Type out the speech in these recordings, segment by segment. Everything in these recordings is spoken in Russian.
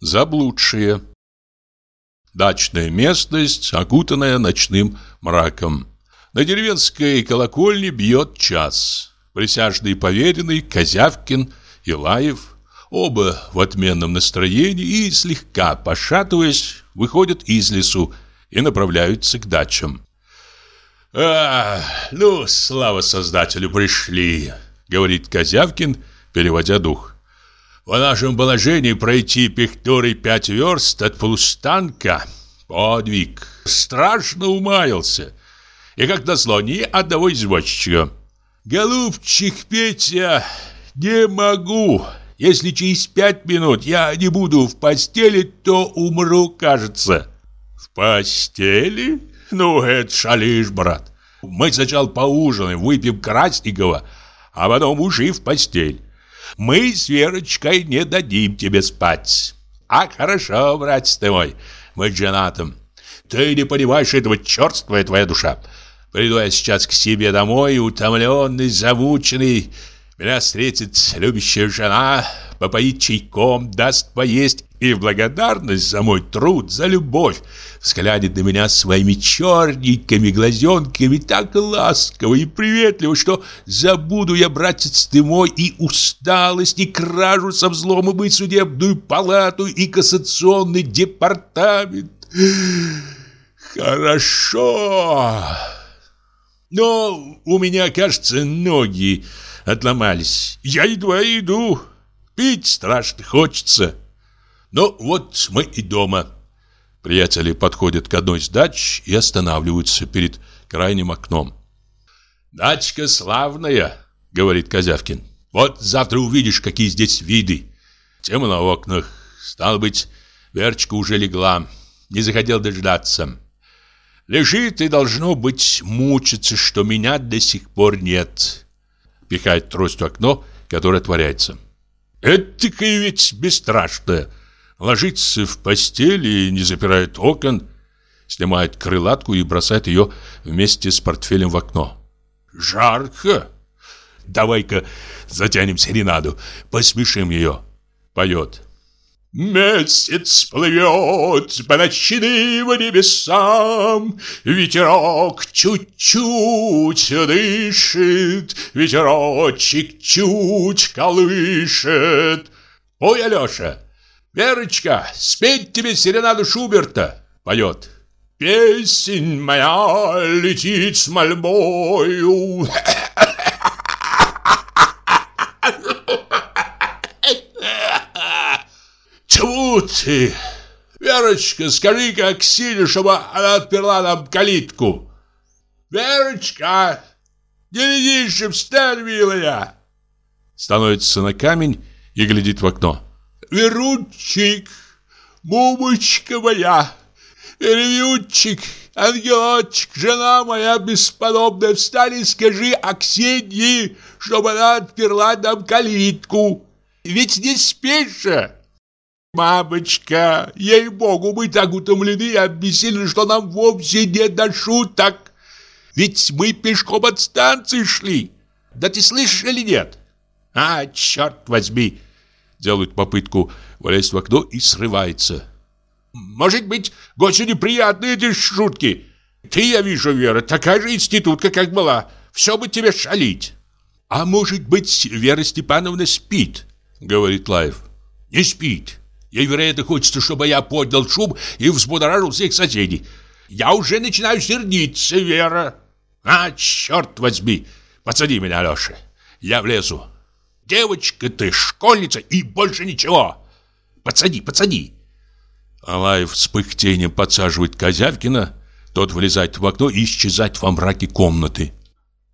Заблудшие. Дачная местность, окутанная ночным мраком. На деревенской колокольне бьет час. Присяжный поверенный, Козявкин и Лаев, оба в отменном настроении и, слегка пошатываясь, выходят из лесу и направляются к дачам. «А, ну, слава создателю, пришли!» — говорит Козявкин, переводя дух. «В нашем положении пройти пехторы пять верст от полустанка — подвиг. Страшно умаялся. И, как назло, ни одного извозчика. Голубчик Петя, не могу. Если через пять минут я не буду в постели, то умру, кажется». «В постели?» Ну, это шалишь, брат. Мы сначала поужинаем, выпьем красненького, а потом уши в постель. Мы с Верочкой не дадим тебе спать. А хорошо, братец ты мой, мы женатым. Ты не понимаешь этого, черствая твоя душа. Приду я сейчас к себе домой, утомленный, замученный. Меня встретит любящая жена, попоит чайком, даст поесть и в благодарность за мой труд, за любовь, взглянет на меня своими черненькими глазенками так ласково и приветливо, что забуду я, братец ты мой, и усталость, и кражу со взломом, и судебную палату, и кассационный департамент. Хорошо. Но у меня, кажется, ноги отломались. Я едва иду. Пить страшно хочется. Ну вот мы и дома. Приятели подходят к одной из дач и останавливаются перед крайним окном. «Дачка славная», — говорит Козявкин. «Вот завтра увидишь, какие здесь виды. Темно в окнах. Стало быть, Верчка уже легла. Не захотел дождаться. Лежит и, должно быть, мучиться, что меня до сих пор нет». Пихает трость в окно, которое отворяется. «Это-ка ведь бесстрашная ложится в постель и не запирает окон, снимает крылатку и бросает ее вместе с портфелем в окно. «Жарко! Давай-ка затянем серенаду, посмешим ее!» Поет. Месяц плывет по ночным небесам, Ветерок чуть-чуть дышит, Ветерочек чуть колышет. Ой, Алеша, Верочка, спеть тебе серенаду Шуберта, поет. Песень моя летит с мольбою. Ты! Верочка, скажи как сильно, чтобы она отперла нам калитку. Верочка, ледишь, встань, милая. Становится на камень и глядит в окно. Верунчик, мумочка моя, Ревютчик, ангелочек, жена моя бесподобная, встань и скажи Аксенье, чтобы она отперла нам калитку. Ведь не спишь же. Мамочка, ей-богу, мы так утомлены и обессилены, что нам вовсе не до шуток. Ведь мы пешком от станции шли. Да ты слышишь или нет? А, черт возьми, делает попытку влезть в окно и срывается. «Может быть, гостю неприятны эти шутки? Ты, я вижу, Вера, такая же институтка, как была. Все бы тебе шалить». «А может быть, Вера Степановна спит?» — говорит Лаев. «Не спит. Ей, вероятно, хочется, чтобы я поднял шум и взбудоражил всех соседей. Я уже начинаю сердиться, Вера. А, черт возьми! Подсади меня, Алеша. Я влезу. Девочка ты, школьница и больше ничего. Подсади, подсади. Алаев с пыхтением подсаживает Козявкина. Тот влезает в окно и исчезает во мраке комнаты.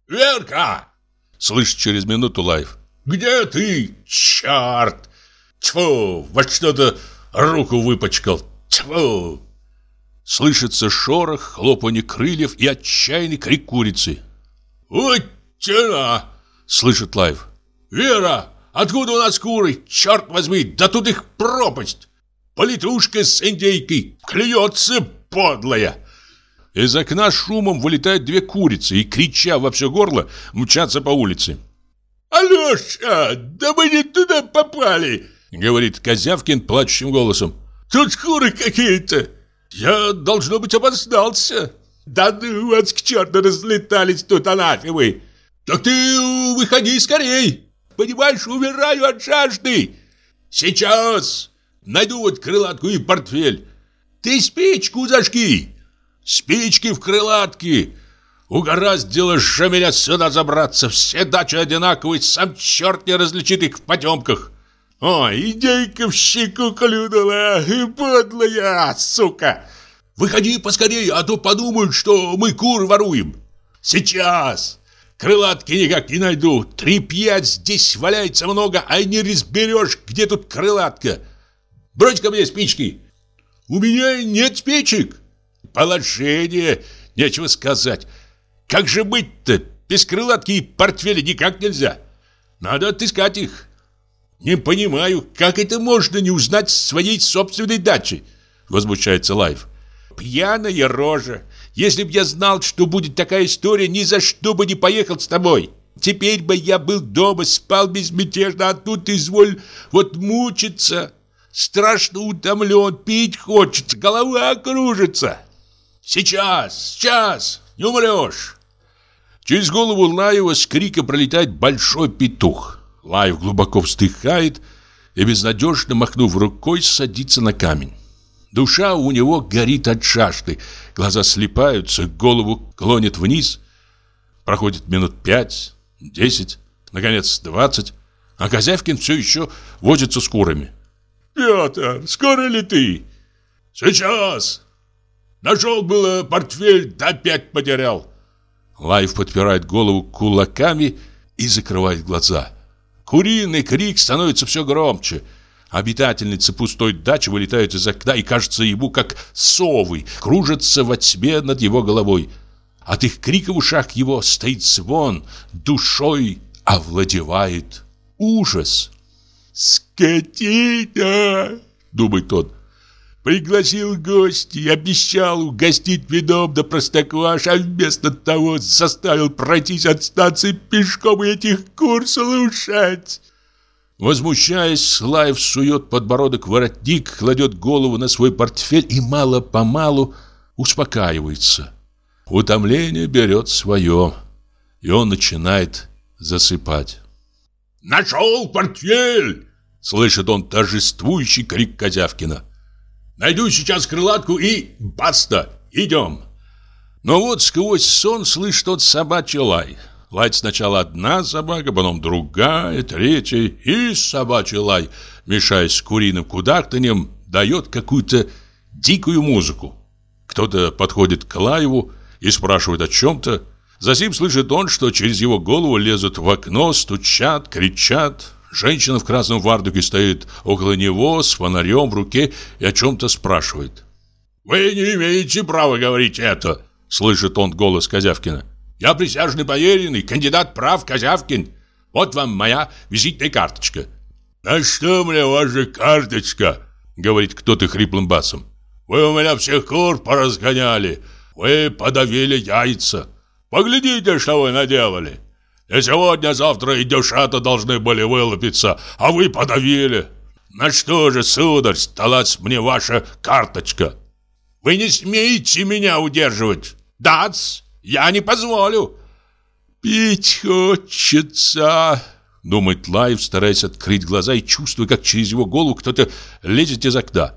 «Верка!» Слышит через минуту Лаев. «Где ты, черт? Тьфу, вот что-то руку выпачкал. Тьфу!» Слышится шорох, хлопанье крыльев и отчаянный крик курицы. «Вот тена!» — слышит Лаев. «Вера, откуда у нас куры? Черт возьми, да тут их пропасть! Политушка с индейкой клюется подлая!» Из окна шумом вылетают две курицы и, крича во все горло, мчатся по улице. «Алеша, да мы не туда попали!» — говорит Козявкин плачущим голосом. Тут куры какие-то. Я, должно быть, обоздался. Да ну вас к черту разлетались тут анафемы. Так ты выходи скорей. Понимаешь, умираю от жажды. Сейчас. Найду вот крылатку и портфель. Ты спичку зажги. Спички в крылатке. Угораздило же меня сюда забраться. Все дачи одинаковые, сам черт не различит их в потемках. Ой, идейка в щеку клюнула, подлая, сука. Выходи поскорее, а то подумают, что мы кур воруем. Сейчас. Крылатки никак не найду. Три-пять здесь валяется много, а не разберешь, где тут крылатка. Брось ко мне спички. У меня нет спичек. Положение, нечего сказать. Как же быть-то? Без крылатки и портфеля никак нельзя. Надо отыскать их. Не понимаю, как это можно не узнать своей собственной дачи? Возмущается Лаев. Пьяная рожа. Если б я знал, что будет такая история, ни за что бы не поехал с тобой. Теперь бы я был дома, спал безмятежно, а тут изволь вот мучиться. Страшно утомлен, пить хочется, голова кружится. Сейчас, сейчас, не умрешь. Через голову Лаева с крика пролетает большой петух. Лаев глубоко вздыхает и, безнадежно махнув рукой, садится на камень. Душа у него горит от жажды, глаза слепаются, голову клонит вниз. Проходит минут пять, десять, наконец двадцать, а Козявкин все еще возится с курами. «Петр, скоро ли ты?» «Сейчас!» «Нашел было портфель, да опять потерял!» Лайв подпирает голову кулаками и закрывает глаза. Куриный крик становится все громче. Обитательницы пустой дачи вылетают из окна и, кажется, ему, как совы, кружатся во тьме над его головой. От их крика в ушах его стоит звон, душой овладевает ужас. «Скотина!» — думает он. Пригласил гостей, обещал угостить вином да простокваш, а вместо того заставил пройтись от станции пешком и этих кур слушать. Возмущаясь, Лайв сует подбородок в воротник, кладет голову на свой портфель и мало-помалу успокаивается. Утомление берет свое, и он начинает засыпать. «Нашел портфель!» — слышит он торжествующий крик Козявкина. Найду сейчас крылатку и баста, идем. Но вот сквозь сон слышит тот собачий лай. Лает сначала одна собака, потом другая, третья и собачий лай, мешаясь с куриным кудахтаньем, дает какую-то дикую музыку. Кто-то подходит к Лаеву и спрашивает о чем-то. Затем слышит он, что через его голову лезут в окно, стучат, кричат. Женщина в красном вардуке стоит около него с фонарем в руке и о чем-то спрашивает. «Вы не имеете права говорить это!» Слышит он голос Козявкина. «Я присяжный поверенный, кандидат прав Козявкин. Вот вам моя визитная карточка». «А что мне ваша карточка?» Говорит кто-то хриплым басом. «Вы у меня всех кур поразгоняли. Вы подавили яйца. Поглядите, что вы наделали. И сегодня-завтра и дюшата должны были вылупиться, а вы подавили. На что же, сударь, сталась мне ваша карточка? Вы не смеете меня удерживать. Дац, я не позволю. Пить хочется, думает Лайв, стараясь открыть глаза и чувствуя, как через его голову кто-то лезет из окна.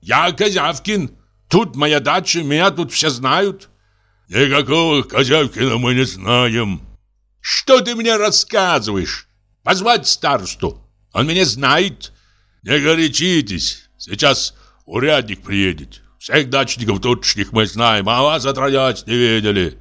Я Козявкин. Тут моя дача, меня тут все знают. Никакого Козявкина мы не знаем, что ты мне рассказываешь? Позвать старосту. Он меня знает. Не горячитесь. Сейчас урядник приедет. Всех дачников тутшних мы знаем, а вас отродясь не видели.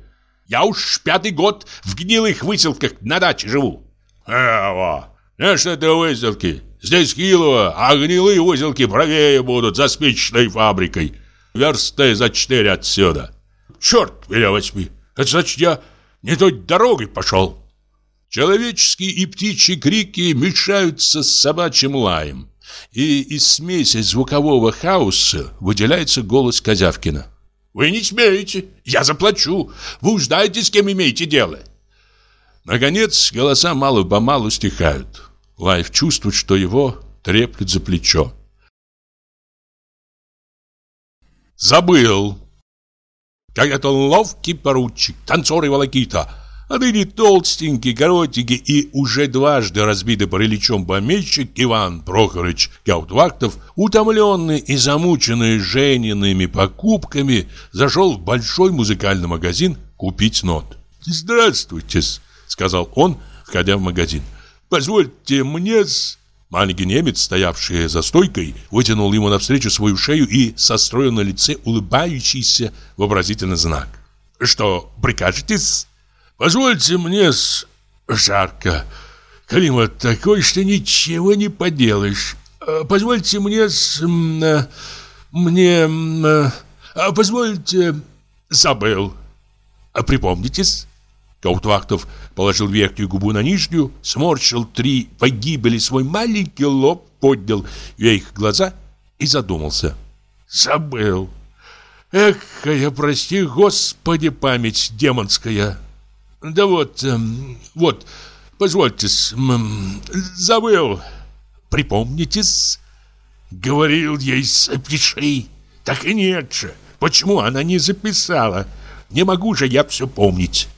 Я уж пятый год в гнилых выселках на даче живу. Эва, не что это выселки. Здесь Хилово, а гнилые выселки правее будут за спичной фабрикой. Версты за четыре отсюда. Черт меня возьми, это значит я не той дорогой пошел. Человеческие и птичьи крики мешаются с собачьим лаем. И из смеси звукового хаоса выделяется голос Козявкина. «Вы не смеете! Я заплачу! Вы уж знаете, с кем имеете дело!» Наконец, голоса мало-помалу стихают. Лаев чувствует, что его треплет за плечо. Забыл. Когда-то ловкий поручик, танцор и волокита, а ныне толстенький, коротенький и уже дважды разбитый параличом помещик Иван Прохорович Гауптвахтов, утомленный и замученный жененными покупками, зашел в большой музыкальный магазин купить нот. «Здравствуйте», — сказал он, входя в магазин. «Позвольте мне Маленький немец, стоявший за стойкой, вытянул ему навстречу свою шею и состроил на лице улыбающийся вообразительный знак. «Что, прикажетесь?» «Позвольте мне с... жарко. Климат такой, что ничего не поделаешь. Э, позвольте мне с... Э, мне... Э, позвольте... забыл. Припомнитесь?» Каутвахтов положил верхнюю губу на нижнюю, сморщил три погибели свой маленький лоб, поднял вверх глаза и задумался. Забыл. Эх, я прости, Господи, память демонская. Да вот, эм, вот, позвольте, забыл. Припомнитесь? Говорил ей, запиши. Так и нет же. Почему она не записала? Не могу же я все помнить.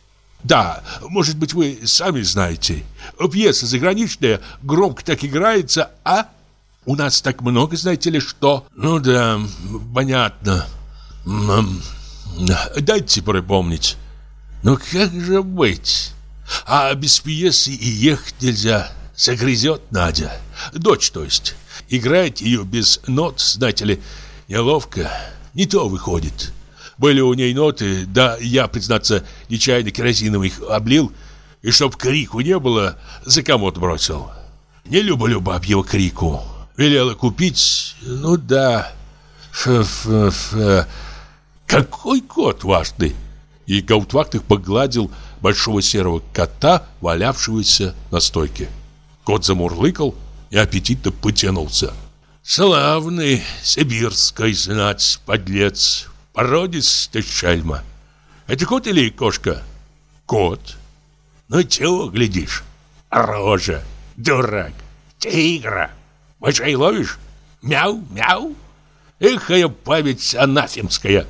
Да, может быть, вы сами знаете. Пьеса заграничная, громко так играется, а у нас так много, знаете ли, что? Ну да, понятно. Дайте припомнить. Ну как же быть? А без пьесы и ехать нельзя. Загрызет Надя. Дочь, то есть. Играть ее без нот, знаете ли, неловко. Не то выходит. Были у ней ноты, да я, признаться, нечаянно керосином их облил, и чтоб крику не было, за комод бросил. Не люблю бабьего крику. Велела купить, ну да. Ф -ф -ф Какой кот важный! И Гаутвахтых погладил большого серого кота, валявшегося на стойке. Кот замурлыкал и аппетитно потянулся. «Славный сибирской знать, подлец!» Породистый шельма. Это кот или кошка? Кот. Ну чего глядишь? Рожа. Дурак. Тигра. Мышей ловишь? Мяу, мяу. Эх, я память анафемская.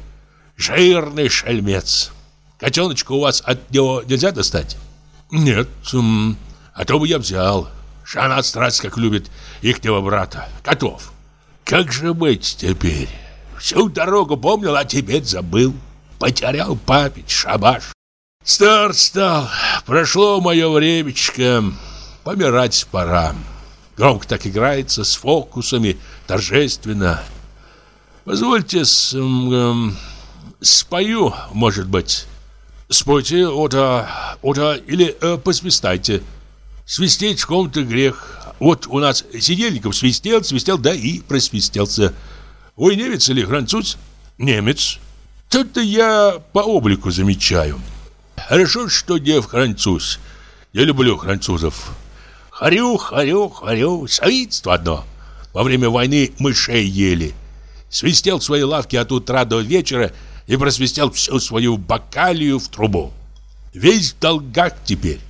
Жирный шельмец. Котеночка у вас от него нельзя достать? Нет, а то бы я взял. Шана страсть как любит ихнего брата. Котов. Как же быть теперь? Всю дорогу помнил, а теперь забыл. Потерял память, шабаш. Стар стал, прошло мое времечко, помирать пора. Громко так играется, с фокусами, торжественно. Позвольте, с, эм, спою, может быть. Спойте, ота, ота, или э, посвистайте. Свистеть в ком-то грех. Вот у нас сидельников свистел, свистел, да и просвистелся. Ой, немец или француз? Немец. Тут-то я по облику замечаю. Хорошо, что не француз. Я люблю французов. Харю, харю, харю. Свидство одно. Во время войны мышей ели. Свистел в своей лавке от утра до вечера и просвистел всю свою бакалию в трубу. Весь в долгах теперь.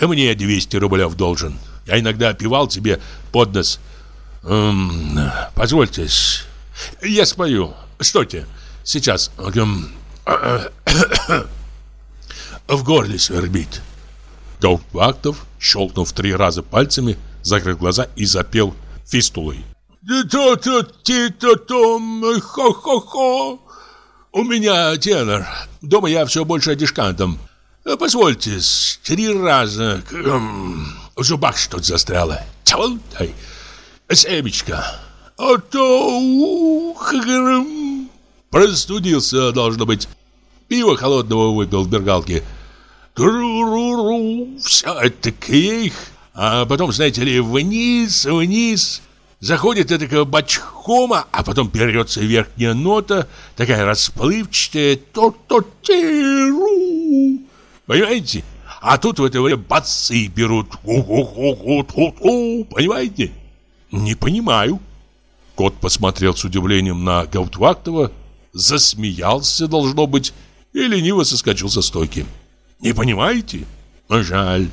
И мне 200 рублев должен. Я иногда опивал тебе под нос. Эм, позвольте, я спою. Стойте. Сейчас. В горле свербит. Гаупактов, щелкнув три раза пальцами, закрыл глаза и запел фистулой. «То-то-ти-то-том, хо-хо-хо!» «У меня тенор. Дома я все больше дишкантом. Позвольте, три раза в зубах что-то застряло. Семечко». А то ухрым. Простудился, должно быть. Пиво холодного выпил в бергалке. Тру-ру-ру, все это кейх. А потом, знаете ли, вниз, вниз. Заходит это бачхома, а потом берется верхняя нота, такая расплывчатая, то-то-ти-ру. Понимаете? А тут в это время бацы берут. У-ху-ху-ху-ху-ху. Понимаете? Не понимаю. Кот посмотрел с удивлением на Гаутвактова, засмеялся, должно быть, и лениво соскочил со стойки. «Не понимаете? Ну, жаль.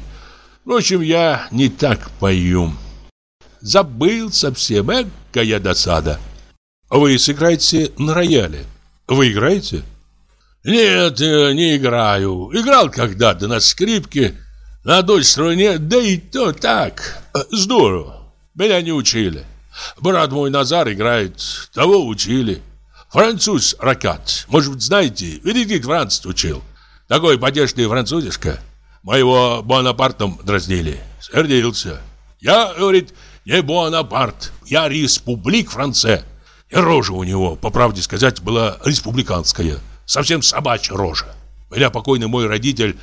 Впрочем, я не так пою. Забыл совсем, экая досада. Вы сыграете на рояле? Вы играете? Нет, э, не играю. Играл когда-то на скрипке, на одной струне, да и то так. Э, здорово. Меня не учили. Брат мой Назар играет, того учили. Француз Ракат, может быть, знаете, Венедикт Франц учил. Такой потешный французишка. Моего Бонапартом дразнили. Сердился. Я, говорит, не Бонапарт, я республик Франце. И рожа у него, по правде сказать, была республиканская. Совсем собачья рожа. Меня покойный мой родитель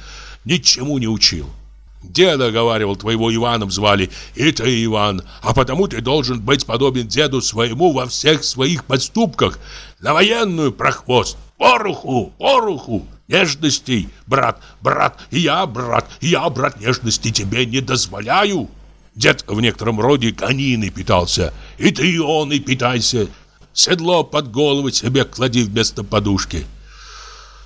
ничему не учил. Деда, говаривал, твоего Иваном звали, и ты Иван, а потому ты должен быть подобен деду своему во всех своих поступках. На военную прохвост, поруху, поруху, нежностей, брат, брат, я, брат, я, брат, нежности тебе не дозволяю. Дед в некотором роде конины питался, и ты он и питайся. Седло под голову себе клади вместо подушки.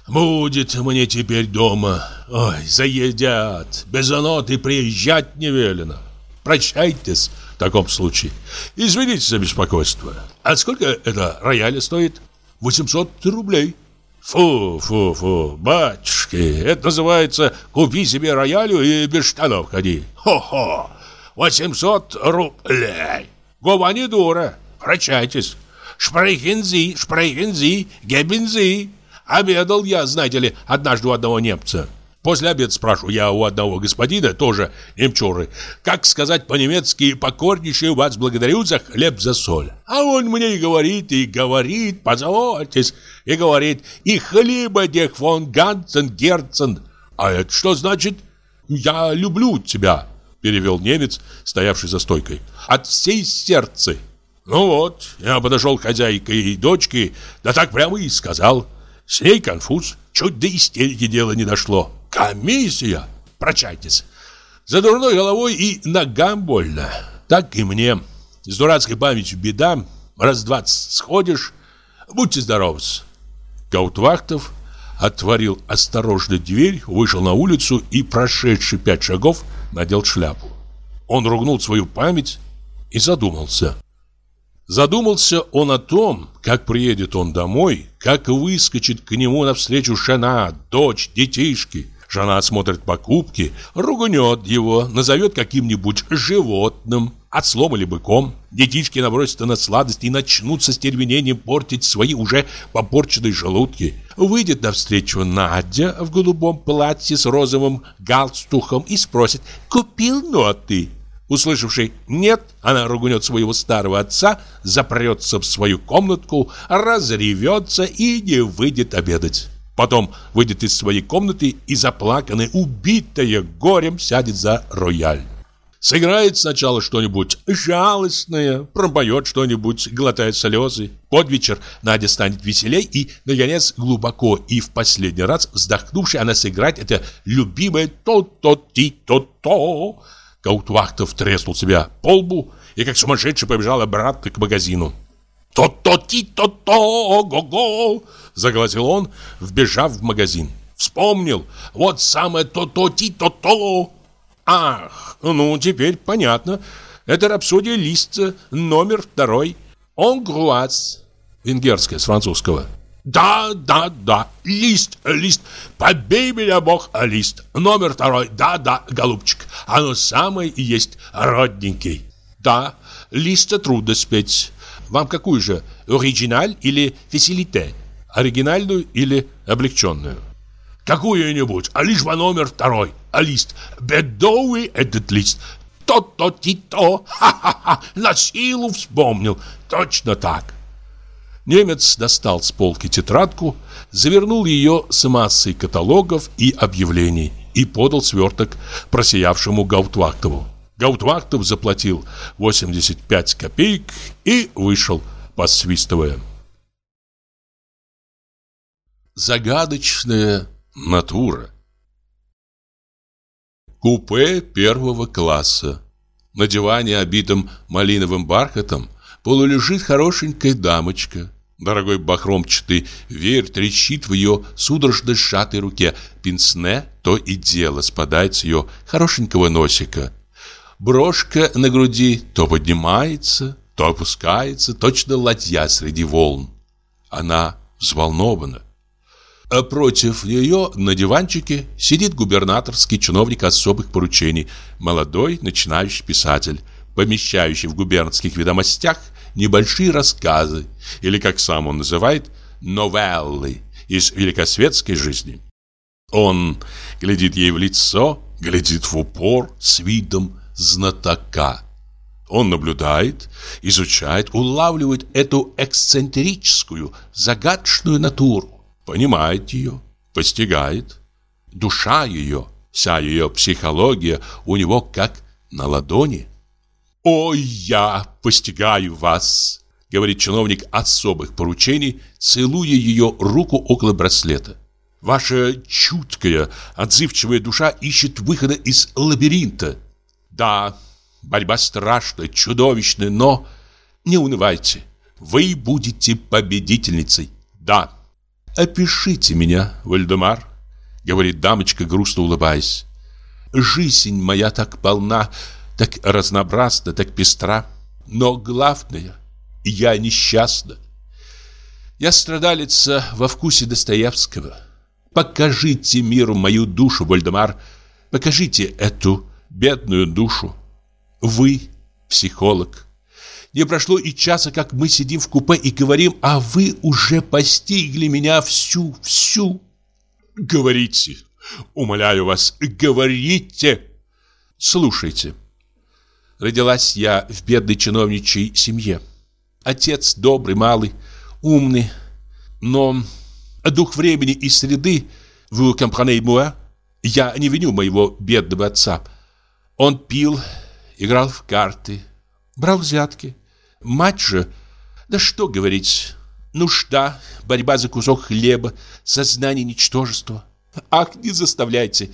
Будет мне теперь дома. Ой, заедят. Без оноты приезжать не велено. Прощайтесь в таком случае. Извините за беспокойство. А сколько это рояля стоит? 800 рублей. Фу, фу, фу, батюшки, это называется «купи себе роялю и без штанов ходи». Хо-хо, 800 рублей. Гоба не дура, прощайтесь. Шпрейхензи, шпрейхензи, гебензи. Обедал я, знаете ли, однажды у одного немца. После обеда спрашиваю я у одного господина, тоже немчуры, как сказать по-немецки «покорнейший вас благодарю за хлеб, за соль». А он мне и говорит, и говорит, позвольтесь, и говорит, и хлеба дех фон Гансен Герцен. А это что значит? «Я люблю тебя», перевел немец, стоявший за стойкой. «От всей сердца». Ну вот, я подошел к хозяйке и дочке, да так прямо и сказал. С ней конфуз, чуть до истерики дело не дошло. Комиссия! Прощайтесь. За дурной головой и ногам больно. Так и мне. С дурацкой памятью беда. Раз двадцать сходишь. Будьте здоровы. Гаутвахтов отворил осторожно дверь, вышел на улицу и, прошедший пять шагов, надел шляпу. Он ругнул свою память и задумался. Задумался он о том, как приедет он домой, как выскочит к нему навстречу жена, дочь, детишки. Жена смотрит покупки, ругнет его, назовет каким-нибудь животным, отслом или быком. Детишки набросятся на сладости и начнут со стервенением портить свои уже попорченные желудки. Выйдет навстречу Надя в голубом платье с розовым галстухом и спросит «Купил ноты?» Услышавший «нет», она ругнет своего старого отца, запрется в свою комнатку, разревется и не выйдет обедать. Потом выйдет из своей комнаты и заплаканная, убитая горем, сядет за рояль. Сыграет сначала что-нибудь жалостное, пропоет что-нибудь, глотает слезы. Под вечер Надя станет веселей и, наконец, глубоко и в последний раз вздохнувши, она сыграет это любимое то-то-ти-то-то. Гаутвахтов треснул себя по лбу и как сумасшедший побежал обратно к магазину. «То-то-ти-то-то, го-го!» – загласил он, вбежав в магазин. «Вспомнил! Вот самое то-то-ти-то-то!» «Ах, ну теперь понятно. Это рапсодия Листа, номер второй. «Онгруаз». Венгерская, с французского. Да, да, да, лист, лист, побей меня, бог, лист. Номер второй, да, да, голубчик, оно самое и есть родненький. Да, листа трудно спеть. Вам какую же, оригиналь или фасилите? Оригинальную или облегченную? Какую-нибудь, а лишь бы номер второй, а лист. Бедовый этот лист. То-то-ти-то, ха-ха-ха, на силу вспомнил. Точно так. Немец достал с полки тетрадку, завернул ее с массой каталогов и объявлений и подал сверток просиявшему Гаутвахтову. Гаутвахтов заплатил 85 копеек и вышел, посвистывая. Загадочная натура Купе первого класса. На диване, обитом малиновым бархатом, полулежит хорошенькая дамочка – Дорогой бахромчатый веер трещит в ее судорожно сжатой руке. Пинсне то и дело спадает с ее хорошенького носика. Брошка на груди то поднимается, то опускается, точно ладья среди волн. Она взволнована. А против нее на диванчике сидит губернаторский чиновник особых поручений, молодой начинающий писатель, помещающий в губернских ведомостях небольшие рассказы, или, как сам он называет, новеллы из великосветской жизни. Он глядит ей в лицо, глядит в упор с видом знатока. Он наблюдает, изучает, улавливает эту эксцентрическую, загадочную натуру, понимает ее, постигает. Душа ее, вся ее психология у него как на ладони. «О, я постигаю вас!» говорит чиновник особых поручений, целуя ее руку около браслета. Ваша чуткая, отзывчивая душа ищет выхода из лабиринта. Да, борьба страшная, чудовищная, но не унывайте. Вы будете победительницей. Да. Опишите меня, Вальдемар, говорит дамочка, грустно улыбаясь. Жизнь моя так полна, так разнообразна, так пестра, но главное, я несчастна. Я страдалица во вкусе Достоевского. Покажите миру мою душу, Вольдемар. Покажите эту бедную душу. Вы психолог. Не прошло и часа, как мы сидим в купе и говорим, а вы уже постигли меня всю, всю. Говорите, умоляю вас, говорите. Слушайте. Родилась я в бедной чиновничьей семье. Отец добрый, малый, умный, но дух времени и среды, вы comprenez moi, я не виню моего бедного отца. Он пил, играл в карты, брал взятки. Мать же, да что говорить, нужда, борьба за кусок хлеба, сознание ничтожества. Ах, не заставляйте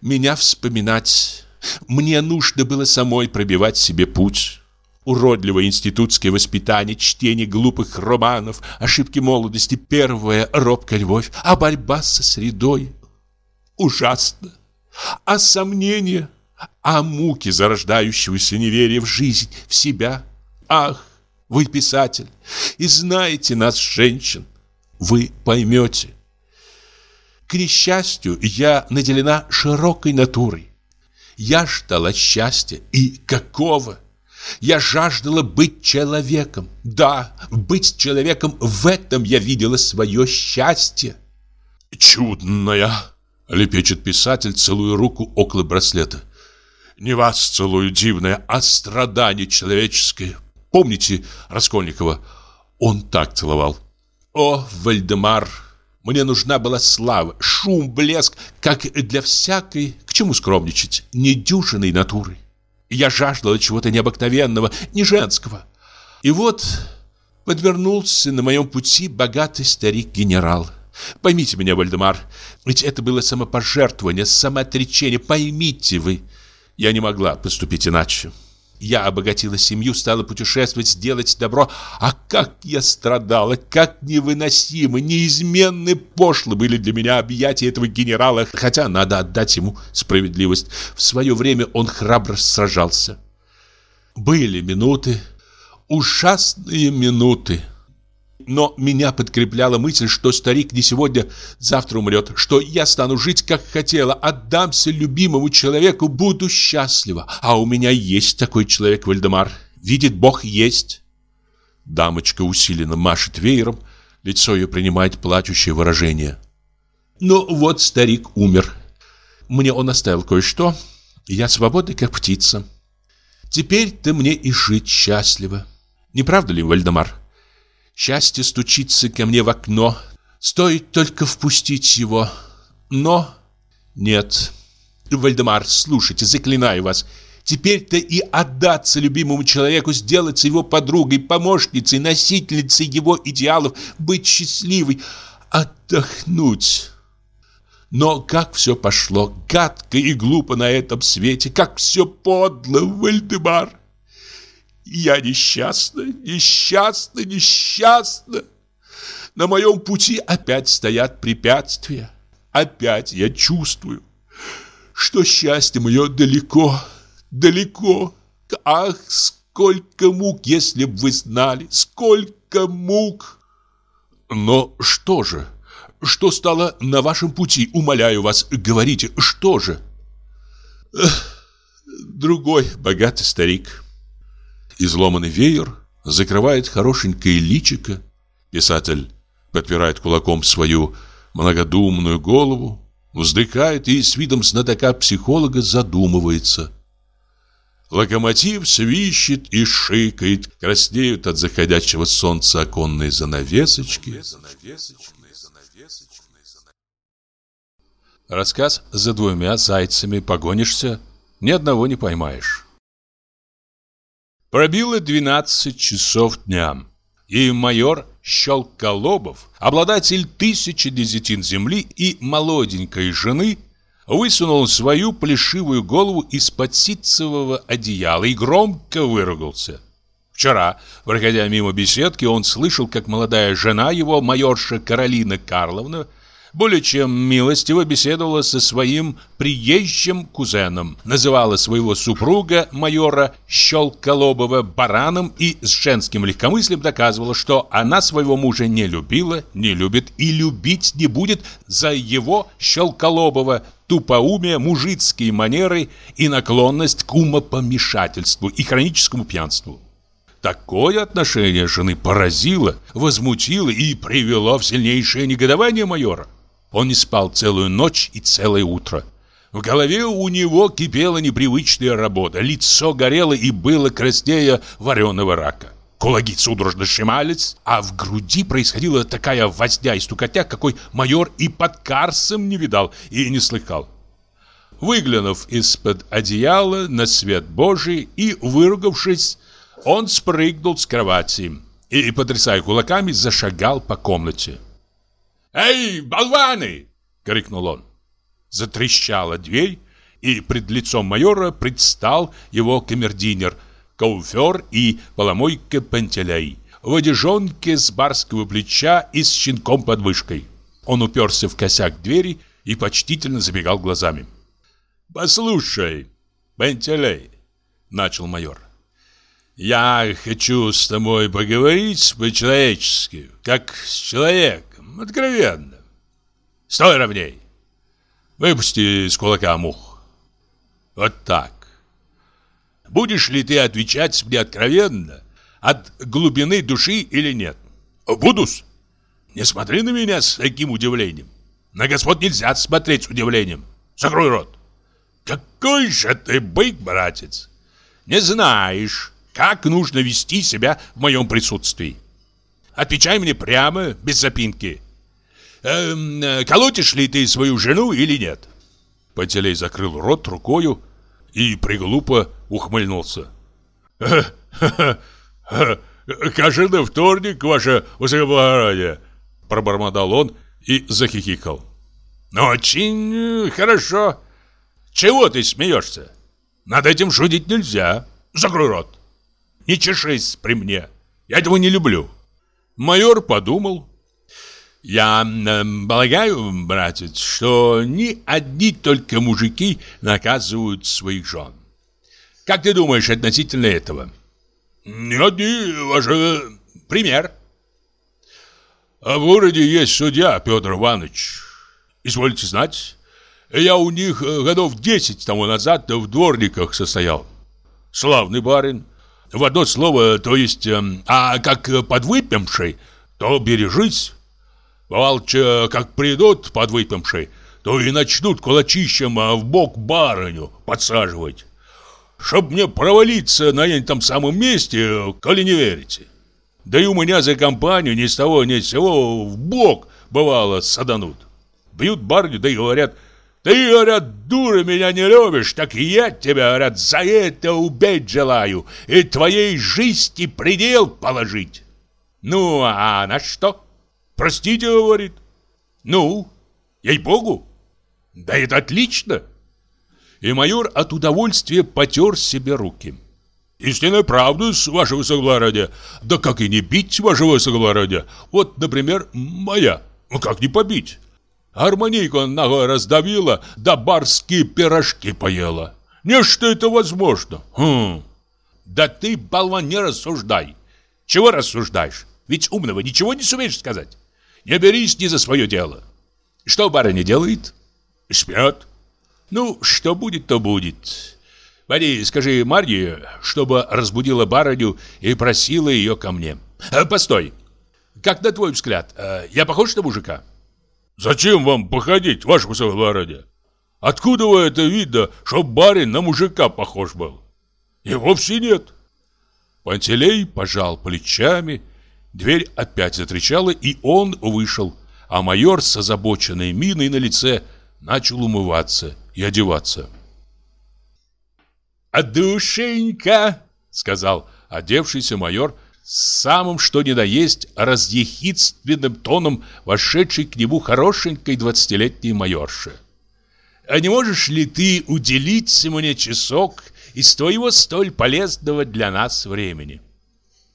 меня вспоминать. Мне нужно было самой пробивать себе путь уродливое институтское воспитание, чтение глупых романов, ошибки молодости, первая робкая любовь, а борьба со средой. Ужасно. А сомнения, а муки зарождающегося неверия в жизнь, в себя. Ах, вы писатель, и знаете нас, женщин. Вы поймете. К несчастью, я наделена широкой натурой. Я ждала счастья, и какого? Я жаждала быть человеком. Да, быть человеком, в этом я видела свое счастье. Чудная, лепечет писатель, целуя руку около браслета. Не вас целую, дивное, а страдание человеческое. Помните Раскольникова? Он так целовал. О, Вальдемар, мне нужна была слава, шум, блеск, как для всякой, к чему скромничать, недюжиной натуры. Я жаждала чего-то необыкновенного, не женского. И вот подвернулся на моем пути богатый старик-генерал. Поймите меня, Вальдемар, ведь это было самопожертвование, самоотречение. Поймите вы, я не могла поступить иначе. Я обогатила семью, стала путешествовать, сделать добро. А как я страдала, как невыносимо, неизменны пошлы были для меня объятия этого генерала. Хотя надо отдать ему справедливость. В свое время он храбро сражался. Были минуты, ужасные минуты. Но меня подкрепляла мысль, что старик не сегодня, завтра умрет, что я стану жить, как хотела, отдамся любимому человеку, буду счастлива. А у меня есть такой человек, Вальдемар. Видит Бог, есть. Дамочка усиленно машет веером, лицо ее принимает плачущее выражение. Ну вот старик умер. Мне он оставил кое-что, я свободна, как птица. Теперь-то мне и жить счастливо. Не правда ли, Вальдемар? Счастье стучится ко мне в окно. Стоит только впустить его. Но нет. Вальдемар, слушайте, заклинаю вас. Теперь-то и отдаться любимому человеку, сделаться его подругой, помощницей, носительницей его идеалов, быть счастливой, отдохнуть. Но как все пошло, гадко и глупо на этом свете, как все подло, Вальдемар. Я несчастна, несчастна, несчастна. На моем пути опять стоят препятствия. Опять я чувствую, что счастье мое далеко, далеко. Ах, сколько мук, если б вы знали, сколько мук! Но что же? Что стало на вашем пути? Умоляю вас, говорите, что же? Другой богатый старик. Изломанный веер закрывает хорошенькое личико. Писатель подпирает кулаком свою многодумную голову, вздыхает и с видом знатока-психолога задумывается. Локомотив свищет и шикает, краснеют от заходящего солнца оконные занавесочки. Рассказ «За двумя зайцами погонишься, ни одного не поймаешь». Пробило 12 часов дня, и майор Щелколобов, обладатель тысячи десятин земли и молоденькой жены, высунул свою плешивую голову из-под ситцевого одеяла и громко выругался. Вчера, проходя мимо беседки, он слышал, как молодая жена его, майорша Каролина Карловна, более чем милостиво беседовала со своим приезжим кузеном, называла своего супруга, майора Щелколобова, бараном и с женским легкомыслием доказывала, что она своего мужа не любила, не любит и любить не будет за его Щелколобова тупоумие, мужицкие манеры и наклонность к умопомешательству и хроническому пьянству. Такое отношение жены поразило, возмутило и привело в сильнейшее негодование майора. Он не спал целую ночь и целое утро. В голове у него кипела непривычная работа, лицо горело и было краснее вареного рака. Кулаки судорожно сжимались, а в груди происходила такая возня и стукотя, какой майор и под Карсом не видал и не слыхал. Выглянув из-под одеяла на свет Божий и выругавшись, он спрыгнул с кровати и, потрясая кулаками, зашагал по комнате. «Эй, болваны!» — крикнул он. Затрещала дверь, и пред лицом майора предстал его камердинер, кауфер и поломойка Пантелей, в одежонке с барского плеча и с щенком под мышкой. Он уперся в косяк двери и почтительно забегал глазами. «Послушай, Пантелей», — начал майор, — «я хочу с тобой поговорить по-человечески, как с человеком откровенно. Стой ровней. Выпусти из кулака мух. Вот так. Будешь ли ты отвечать мне откровенно, от глубины души или нет? Будус. Не смотри на меня с таким удивлением. На господ нельзя смотреть с удивлением. Закрой рот. Какой же ты бык, братец. Не знаешь, как нужно вести себя в моем присутствии. Отвечай мне прямо, без запинки. Эм, э, колотишь ли ты свою жену или нет?» Пантелей закрыл рот рукою и приглупо ухмыльнулся. «Кажи на вторник, ваше высокоблагородие!» Пробормотал он и захихикал. «Очень хорошо. Чего ты смеешься? Над этим шутить нельзя. Закрой рот. Не чешись при мне. Я этого не люблю». Майор подумал я полагаю, братец, что не одни только мужики наказывают своих жен. Как ты думаешь относительно этого? Не одни, ваше... Пример. А в городе есть судья Петр Иванович. Извольте знать, я у них э, годов десять тому назад в дворниках состоял. Славный барин. В одно слово, то есть, э, а как подвыпивший, то бережись. Бывал, как придут подвыпившие, то и начнут кулачищем а в бок барыню подсаживать. Чтоб мне провалиться на этом самом месте, коли не верите. Да и у меня за компанию ни с того ни с сего в бок бывало саданут. Бьют барню, да и говорят, ты, говорят, дура, меня не любишь, так и я тебя, говорят, за это убить желаю и твоей жизни предел положить. Ну, а на что? Простите, говорит. Ну, ей-богу. Да это отлично. И майор от удовольствия потер себе руки. Истинная правда, с вашего согласия. Да как и не бить вашего согласия. Вот, например, моя. Ну как не побить? Гармонийку ногой раздавила, да барские пирожки поела. Не что это возможно. Хм. Да ты, болван, не рассуждай. Чего рассуждаешь? Ведь умного ничего не сумеешь сказать. Не берись ни за свое дело. Что барыня делает? Спят. Ну, что будет, то будет. Пойди, скажи Марье, чтобы разбудила барыню и просила ее ко мне. А, постой. Как на твой взгляд, э, я похож на мужика? Зачем вам походить, ваше высокоблагородие? Откуда вы это видно, что барин на мужика похож был? И вовсе нет. Пантелей пожал плечами, дверь опять затрещала, и он вышел, а майор с озабоченной миной на лице начал умываться и одеваться. «А душенька!» — сказал одевшийся майор с самым что ни на есть разъехидственным тоном, вошедший к нему хорошенькой двадцатилетней майорши. «А не можешь ли ты уделить мне часок из твоего столь полезного для нас времени?»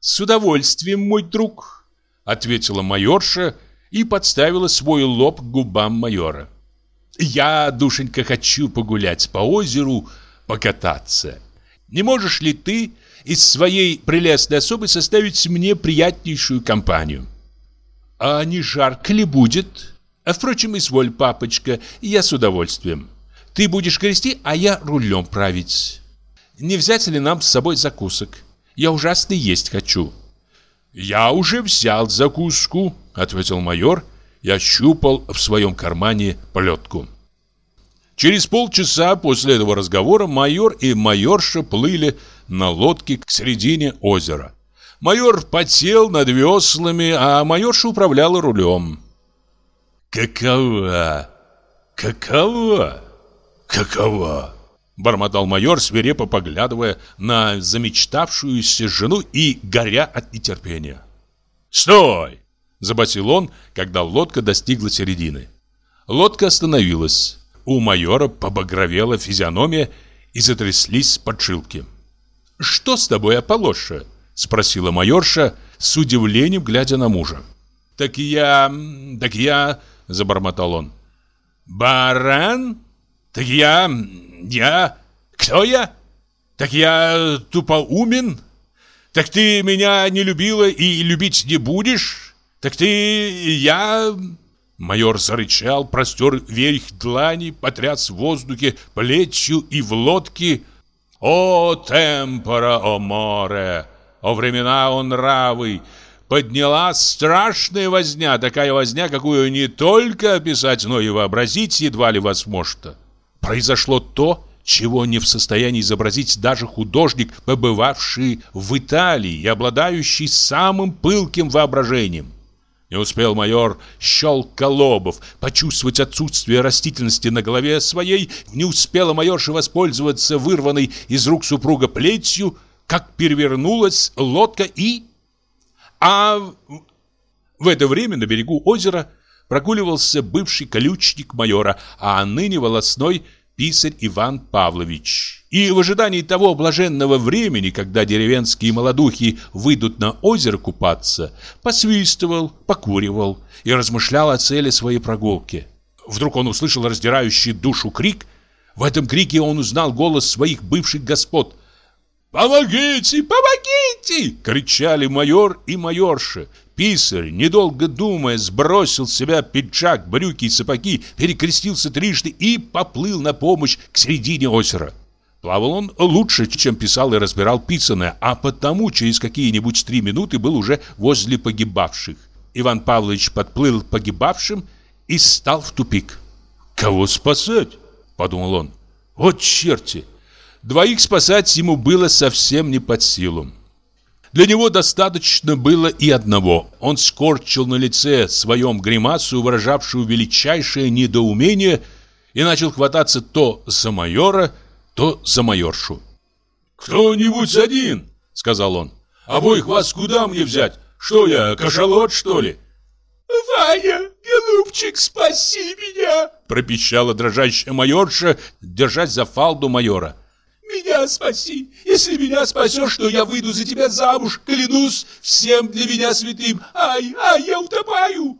«С удовольствием, мой друг», — ответила майорша и подставила свой лоб к губам майора. «Я, душенька, хочу погулять по озеру, покататься. Не можешь ли ты из своей прелестной особы составить мне приятнейшую компанию?» «А не жарко ли будет?» а, «Впрочем, изволь, папочка, я с удовольствием. Ты будешь грести, а я рулем править. Не взять ли нам с собой закусок?» Я ужасно есть хочу». «Я уже взял закуску», — ответил майор и ощупал в своем кармане плетку. Через полчаса после этого разговора майор и майорша плыли на лодке к середине озера. Майор потел над веслами, а майорша управляла рулем. «Какова? Какова? Какова?» Бормотал майор, свирепо поглядывая на замечтавшуюся жену и горя от нетерпения. «Стой!» – забасил он, когда лодка достигла середины. Лодка остановилась. У майора побагровела физиономия и затряслись подшилки. «Что с тобой, Аполоша?» – спросила майорша, с удивлением глядя на мужа. «Так я... так я...» – забормотал он. «Баран? Так я... Я? Кто я? Так я тупоумен? Так ты меня не любила и любить не будешь? Так ты... я... Майор зарычал, простер вверх длани, потряс в воздухе плечью и в лодке. О, темпора, о море! О времена, о нравы! Подняла страшная возня, такая возня, какую не только описать, но и вообразить едва ли возможно произошло то, чего не в состоянии изобразить даже художник, побывавший в Италии и обладающий самым пылким воображением. Не успел майор Щелколобов почувствовать отсутствие растительности на голове своей, не успела майорша воспользоваться вырванной из рук супруга плетью, как перевернулась лодка и... А в это время на берегу озера прогуливался бывший колючник майора, а ныне волосной писарь Иван Павлович. И в ожидании того блаженного времени, когда деревенские молодухи выйдут на озеро купаться, посвистывал, покуривал и размышлял о цели своей прогулки. Вдруг он услышал раздирающий душу крик. В этом крике он узнал голос своих бывших господ. «Помогите! Помогите!» — кричали майор и майорша. Писарь, недолго думая, сбросил с себя пиджак, брюки и сапоги, перекрестился трижды и поплыл на помощь к середине озера. Плавал он лучше, чем писал и разбирал писаное, а потому через какие-нибудь три минуты был уже возле погибавших. Иван Павлович подплыл погибавшим и стал в тупик. «Кого спасать?» – подумал он. «Вот черти!» Двоих спасать ему было совсем не под силу. Для него достаточно было и одного. Он скорчил на лице своем гримасу, выражавшую величайшее недоумение, и начал хвататься то за майора, то за майоршу. «Кто-нибудь один!» — сказал он. «Обоих вас куда мне взять? Что я, кашалот, что ли?» «Ваня, голубчик, спаси меня!» пропищала дрожащая майорша, держась за фалду майора. Меня спаси! Если меня спасешь, то я выйду за тебя замуж, клянусь всем для меня святым. Ай, ай, я утопаю!»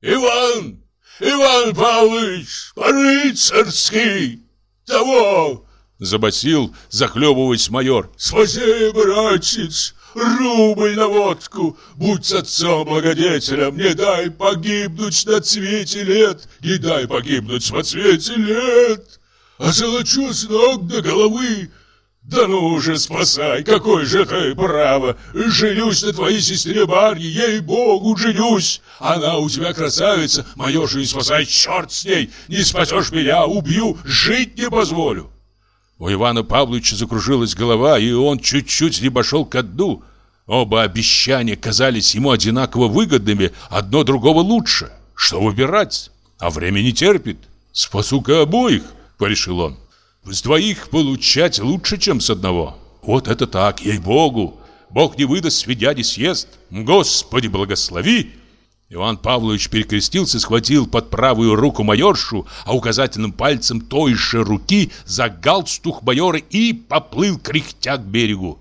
«Иван! Иван Павлович! По-рыцарски! Того!» Забасил, захлебываясь майор. Спаси, братец, рубль на водку, будь с отцом благодетелем, не дай погибнуть на цвете лет, не дай погибнуть во цвете лет. А золочу с ног до головы, да ну же, спасай, какой же ты право, женюсь на твоей сестре Марье, ей-богу, женюсь. Она у тебя красавица, майоршу не спасай, черт с ней, не спасешь меня, убью, жить не позволю. У Ивана Павловича закружилась голова, и он чуть-чуть не пошел ко дну. Оба обещания казались ему одинаково выгодными, одно другого лучше. Что выбирать? А время не терпит. Спасу-ка обоих, порешил он. С двоих получать лучше, чем с одного. Вот это так, ей-богу. Бог не выдаст, сведя не съест. Господи, благослови!» Иван Павлович перекрестился, схватил под правую руку майоршу, а указательным пальцем той же руки за галстух майора и поплыл кряхтя к берегу.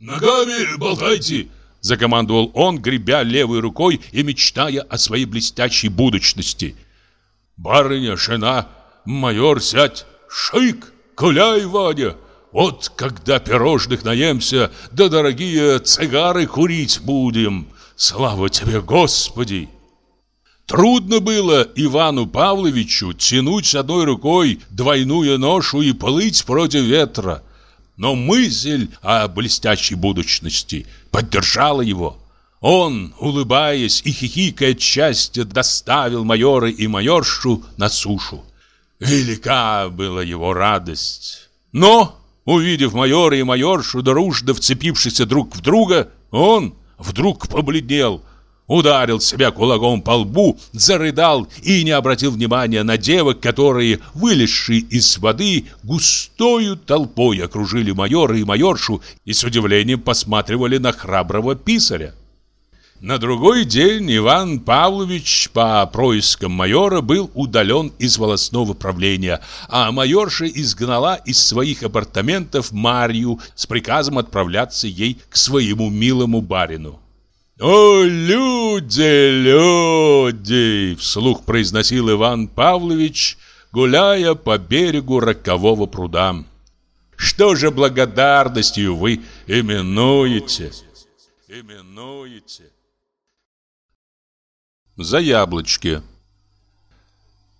«Ногами болтайте!» – закомандовал он, гребя левой рукой и мечтая о своей блестящей будущности. «Барыня, жена, майор, сядь! Шик!» Гуляй, Ваня, вот когда пирожных наемся, да дорогие цигары курить будем. Слава тебе, Господи!» Трудно было Ивану Павловичу тянуть одной рукой двойную ношу и плыть против ветра. Но мысль о блестящей будущности поддержала его. Он, улыбаясь и хихикая от счастья, доставил майора и майоршу на сушу. Велика была его радость. Но, увидев майора и майоршу, дружно вцепившихся друг в друга, он вдруг побледнел, ударил себя кулаком по лбу, зарыдал и не обратил внимания на девок, которые, вылезшие из воды, густою толпой окружили майора и майоршу и с удивлением посматривали на храброго писаря. На другой день Иван Павлович по проискам майора был удален из волосного правления, а майорша изгнала из своих апартаментов Марью с приказом отправляться ей к своему милому барину. «О, люди, люди!» — вслух произносил Иван Павлович, гуляя по берегу рокового пруда. «Что же благодарностью вы именуете?» «Именуете?» За яблочки.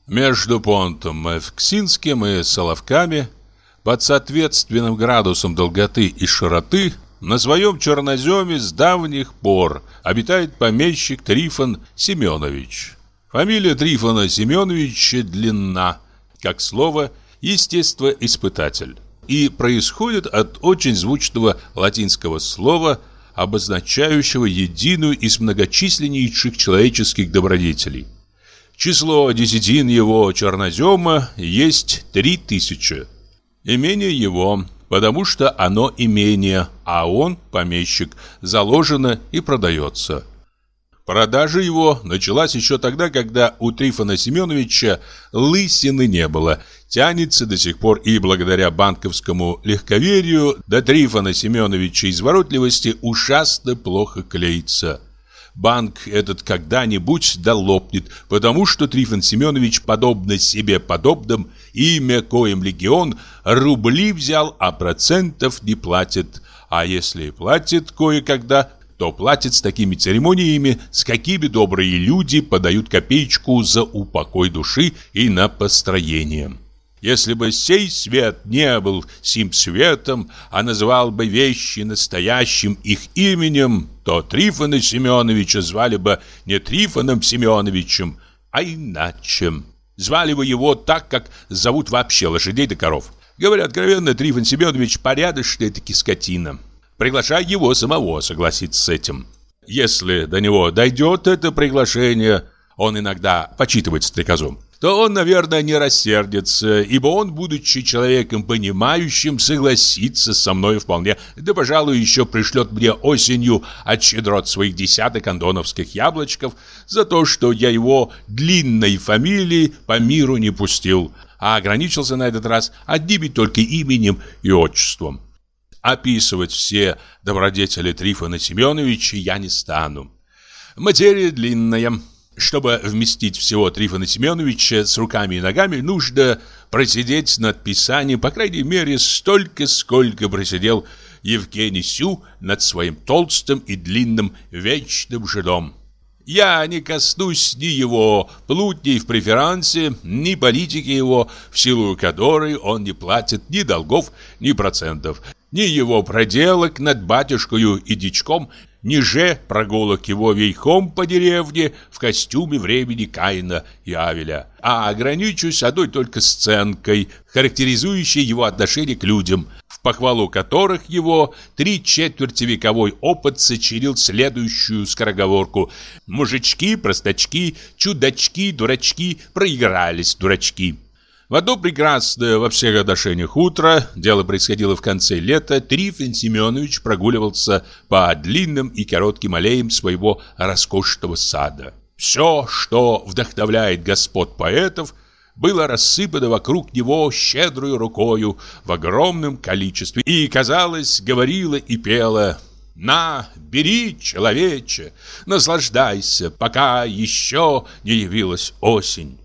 Между понтом Эвксинским и Соловками, под соответственным градусом долготы и широты, на своем черноземе с давних пор обитает помещик Трифон Семенович. Фамилия Трифона Семеновича длинна, как слово «естествоиспытатель», и происходит от очень звучного латинского слова «естествоиспытатель» обозначающего единую из многочисленнейших человеческих добродетелей. Число десятин его чернозема есть три тысячи. Имение его, потому что оно имение, а он, помещик, заложено и продается. Продажа его началась еще тогда, когда у Трифона Семеновича лысины не было. Тянется до сих пор и благодаря банковскому легковерию до Трифона Семеновича изворотливости ужасно плохо клеится. Банк этот когда-нибудь долопнет, потому что Трифон Семенович, подобно себе подобным, имя коим легион, рубли взял, а процентов не платит. А если платит кое-когда, то платит с такими церемониями, с какими добрые люди подают копеечку за упокой души и на построение. Если бы сей свет не был сим светом, а называл бы вещи настоящим их именем, то Трифона Семеновича звали бы не Трифоном Семеновичем, а иначе. Звали бы его так, как зовут вообще лошадей да коров. Говоря откровенно, Трифон Семенович порядочный таки скотина. Приглашай его самого согласиться с этим. Если до него дойдет это приглашение, он иногда почитывает стрекозу, то он, наверное, не рассердится, ибо он, будучи человеком понимающим, согласится со мной вполне, да, пожалуй, еще пришлет мне осенью от щедрот своих десяток андоновских яблочков за то, что я его длинной фамилии по миру не пустил, а ограничился на этот раз одними только именем и отчеством. Описывать все добродетели Трифона Семеновича я не стану. Материя длинная. Чтобы вместить всего Трифона Семеновича с руками и ногами, нужно просидеть над писанием, по крайней мере, столько, сколько просидел Евгений Сю над своим толстым и длинным вечным жидом. Я не коснусь ни его плутней в преферансе, ни политики его, в силу которой он не платит ни долгов, ни процентов, ни его проделок над батюшкою и дичком, ни же прогулок его вейхом по деревне в костюме времени Каина и Авеля, а ограничусь одной только сценкой, характеризующей его отношение к людям, в похвалу которых его три четверти вековой опыт сочинил следующую скороговорку «Мужички, простачки, чудачки, дурачки, проигрались дурачки». В одно прекрасное во всех отношениях утро, дело происходило в конце лета, Трифон Семенович прогуливался по длинным и коротким аллеям своего роскошного сада. Все, что вдохновляет господ поэтов, было рассыпано вокруг него щедрой рукою в огромном количестве и, казалось, говорило и пело «На, бери, человече, наслаждайся, пока еще не явилась осень».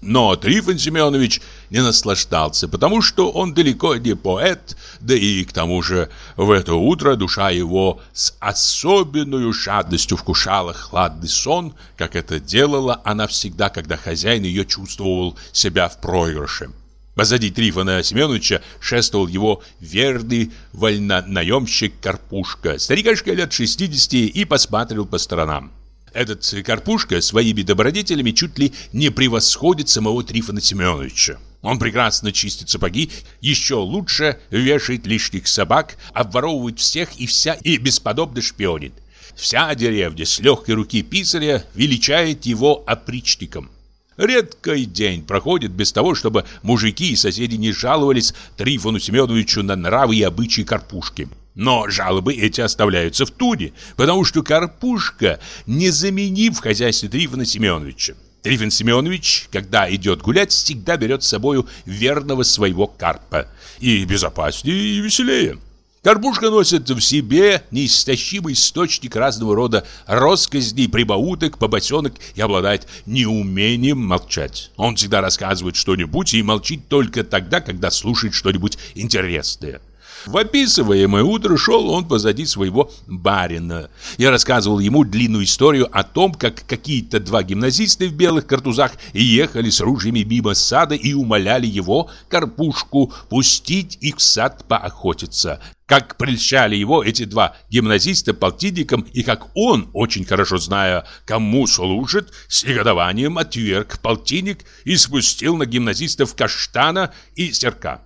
Но Трифон Семенович не наслаждался, потому что он далеко не поэт, да и к тому же в это утро душа его с особенной жадностью вкушала хладный сон, как это делала она всегда, когда хозяин ее чувствовал себя в проигрыше. Позади Трифона Семеновича шествовал его верный вольнонаемщик Карпушка, старикашка лет 60 и посматривал по сторонам. Этот Карпушка своими добродетелями чуть ли не превосходит самого Трифона Семеновича. Он прекрасно чистит сапоги, еще лучше вешает лишних собак, обворовывает всех и вся и бесподобно шпионит. Вся деревня с легкой руки писаря величает его опричником. Редкий день проходит без того, чтобы мужики и соседи не жаловались Трифону Семеновичу на нравы и обычаи Карпушки. Но жалобы эти оставляются в туне, потому что Карпушка незаменим в хозяйстве Трифона Семеновича. Трифон Семенович, когда идет гулять, всегда берет с собою верного своего карпа. И безопаснее, и веселее. Карпушка носит в себе неистощимый источник разного рода россказней, прибауток, побосенок и обладает неумением молчать. Он всегда рассказывает что-нибудь и молчит только тогда, когда слушает что-нибудь интересное. В описываемое утро шел он позади своего барина. Я рассказывал ему длинную историю о том, как какие-то два гимназиста в белых картузах ехали с ружьями мимо сада и умоляли его, Карпушку, пустить их в сад поохотиться. Как прельщали его эти два гимназиста полтинником и как он, очень хорошо зная, кому служит, с негодованием отверг полтинник и спустил на гимназистов каштана и серка.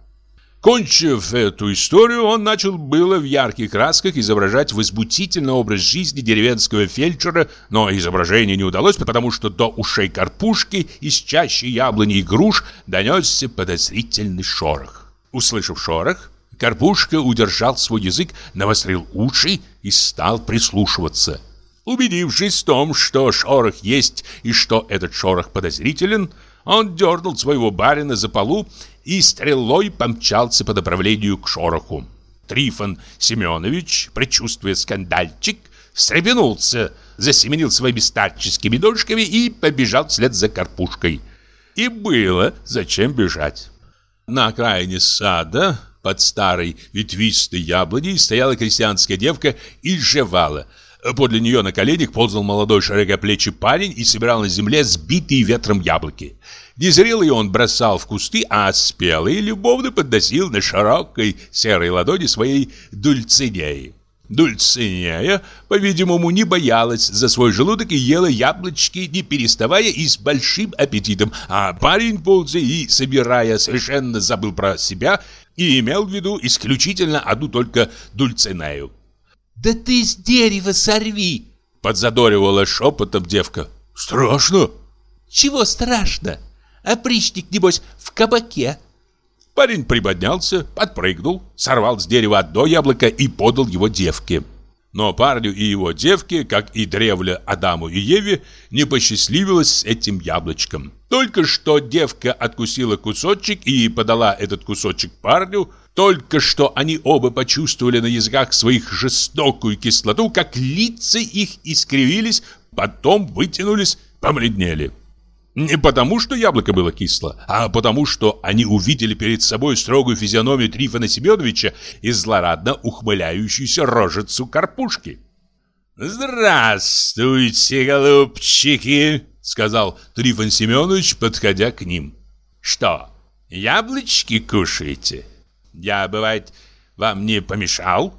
Кончив эту историю, он начал было в ярких красках изображать возбудительный образ жизни деревенского фельдшера, но изображение не удалось, потому что до ушей карпушки из чащи яблони и груш донесся подозрительный шорох. Услышав шорох, Карпушка удержал свой язык, навострил уши и стал прислушиваться. Убедившись в том, что шорох есть и что этот шорох подозрителен, он дернул своего барина за полу и стрелой помчался по направлению к шороху. Трифон Семенович, предчувствуя скандальчик, встрепенулся, засеменил своими старческими ножками и побежал вслед за карпушкой. И было зачем бежать. На окраине сада, под старой ветвистой яблоней, стояла крестьянская девка и жевала. Подле нее на коленях ползал молодой широкоплечий парень и собирал на земле сбитые ветром яблоки. Незрелые он бросал в кусты, а спелые любовно подносил на широкой серой ладони своей дульцинеи. Дульцинея, по-видимому, не боялась за свой желудок и ела яблочки, не переставая и с большим аппетитом, а парень, ползая и собирая, совершенно забыл про себя и имел в виду исключительно одну только Дульцинею. «Да ты с дерева сорви!» — подзадоривала шепотом девка. «Страшно!» «Чего страшно?» Опричник, небось, в кабаке. Парень приподнялся, подпрыгнул, сорвал с дерева одно яблоко и подал его девке. Но парню и его девке, как и древле Адаму и Еве, не посчастливилось с этим яблочком. Только что девка откусила кусочек и подала этот кусочек парню, только что они оба почувствовали на языках своих жестокую кислоту, как лица их искривились, потом вытянулись, побледнели. Не потому, что яблоко было кисло, а потому, что они увидели перед собой строгую физиономию Трифона Семеновича и злорадно ухмыляющуюся рожицу карпушки. «Здравствуйте, голубчики!» — сказал Трифон Семенович, подходя к ним. «Что, яблочки кушаете? Я, бывает, вам не помешал?»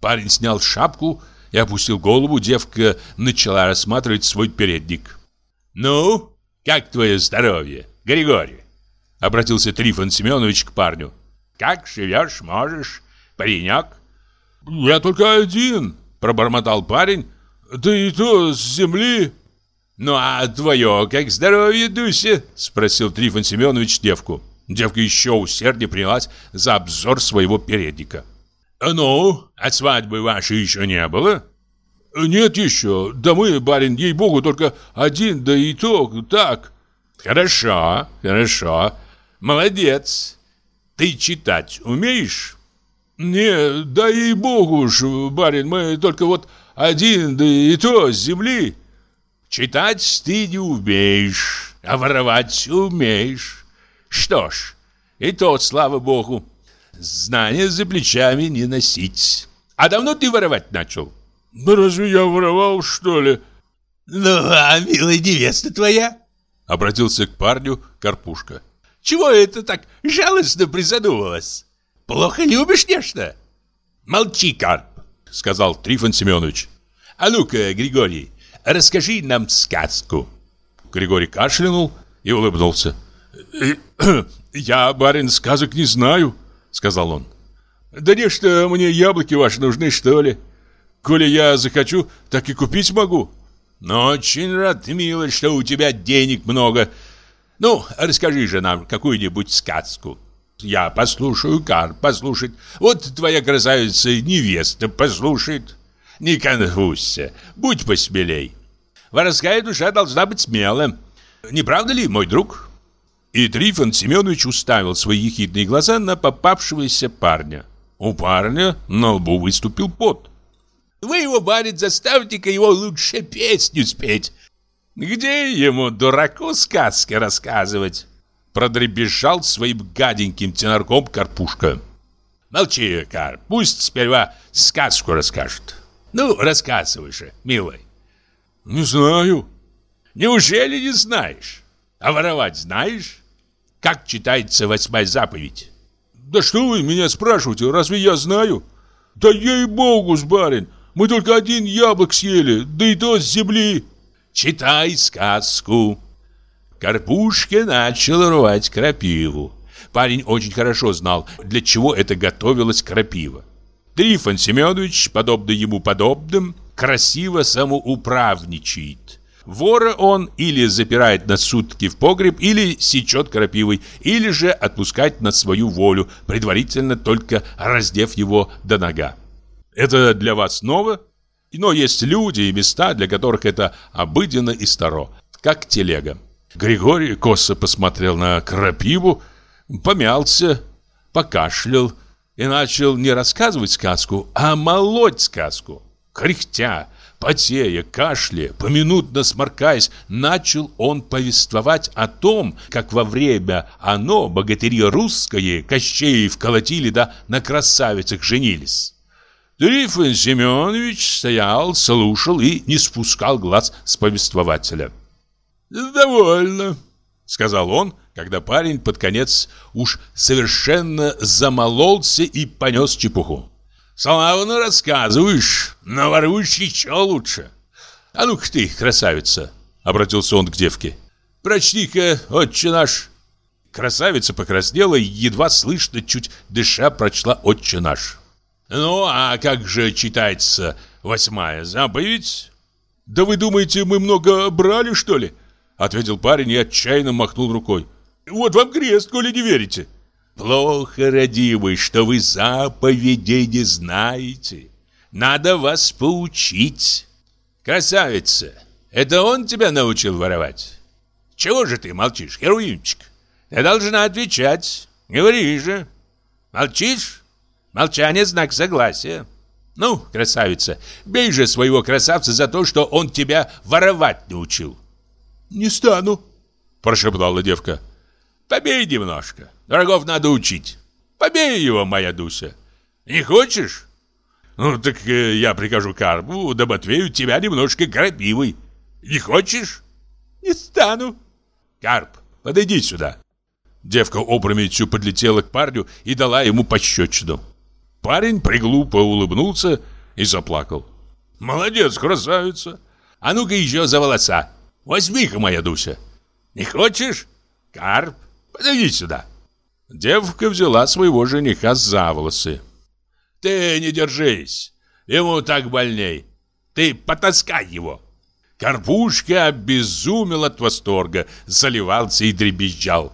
Парень снял шапку и опустил голову. Девка начала рассматривать свой передник. «Ну, как твое здоровье, Григорий?» Обратился Трифон Семенович к парню. «Как живешь, можешь, паренек?» «Я только один», — пробормотал парень. «Да и то с земли». «Ну а твое как здоровье, Дуся?» — спросил Трифон Семенович девку. Девка еще усерднее принялась за обзор своего передника. «Ну, от свадьбы вашей еще не было?» «Нет еще. Да мы, барин, ей-богу, только один, да и то так». «Хорошо, хорошо. Молодец. Ты читать умеешь?» «Не, да ей-богу ж, барин, мы только вот один, да и то с земли». «Читать ты не умеешь, а воровать умеешь. Что ж, и то, слава богу, знания за плечами не носить. А давно ты воровать начал?» Да разве я воровал, что ли? Ну, а милая невеста твоя? Обратился к парню Карпушка. Чего это так жалостно призадумалась? Плохо любишь нечто? Молчи, Карп, сказал Трифон Семенович. А ну-ка, Григорий, расскажи нам сказку. Григорий кашлянул и улыбнулся. «Я, барин, сказок не знаю», — сказал он. «Да не что, мне яблоки ваши нужны, что ли?» Коли я захочу, так и купить могу. Но очень рад, милый, что у тебя денег много. Ну, расскажи же нам какую-нибудь сказку. Я послушаю, Кар, послушать. Вот твоя красавица невеста послушает. Не конфузься, будь посмелей. Воровская душа должна быть смелым. Не правда ли, мой друг?» И Трифон Семенович уставил свои ехидные глаза на попавшегося парня. У парня на лбу выступил пот. Вы его, барин, заставьте-ка его лучше песню спеть. Где ему, дураку, сказки рассказывать? Продребезжал своим гаденьким тенорком Карпушка. Молчи, Карп, пусть сперва сказку расскажет. Ну, рассказывай же, милый. Не знаю. Неужели не знаешь? А воровать знаешь? Как читается восьмая заповедь? Да что вы меня спрашиваете, разве я знаю? Да ей-богу, барин, мы только один яблок съели, да и то с земли. Читай сказку. Карпушка начал рвать крапиву. Парень очень хорошо знал, для чего это готовилось крапива. Трифон Семенович, подобно ему подобным, красиво самоуправничает. Вора он или запирает на сутки в погреб, или сечет крапивой, или же отпускает на свою волю, предварительно только раздев его до нога. Это для вас ново? Но есть люди и места, для которых это обыденно и старо, как телега. Григорий косо посмотрел на крапиву, помялся, покашлял и начал не рассказывать сказку, а молоть сказку. Кряхтя, потея, кашляя, поминутно сморкаясь, начал он повествовать о том, как во время оно, богатыри русские, Кощеев колотили да на красавицах женились. Трифон Семенович стоял, слушал и не спускал глаз с повествователя. «Довольно», — сказал он, когда парень под конец уж совершенно замололся и понес чепуху. «Славно рассказываешь, но воруешь еще лучше. А ну-ка ты, красавица!» — обратился он к девке. «Прочти-ка, отче наш!» Красавица покраснела и едва слышно, чуть дыша, прочла «Отче наш». Ну, а как же читается восьмая заповедь? Да вы думаете, мы много брали, что ли? Ответил парень и отчаянно махнул рукой. Вот вам крест, коли не верите. Плохо, родимый, что вы заповедей не знаете. Надо вас поучить. Красавица, это он тебя научил воровать? Чего же ты молчишь, Херуимчик? Ты должна отвечать. Говори же. Молчишь? Молчание – знак согласия. Ну, красавица, бей же своего красавца за то, что он тебя воровать научил. Не стану, прошептала девка. Побей немножко. Врагов надо учить. Побей его, моя Дуся. Не хочешь? Ну, так э, я прикажу Карпу, да Матвею тебя немножко крапивой. Не хочешь? Не стану. Карп, подойди сюда. Девка опрометью подлетела к парню и дала ему пощечину. Парень приглупо улыбнулся и заплакал. «Молодец, красавица! А ну-ка еще за волоса! Возьми-ка, моя Дуся! Не хочешь? Карп, подойди сюда!» Девка взяла своего жениха за волосы. «Ты не держись! Ему так больней! Ты потаскай его!» Карпушка обезумел от восторга, заливался и дребезжал.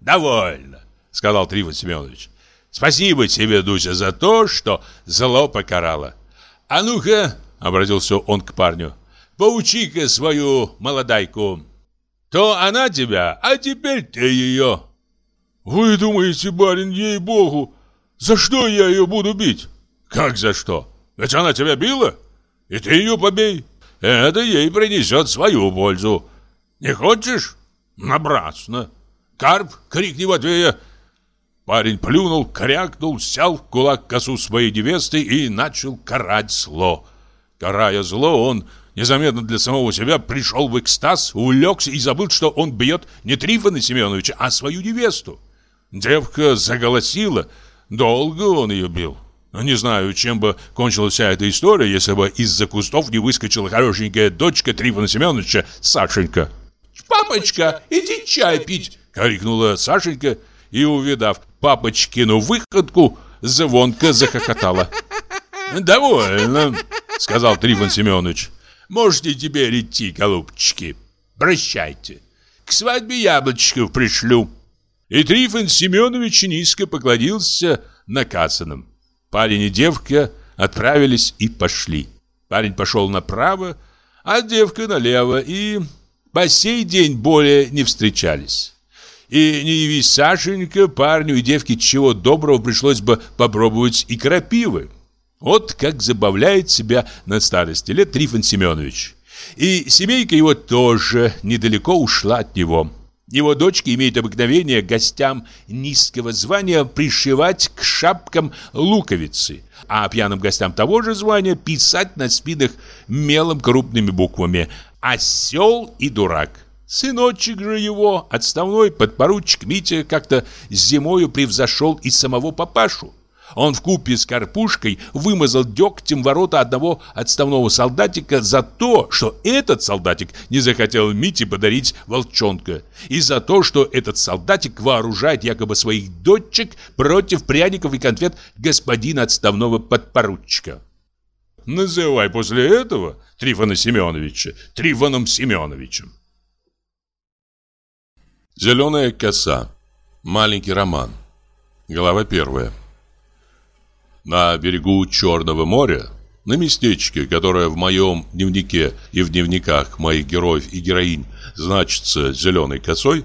«Довольно», — сказал Трифон Семенович. Спасибо тебе, Дуся, за то, что зло покарало. А ну-ка, обратился он к парню, поучи-ка свою молодайку. То она тебя, а теперь ты ее. Вы думаете, барин, ей-богу, за что я ее буду бить? Как за что? Ведь она тебя била, и ты ее побей. Это ей принесет свою пользу. Не хочешь? Набрасно. Карп, крикни Матвея, Парень плюнул, крякнул, взял в кулак косу своей невесты и начал карать зло. Карая зло, он незаметно для самого себя пришел в экстаз, улегся и забыл, что он бьет не Трифона Семеновича, а свою невесту. Девка заголосила, долго он ее бил. Не знаю, чем бы кончилась вся эта история, если бы из-за кустов не выскочила хорошенькая дочка Трифона Семеновича, Сашенька. «Папочка, иди чай пить!» — крикнула Сашенька и, увидав папочкину выходку, звонко захохотала. «Довольно», — сказал Трифон Семенович. «Можете теперь идти, голубчики. Прощайте. К свадьбе яблочков пришлю». И Трифон Семенович низко поклонился наказанным. Парень и девка отправились и пошли. Парень пошел направо, а девка налево, и по сей день более не встречались. И не явись Сашенька, парню и девке чего доброго пришлось бы попробовать и крапивы. Вот как забавляет себя на старости лет Трифон Семенович. И семейка его тоже недалеко ушла от него. Его дочка имеет обыкновение гостям низкого звания пришивать к шапкам луковицы, а пьяным гостям того же звания писать на спинах мелом крупными буквами «Осел и дурак». Сыночек же его, отставной подпоручик Митя, как-то зимою превзошел и самого папашу. Он в купе с Карпушкой вымазал дегтем ворота одного отставного солдатика за то, что этот солдатик не захотел Мите подарить волчонка, и за то, что этот солдатик вооружает якобы своих дочек против пряников и конфет господина отставного подпоручика. Называй после этого Трифона Семеновича Трифоном Семеновичем. Зеленая коса. Маленький роман. Глава первая. На берегу Черного моря, на местечке, которое в моем дневнике и в дневниках моих героев и героинь значится зеленой косой,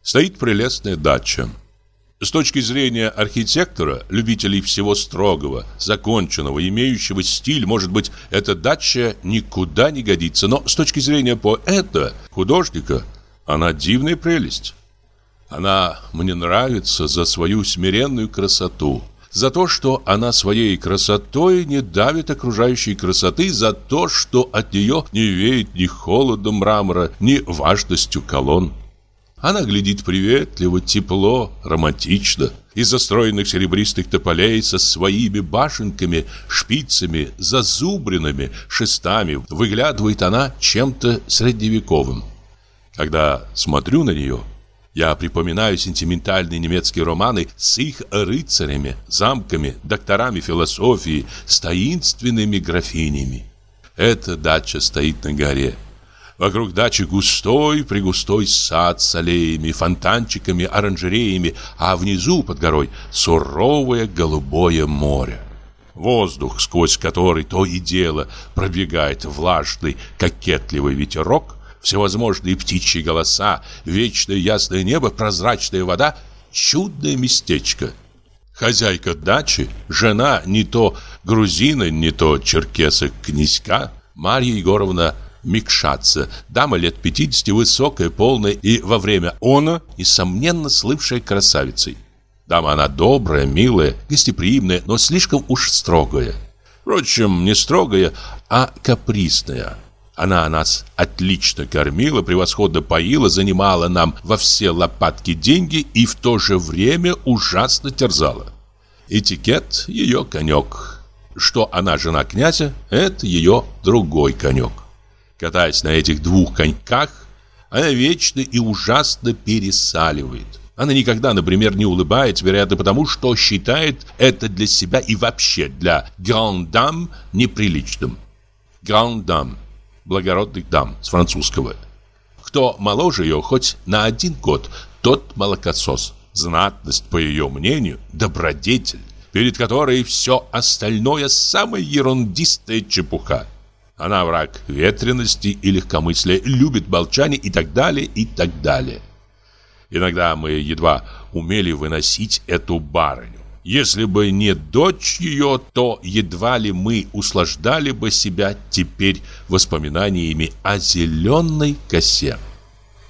стоит прелестная дача. С точки зрения архитектора, любителей всего строгого, законченного, имеющего стиль, может быть, эта дача никуда не годится, но с точки зрения поэта, художника – она дивная прелесть. Она мне нравится за свою смиренную красоту, за то, что она своей красотой не давит окружающей красоты, за то, что от нее не веет ни холодом мрамора, ни важностью колонн. Она глядит приветливо, тепло, романтично. Из застроенных серебристых тополей со своими башенками, шпицами, зазубринами, шестами выглядывает она чем-то средневековым. Когда смотрю на нее, я припоминаю сентиментальные немецкие романы с их рыцарями, замками, докторами философии, с таинственными графинями. Эта дача стоит на горе. Вокруг дачи густой, пригустой сад с аллеями, фонтанчиками, оранжереями, а внизу под горой суровое голубое море. Воздух, сквозь который то и дело пробегает влажный, кокетливый ветерок, всевозможные птичьи голоса, вечное ясное небо, прозрачная вода — чудное местечко. Хозяйка дачи, жена не то грузина, не то черкеса князька, Марья Егоровна Микшаца, дама лет 50, высокая, полная и во время она, несомненно, слывшая красавицей. Дама она добрая, милая, гостеприимная, но слишком уж строгая. Впрочем, не строгая, а капризная. Она нас отлично кормила, превосходно поила, занимала нам во все лопатки деньги и в то же время ужасно терзала. Этикет – ее конек. Что она жена князя – это ее другой конек. Катаясь на этих двух коньках, она вечно и ужасно пересаливает. Она никогда, например, не улыбается, вероятно, потому что считает это для себя и вообще для грандам неприличным. Грандам – благородных дам с французского. Кто моложе ее хоть на один год, тот молокосос. Знатность, по ее мнению, добродетель, перед которой все остальное самая ерундистая чепуха. Она враг ветренности и легкомыслия, любит молчание и так далее, и так далее. Иногда мы едва умели выносить эту барыню. Если бы не дочь ее, то едва ли мы услаждали бы себя теперь воспоминаниями о зеленой косе.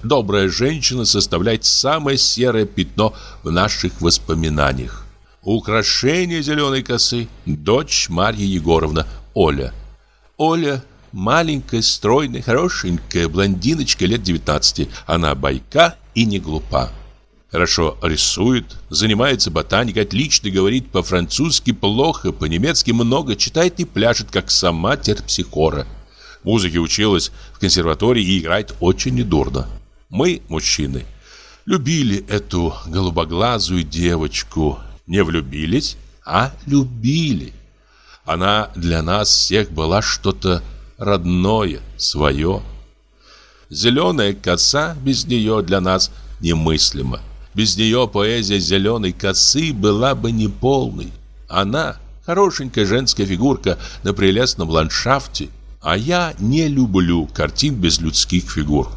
Добрая женщина составляет самое серое пятно в наших воспоминаниях. Украшение зеленой косы – дочь Марья Егоровна, Оля. Оля маленькая, стройная, хорошенькая блондиночка лет 19. Она байка и не глупа. Хорошо рисует, занимается ботаникой, отлично говорит по-французски, плохо, по-немецки много, читает и пляшет, как сама терпсихора. Музыке училась в консерватории и играет очень недурно. Мы, мужчины, любили эту голубоглазую девочку. Не влюбились, а любили. Она для нас всех была что-то родное, свое. Зеленая коса без нее для нас немыслима. Без нее поэзия зеленой косы была бы неполной. Она – хорошенькая женская фигурка на прелестном ландшафте, а я не люблю картин без людских фигур.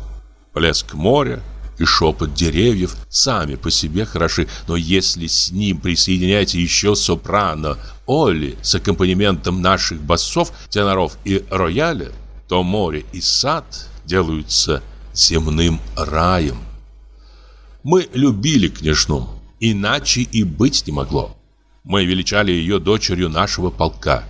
Плеск моря и шепот деревьев сами по себе хороши, но если с ним присоединять еще сопрано Олли с аккомпанементом наших басов, теноров и рояля, то море и сад делаются земным раем. Мы любили княжну, иначе и быть не могло. Мы величали ее дочерью нашего полка.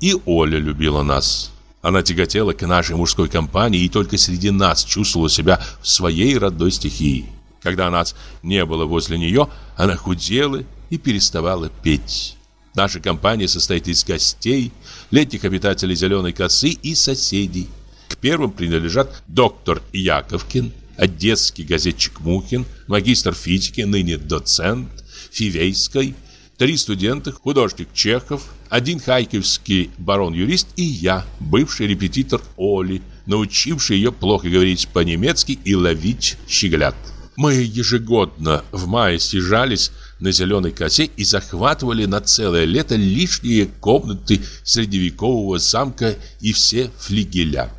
И Оля любила нас. Она тяготела к нашей мужской компании и только среди нас чувствовала себя в своей родной стихии. Когда нас не было возле нее, она худела и переставала петь. Наша компания состоит из гостей, летних обитателей Зеленой косы и соседей. К первым принадлежат доктор Яковкин, одесский газетчик Мухин, магистр физики, ныне доцент Фивейской, три студента, художник Чехов, один хайкевский барон-юрист и я, бывший репетитор Оли, научивший ее плохо говорить по-немецки и ловить щеглят. Мы ежегодно в мае съезжались на зеленой косе и захватывали на целое лето лишние комнаты средневекового замка и все флигеля.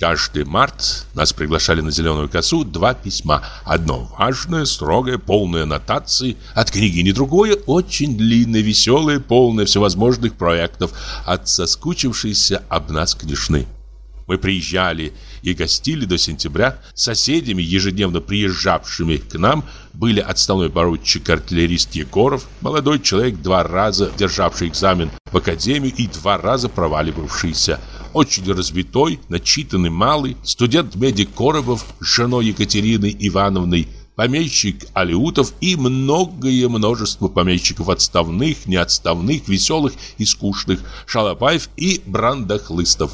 Каждый март нас приглашали на зеленую косу два письма. Одно важное, строгое, полное нотации от княгини, другое очень длинное, веселое, полное всевозможных проектов от соскучившейся об нас княжны. Мы приезжали и гостили до сентября. Соседями, ежедневно приезжавшими к нам, были отставной поручик-артиллерист Егоров, молодой человек, два раза державший экзамен в академию и два раза проваливавшийся очень развитой, начитанный малый, студент-медик Коробов с женой Екатериной Ивановной, помещик Алиутов и многое множество помещиков отставных, неотставных, веселых и скучных, Шалопаев и Брандахлыстов.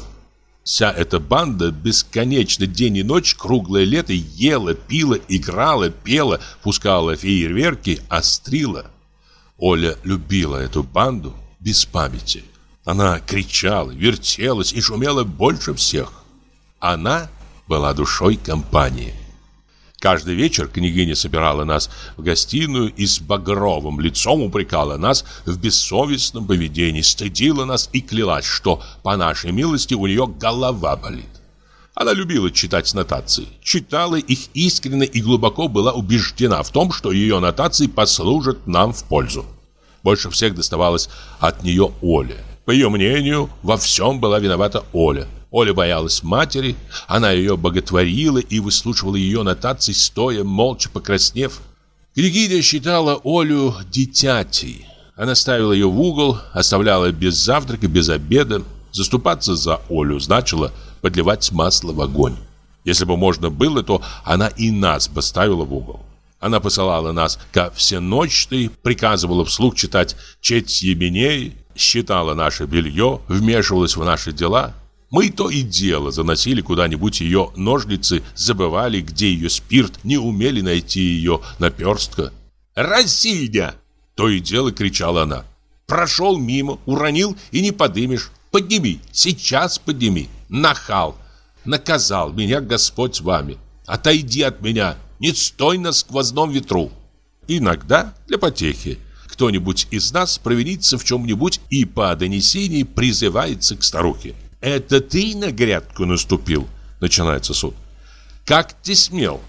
Вся эта банда бесконечно день и ночь, круглое лето ела, пила, играла, пела, пускала фейерверки, острила. Оля любила эту банду без памяти. Она кричала, вертелась и шумела больше всех. Она была душой компании. Каждый вечер княгиня собирала нас в гостиную и с багровым лицом упрекала нас в бессовестном поведении, стыдила нас и клялась, что, по нашей милости, у нее голова болит. Она любила читать нотации, читала их искренне и глубоко была убеждена в том, что ее нотации послужат нам в пользу. Больше всех доставалось от нее Оле. По ее мнению, во всем была виновата Оля. Оля боялась матери, она ее боготворила и выслушивала ее нотации, стоя, молча покраснев. Княгиня считала Олю дитятей. Она ставила ее в угол, оставляла без завтрака, без обеда. Заступаться за Олю значило подливать масло в огонь. Если бы можно было, то она и нас бы ставила в угол. Она посылала нас ко всеночной, приказывала вслух читать четь еменей, считала наше белье, вмешивалась в наши дела. Мы то и дело заносили куда-нибудь ее ножницы, забывали, где ее спирт, не умели найти ее наперстка. «Россия!» – то и дело кричала она. «Прошел мимо, уронил и не подымешь. Подними, сейчас подними. Нахал! Наказал меня Господь вами. Отойди от меня, не стой на сквозном ветру». Иногда для потехи кто-нибудь из нас провинится в чем-нибудь и по донесении призывается к старухе. «Это ты на грядку наступил?» Начинается суд. «Как ты смел?»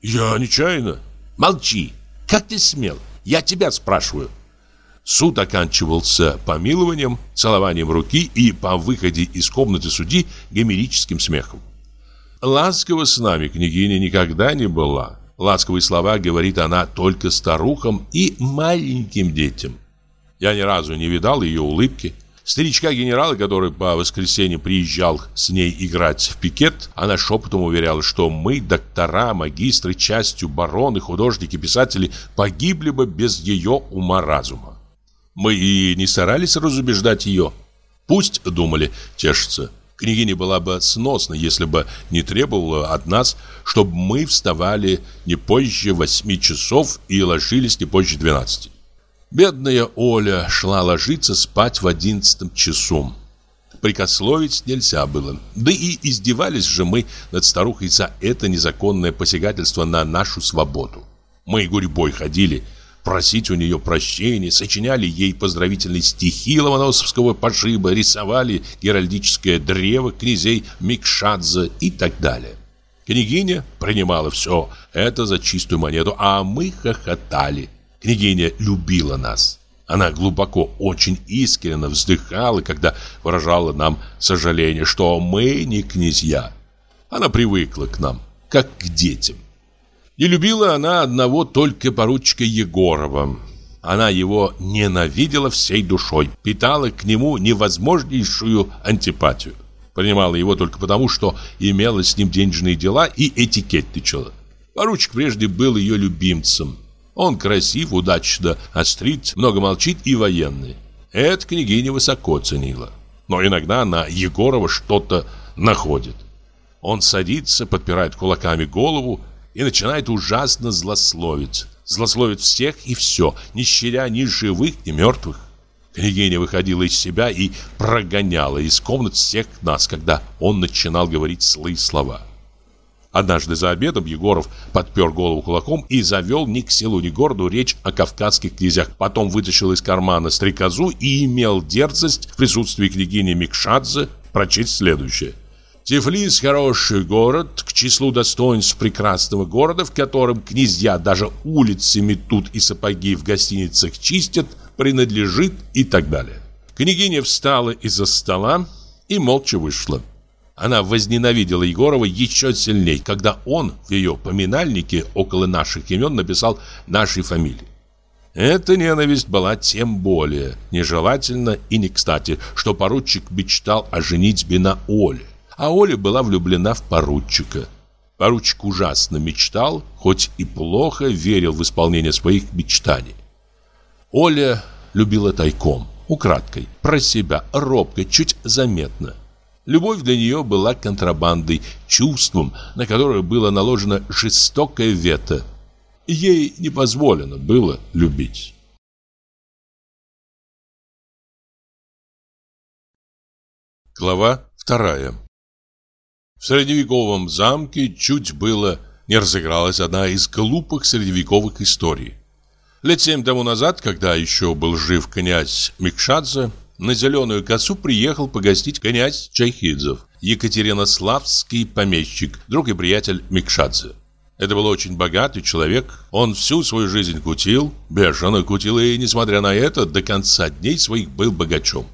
«Я нечаянно». «Молчи! Как ты смел? Я тебя спрашиваю». Суд оканчивался помилованием, целованием руки и по выходе из комнаты судьи гомерическим смехом. Ласкова с нами княгиня никогда не была. Ласковые слова говорит она только старухам и маленьким детям. Я ни разу не видал ее улыбки. Старичка-генерала, который по воскресенье приезжал с ней играть в пикет, она шепотом уверяла, что мы, доктора, магистры, частью бароны, художники, писатели, погибли бы без ее ума-разума. Мы и не старались разубеждать ее. Пусть, думали, тешится. Княгиня была бы сносна, если бы не требовала от нас, чтобы мы вставали не позже восьми часов и ложились не позже двенадцати. Бедная Оля шла ложиться спать в одиннадцатом часу. Прикословить нельзя было. Да и издевались же мы над старухой за это незаконное посягательство на нашу свободу. Мы гурьбой ходили просить у нее прощения, сочиняли ей поздравительные стихи Ломоносовского пошиба, рисовали геральдическое древо князей Микшадзе и так далее. Княгиня принимала все это за чистую монету, а мы хохотали. Княгиня любила нас. Она глубоко, очень искренне вздыхала, когда выражала нам сожаление, что мы не князья. Она привыкла к нам, как к детям. Не любила она одного только поручика Егорова. Она его ненавидела всей душой, питала к нему невозможнейшую антипатию. Принимала его только потому, что имела с ним денежные дела и этикеттичала. Поручик прежде был ее любимцем. Он красив, удачно острит, много молчит и военный. Это княгиня высоко ценила. Но иногда на Егорова что-то находит. Он садится, подпирает кулаками голову и начинает ужасно злословить. Злословит всех и все, не щадя ни живых, ни мертвых. Княгиня выходила из себя и прогоняла из комнат всех нас, когда он начинал говорить злые слова. Однажды за обедом Егоров подпер голову кулаком и завел ни к селу, ни к городу речь о кавказских князях. Потом вытащил из кармана стрекозу и имел дерзость в присутствии княгини Микшадзе прочесть следующее. Тифлис – хороший город, к числу достоинств прекрасного города, в котором князья даже улицы метут и сапоги в гостиницах чистят, принадлежит и так далее. Княгиня встала из-за стола и молча вышла. Она возненавидела Егорова еще сильнее, когда он в ее поминальнике около наших имен написал нашей фамилии. Эта ненависть была тем более нежелательна и не кстати, что поручик мечтал о женитьбе на Оле, а Оля была влюблена в поручика. Поручик ужасно мечтал, хоть и плохо верил в исполнение своих мечтаний. Оля любила тайком, украдкой, про себя, робко, чуть заметно – Любовь для нее была контрабандой, чувством, на которое было наложено жестокое вето. Ей не позволено было любить. Глава вторая В средневековом замке чуть было не разыгралась одна из глупых средневековых историй. Лет семь тому назад, когда еще был жив князь Микшадзе, на Зеленую косу приехал погостить князь Чайхидзов, Екатеринославский помещик, друг и приятель Микшадзе. Это был очень богатый человек. Он всю свою жизнь кутил, бешено кутил, и, несмотря на это, до конца дней своих был богачом.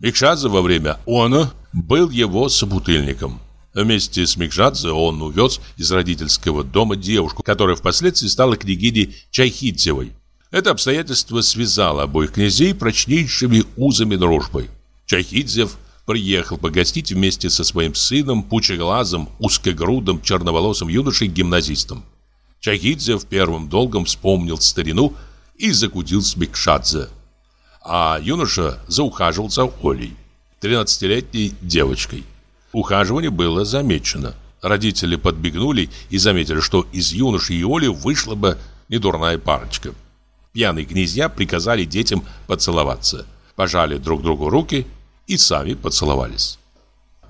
Микшадзе во время она был его собутыльником. Вместе с Микшадзе он увез из родительского дома девушку, которая впоследствии стала княгиней Чайхидзевой. Это обстоятельство связало обоих князей прочнейшими узами дружбой. Чайхидзев приехал погостить вместе со своим сыном, пучеглазым, узкогрудым, черноволосым юношей-гимназистом. Чайхидзев первым долгом вспомнил старину и закудил с Микшадзе. А юноша заухаживал за Олей, 13-летней девочкой. Ухаживание было замечено. Родители подбегнули и заметили, что из юноши и Оли вышла бы недурная парочка. Пьяные князья приказали детям поцеловаться. Пожали друг другу руки и сами поцеловались.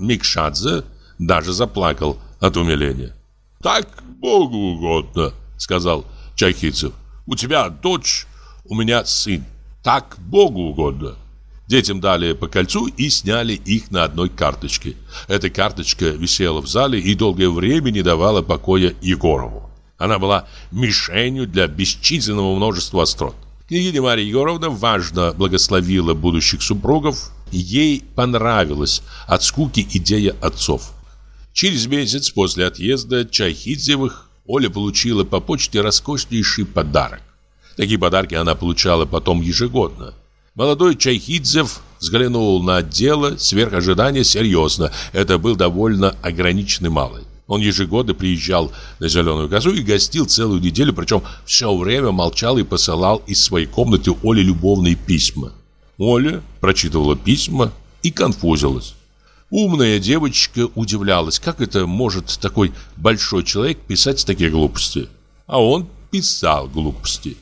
Микшадзе даже заплакал от умиления. «Так Богу угодно», — сказал Чайхидзев. «У тебя дочь, у меня сын. Так Богу угодно». Детям дали по кольцу и сняли их на одной карточке. Эта карточка висела в зале и долгое время не давала покоя Егорову. Она была мишенью для бесчисленного множества острот. Княгиня Мария Егоровна важно благословила будущих супругов. Ей понравилась от скуки идея отцов. Через месяц после отъезда Чайхидзевых Оля получила по почте роскошнейший подарок. Такие подарки она получала потом ежегодно. Молодой Чайхидзев взглянул на дело сверх ожидания серьезно. Это был довольно ограниченный малый. Он ежегодно приезжал на Зеленую козу и гостил целую неделю, причем все время молчал и посылал из своей комнаты Оле любовные письма. Оля прочитывала письма и конфузилась. Умная девочка удивлялась, как это может такой большой человек писать такие глупости. А он писал глупости.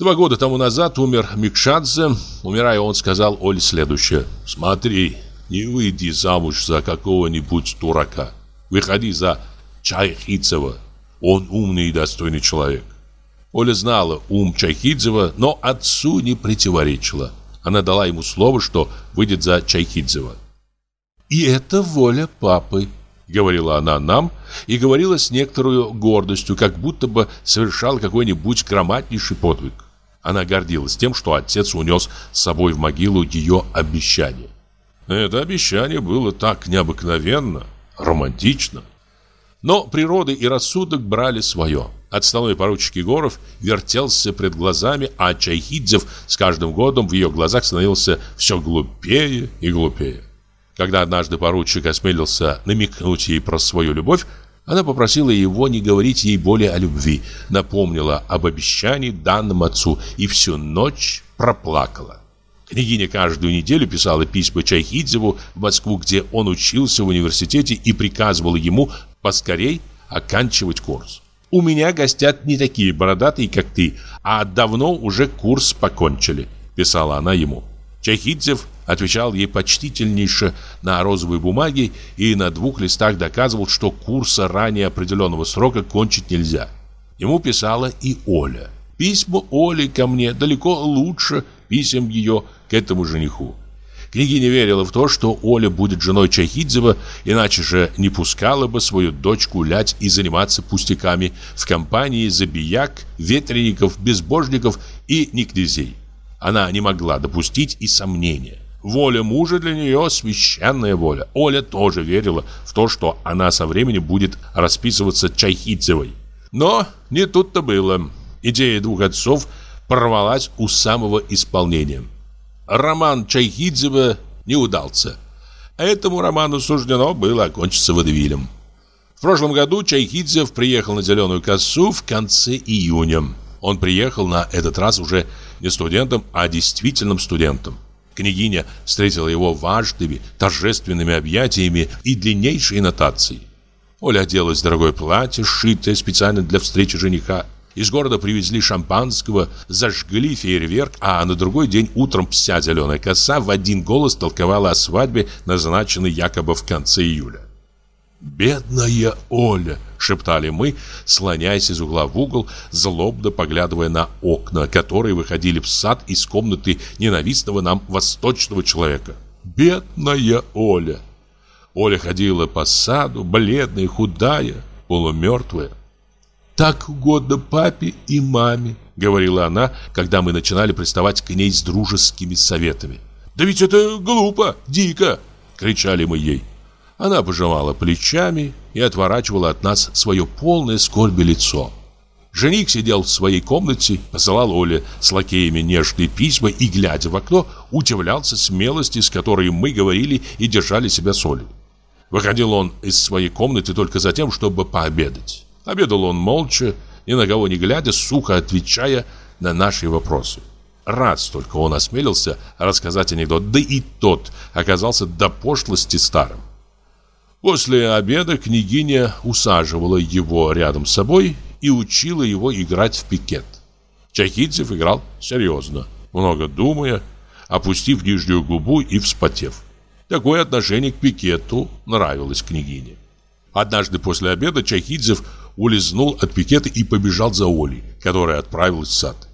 Два года тому назад умер Микшадзе. Умирая, он сказал Оле следующее. «Смотри, не выйди замуж за какого-нибудь дурака. Выходи за Чайхидзева. Он умный и достойный человек. Оля знала ум Чайхидзева, но отцу не противоречила. Она дала ему слово, что выйдет за Чайхидзева. «И это воля папы», — говорила она нам, и говорила с некоторой гордостью, как будто бы совершала какой-нибудь громаднейший подвиг. Она гордилась тем, что отец унес с собой в могилу ее обещание. Это обещание было так необыкновенно, романтично. Но природа и рассудок брали свое. Отставной поручик Егоров вертелся пред глазами, а Чайхидзев с каждым годом в ее глазах становился все глупее и глупее. Когда однажды поручик осмелился намекнуть ей про свою любовь, она попросила его не говорить ей более о любви, напомнила об обещании данном отцу и всю ночь проплакала. Княгиня каждую неделю писала письма Чайхидзеву в Москву, где он учился в университете и приказывала ему поскорей оканчивать курс. «У меня гостят не такие бородатые, как ты, а давно уже курс покончили», – писала она ему. Чайхидзев отвечал ей почтительнейше на розовой бумаге и на двух листах доказывал, что курса ранее определенного срока кончить нельзя. Ему писала и Оля. Письма Оли ко мне далеко лучше писем ее к этому жениху. Княгиня верила в то, что Оля будет женой Чайхидзева, иначе же не пускала бы свою дочь гулять и заниматься пустяками в компании забияк, ветреников, безбожников и некнязей. Она не могла допустить и сомнения. Воля мужа для нее священная воля. Оля тоже верила в то, что она со временем будет расписываться Чайхидзевой. Но не тут-то было. Идея двух отцов порвалась у самого исполнения. Роман Чайхидзева не удался. Этому роману суждено было окончиться водевилем. В прошлом году Чайхидзев приехал на Зеленую косу в конце июня. Он приехал на этот раз уже не студентом, а действительным студентом. Княгиня встретила его важными, торжественными объятиями и длиннейшей нотацией. Оля оделась в дорогое платье, сшитое специально для встречи жениха. Из города привезли шампанского, зажгли фейерверк, а на другой день утром вся зеленая коса в один голос толковала о свадьбе, назначенной якобы в конце июля. «Бедная Оля!» — шептали мы, слоняясь из угла в угол, злобно поглядывая на окна, которые выходили в сад из комнаты ненавистного нам восточного человека. «Бедная Оля!» Оля ходила по саду, бледная, худая, полумертвая. так угодно папе и маме», — говорила она, когда мы начинали приставать к ней с дружескими советами. «Да ведь это глупо, дико!» — кричали мы ей. Она пожимала плечами и отворачивала от нас свое полное скорби лицо. Жених сидел в своей комнате, посылал Оле с лакеями нежные письма и, глядя в окно, удивлялся смелости, с которой мы говорили и держали себя с Олей. Выходил он из своей комнаты только за тем, чтобы пообедать. Обедал он молча, ни на кого не глядя, сухо отвечая на наши вопросы. Раз только он осмелился рассказать анекдот, да и тот оказался до пошлости старым. После обеда княгиня усаживала его рядом с собой и учила его играть в пикет. Чайкидзев играл серьезно, много думая, опустив нижнюю губу и вспотев. Такое отношение к пикету нравилось княгине. Однажды после обеда Чайкидзев улизнул от пикета и побежал за Олей, которая отправилась в сад.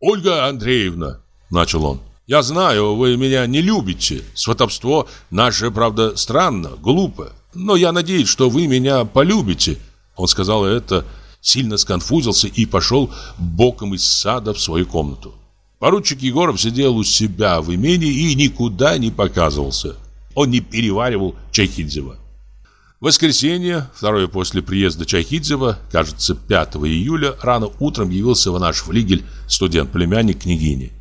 «Ольга Андреевна», — начал он, — «я знаю, вы меня не любите. Сватовство наше, правда, странно, глупо. Но я надеюсь, что вы меня полюбите. Он сказал это, сильно сконфузился и пошел боком из сада в свою комнату. Поручик Егоров сидел у себя в имении и никуда не показывался. Он не переваривал Чайхидзева. Воскресенье, второе после приезда Чайхидзева, кажется, 5 июля, рано утром явился в наш флигель студент-племянник княгини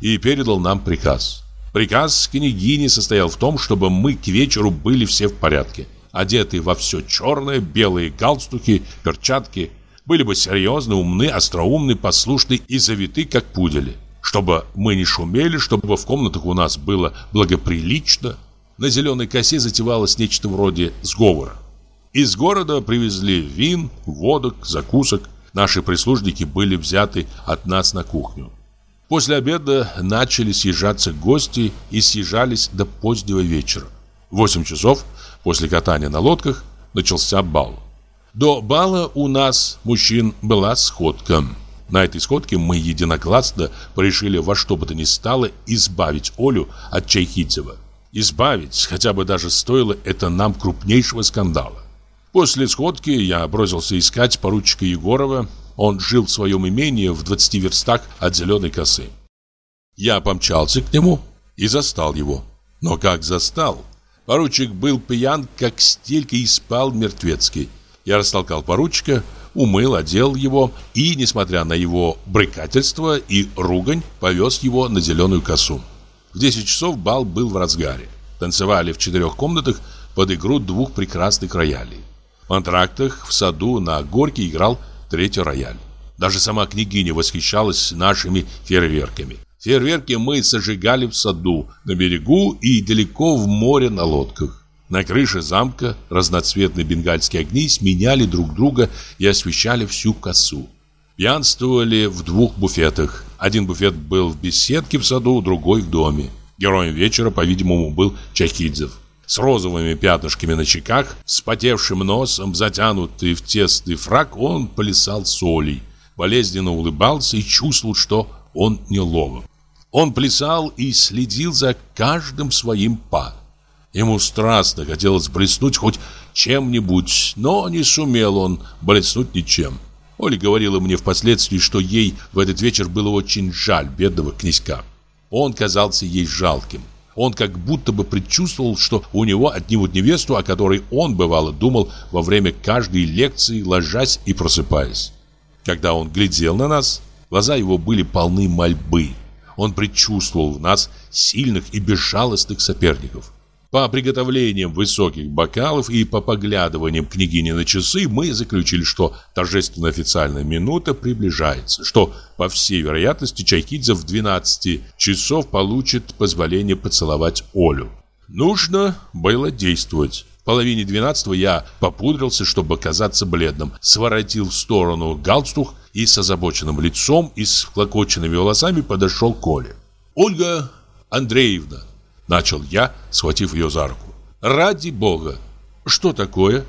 и передал нам приказ. Приказ княгини состоял в том, чтобы мы к вечеру были все в порядке одетые во все черное, белые галстуки, перчатки, были бы серьезны, умны, остроумны, послушны и завиты, как пудели. Чтобы мы не шумели, чтобы в комнатах у нас было благоприлично. На зеленой косе затевалось нечто вроде сговора. Из города привезли вин, водок, закусок. Наши прислужники были взяты от нас на кухню. После обеда начали съезжаться гости и съезжались до позднего вечера. В 8 часов После катания на лодках начался бал. До бала у нас, мужчин, была сходка. На этой сходке мы единогласно решили во что бы то ни стало избавить Олю от Чайхидзева. Избавить, хотя бы даже стоило это нам крупнейшего скандала. После сходки я бросился искать поручика Егорова. Он жил в своем имении в 20 верстах от Зеленой косы. Я помчался к нему и застал его. Но как застал? Поручик был пьян, как стелька, и спал мертвецкий. Я растолкал поручика, умыл, одел его и, несмотря на его брыкательство и ругань, повез его на зеленую косу. В 10 часов бал был в разгаре. Танцевали в четырех комнатах под игру двух прекрасных роялей. В антрактах в саду на горке играл третий рояль. Даже сама княгиня восхищалась нашими фейерверками. Фейерверки мы сожигали в саду, на берегу и далеко в море на лодках. На крыше замка разноцветные бенгальские огни сменяли друг друга и освещали всю косу. Пьянствовали в двух буфетах. Один буфет был в беседке в саду, другой в доме. Героем вечера, по-видимому, был Чахидзев. С розовыми пятнышками на щеках, с потевшим носом, затянутый в тесный фраг, он плясал солей. Болезненно улыбался и чувствовал, что он неловок. Он плясал и следил за каждым своим па. Ему страстно хотелось блеснуть хоть чем-нибудь, но не сумел он блеснуть ничем. Оля говорила мне впоследствии, что ей в этот вечер было очень жаль бедного князька. Он казался ей жалким. Он как будто бы предчувствовал, что у него отнимут невесту, о которой он, бывало, думал во время каждой лекции, ложась и просыпаясь. Когда он глядел на нас, глаза его были полны мольбы. Он предчувствовал в нас сильных и безжалостных соперников. По приготовлениям высоких бокалов и по поглядываниям княгини на часы мы заключили, что торжественная официальная минута приближается, что, по всей вероятности, Чайкидзе в 12 часов получит позволение поцеловать Олю. Нужно было действовать. Половине двенадцатого я попудрился, чтобы казаться бледным, своротил в сторону галстук и с озабоченным лицом и с вклокоченными волосами подошел к Коле. «Ольга Андреевна!» – начал я, схватив ее за руку. «Ради Бога!» «Что такое?»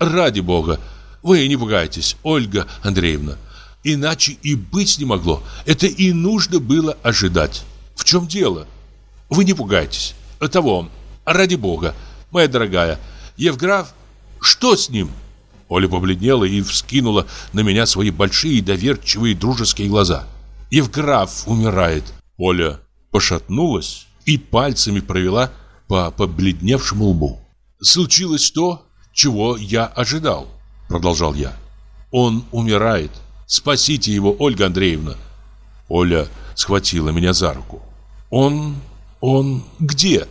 «Ради Бога! Вы не пугайтесь, Ольга Андреевна! Иначе и быть не могло. Это и нужно было ожидать. В чем дело? Вы не пугайтесь. Того, ради Бога, моя дорогая, Евграф, что с ним?» Оля побледнела и вскинула на меня свои большие доверчивые дружеские глаза. Евграф умирает. Оля пошатнулась и пальцами провела по побледневшему лбу. Случилось то, чего я ожидал, продолжал я. Он умирает. Спасите его, Ольга Андреевна. Оля схватила меня за руку. Он... он где?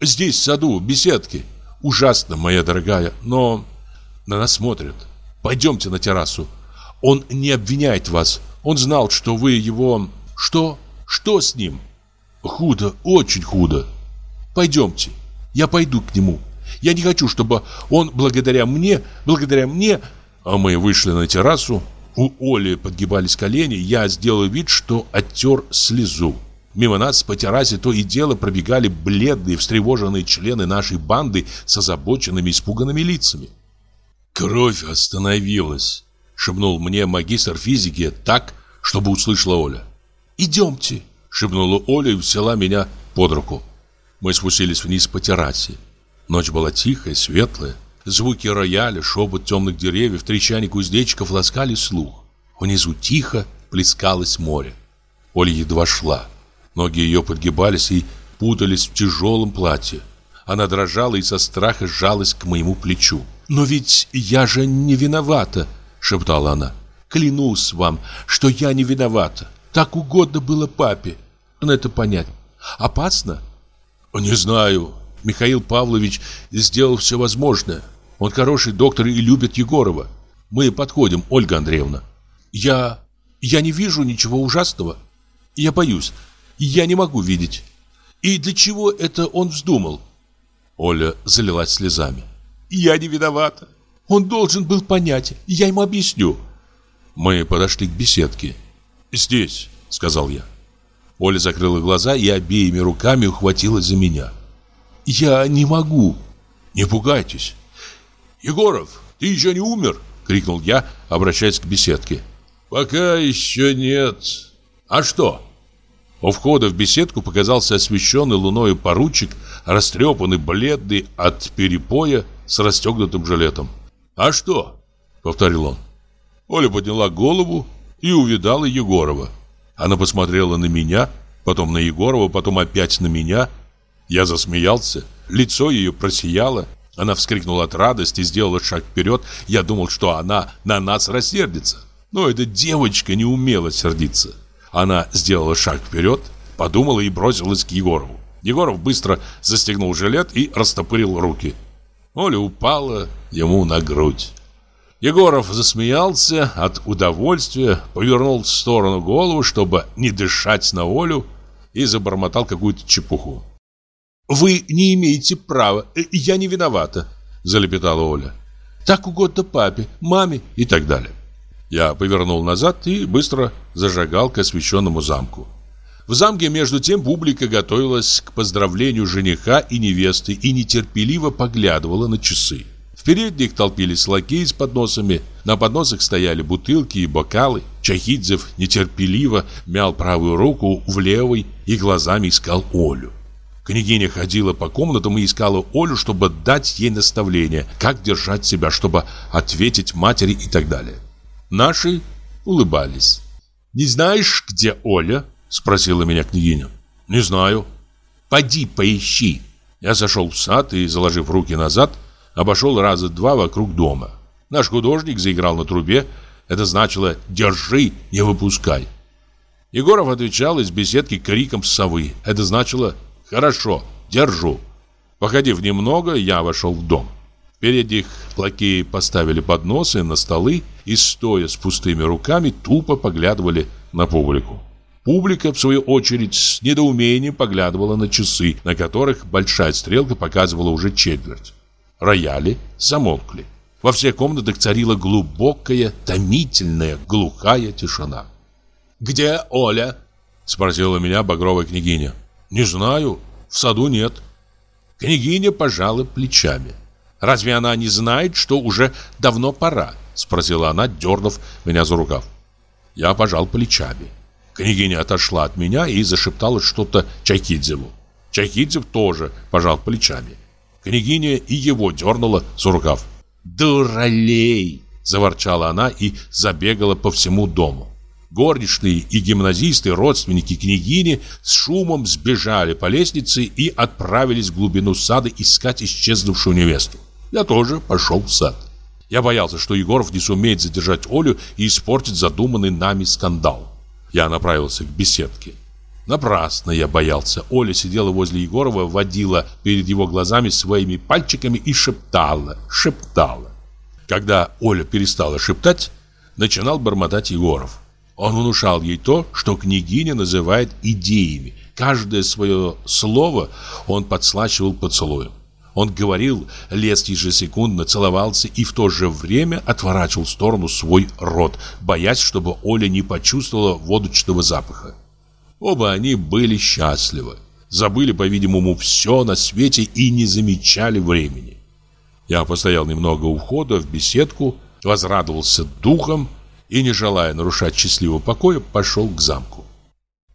Здесь, в саду, в беседке. Ужасно, моя дорогая, но на нас смотрят. Пойдемте на террасу. Он не обвиняет вас. Он знал, что вы его... Что? Что с ним? Худо, очень худо. Пойдемте. Я пойду к нему. Я не хочу, чтобы он благодаря мне, благодаря мне... А мы вышли на террасу. У Оли подгибались колени. Я сделал вид, что оттер слезу. Мимо нас по террасе то и дело пробегали бледные, встревоженные члены нашей банды с озабоченными, испуганными лицами. «Кровь остановилась», — шепнул мне магистр физики так, чтобы услышала Оля. «Идемте», — шепнула Оля и взяла меня под руку. Мы спустились вниз по террасе. Ночь была тихая, светлая. Звуки рояля, шепот темных деревьев, трещание кузнечиков ласкали слух. Внизу тихо плескалось море. Оля едва шла. Ноги ее подгибались и путались в тяжелом платье. Она дрожала и со страха сжалась к моему плечу. «Но ведь я же не виновата!» — шептала она. «Клянусь вам, что я не виновата. Так угодно было папе. Но это понять. Опасно?» «Не знаю. Михаил Павлович сделал все возможное. Он хороший доктор и любит Егорова. Мы подходим, Ольга Андреевна. Я... я не вижу ничего ужасного. Я боюсь. Я не могу видеть. И для чего это он вздумал? Оля залилась слезами. Я не виновата. Он должен был понять. Я ему объясню. Мы подошли к беседке. «Здесь», — сказал я. Оля закрыла глаза и обеими руками ухватилась за меня. «Я не могу». «Не пугайтесь». «Егоров, ты еще не умер?» — крикнул я, обращаясь к беседке. «Пока еще нет». «А что?» У входа в беседку показался освещенный луною поручик, растрепанный, бледный от перепоя с расстегнутым жилетом. «А что?» — повторил он. Оля подняла голову и увидала Егорова. Она посмотрела на меня, потом на Егорова, потом опять на меня. Я засмеялся, лицо ее просияло. Она вскрикнула от радости, сделала шаг вперед. Я думал, что она на нас рассердится. Но эта девочка не умела сердиться. Она сделала шаг вперед, подумала и бросилась к Егорову. Егоров быстро застегнул жилет и растопырил руки. Оля упала ему на грудь. Егоров засмеялся от удовольствия, повернул в сторону голову, чтобы не дышать на Олю, и забормотал какую-то чепуху. «Вы не имеете права, э, я не виновата», — залепетала Оля. «Так угодно папе, маме и так далее». Я повернул назад и быстро зажигал к освещенному замку. В замке, между тем, публика готовилась к поздравлению жениха и невесты и нетерпеливо поглядывала на часы. В передних толпились лакеи с подносами, на подносах стояли бутылки и бокалы. Чахидзев нетерпеливо мял правую руку в левой и глазами искал Олю. Княгиня ходила по комнатам и искала Олю, чтобы дать ей наставление, как держать себя, чтобы ответить матери и так далее. Наши улыбались. «Не знаешь, где Оля?» – спросила меня княгиня. «Не знаю». «Поди поищи». Я зашел в сад и, заложив руки назад, обошел раза два вокруг дома. Наш художник заиграл на трубе. Это значило «держи, не выпускай». Егоров отвечал из беседки криком совы. Это значило «хорошо, держу». Походив немного, я вошел в дом. Впереди их лакеи поставили подносы на столы и, стоя с пустыми руками, тупо поглядывали на публику. Публика, в свою очередь, с недоумением поглядывала на часы, на которых большая стрелка показывала уже четверть. Рояли замолкли. Во всех комнатах царила глубокая, томительная, глухая тишина. «Где Оля?» – спросила меня багровая княгиня. «Не знаю. В саду нет». Княгиня пожала плечами. Разве она не знает, что уже давно пора? Спросила она, дернув меня за рукав. Я пожал плечами. Княгиня отошла от меня и зашептала что-то Чайкидзеву. Чайкидзев тоже пожал плечами. Княгиня и его дернула за рукав. «Дуралей!» – заворчала она и забегала по всему дому. Горничные и гимназисты, родственники княгини, с шумом сбежали по лестнице и отправились в глубину сада искать исчезнувшую невесту. Я тоже пошел в сад. Я боялся, что Егоров не сумеет задержать Олю и испортить задуманный нами скандал. Я направился к беседке. Напрасно я боялся. Оля сидела возле Егорова, водила перед его глазами своими пальчиками и шептала, шептала. Когда Оля перестала шептать, начинал бормотать Егоров. Он внушал ей то, что княгиня называет идеями. Каждое свое слово он подслачивал поцелуем. Он говорил, лез ежесекундно, целовался и в то же время отворачивал в сторону свой рот, боясь, чтобы Оля не почувствовала водочного запаха. Оба они были счастливы. Забыли, по-видимому, все на свете и не замечали времени. Я постоял немного у входа в беседку, возрадовался духом и, не желая нарушать счастливого покоя, пошел к замку.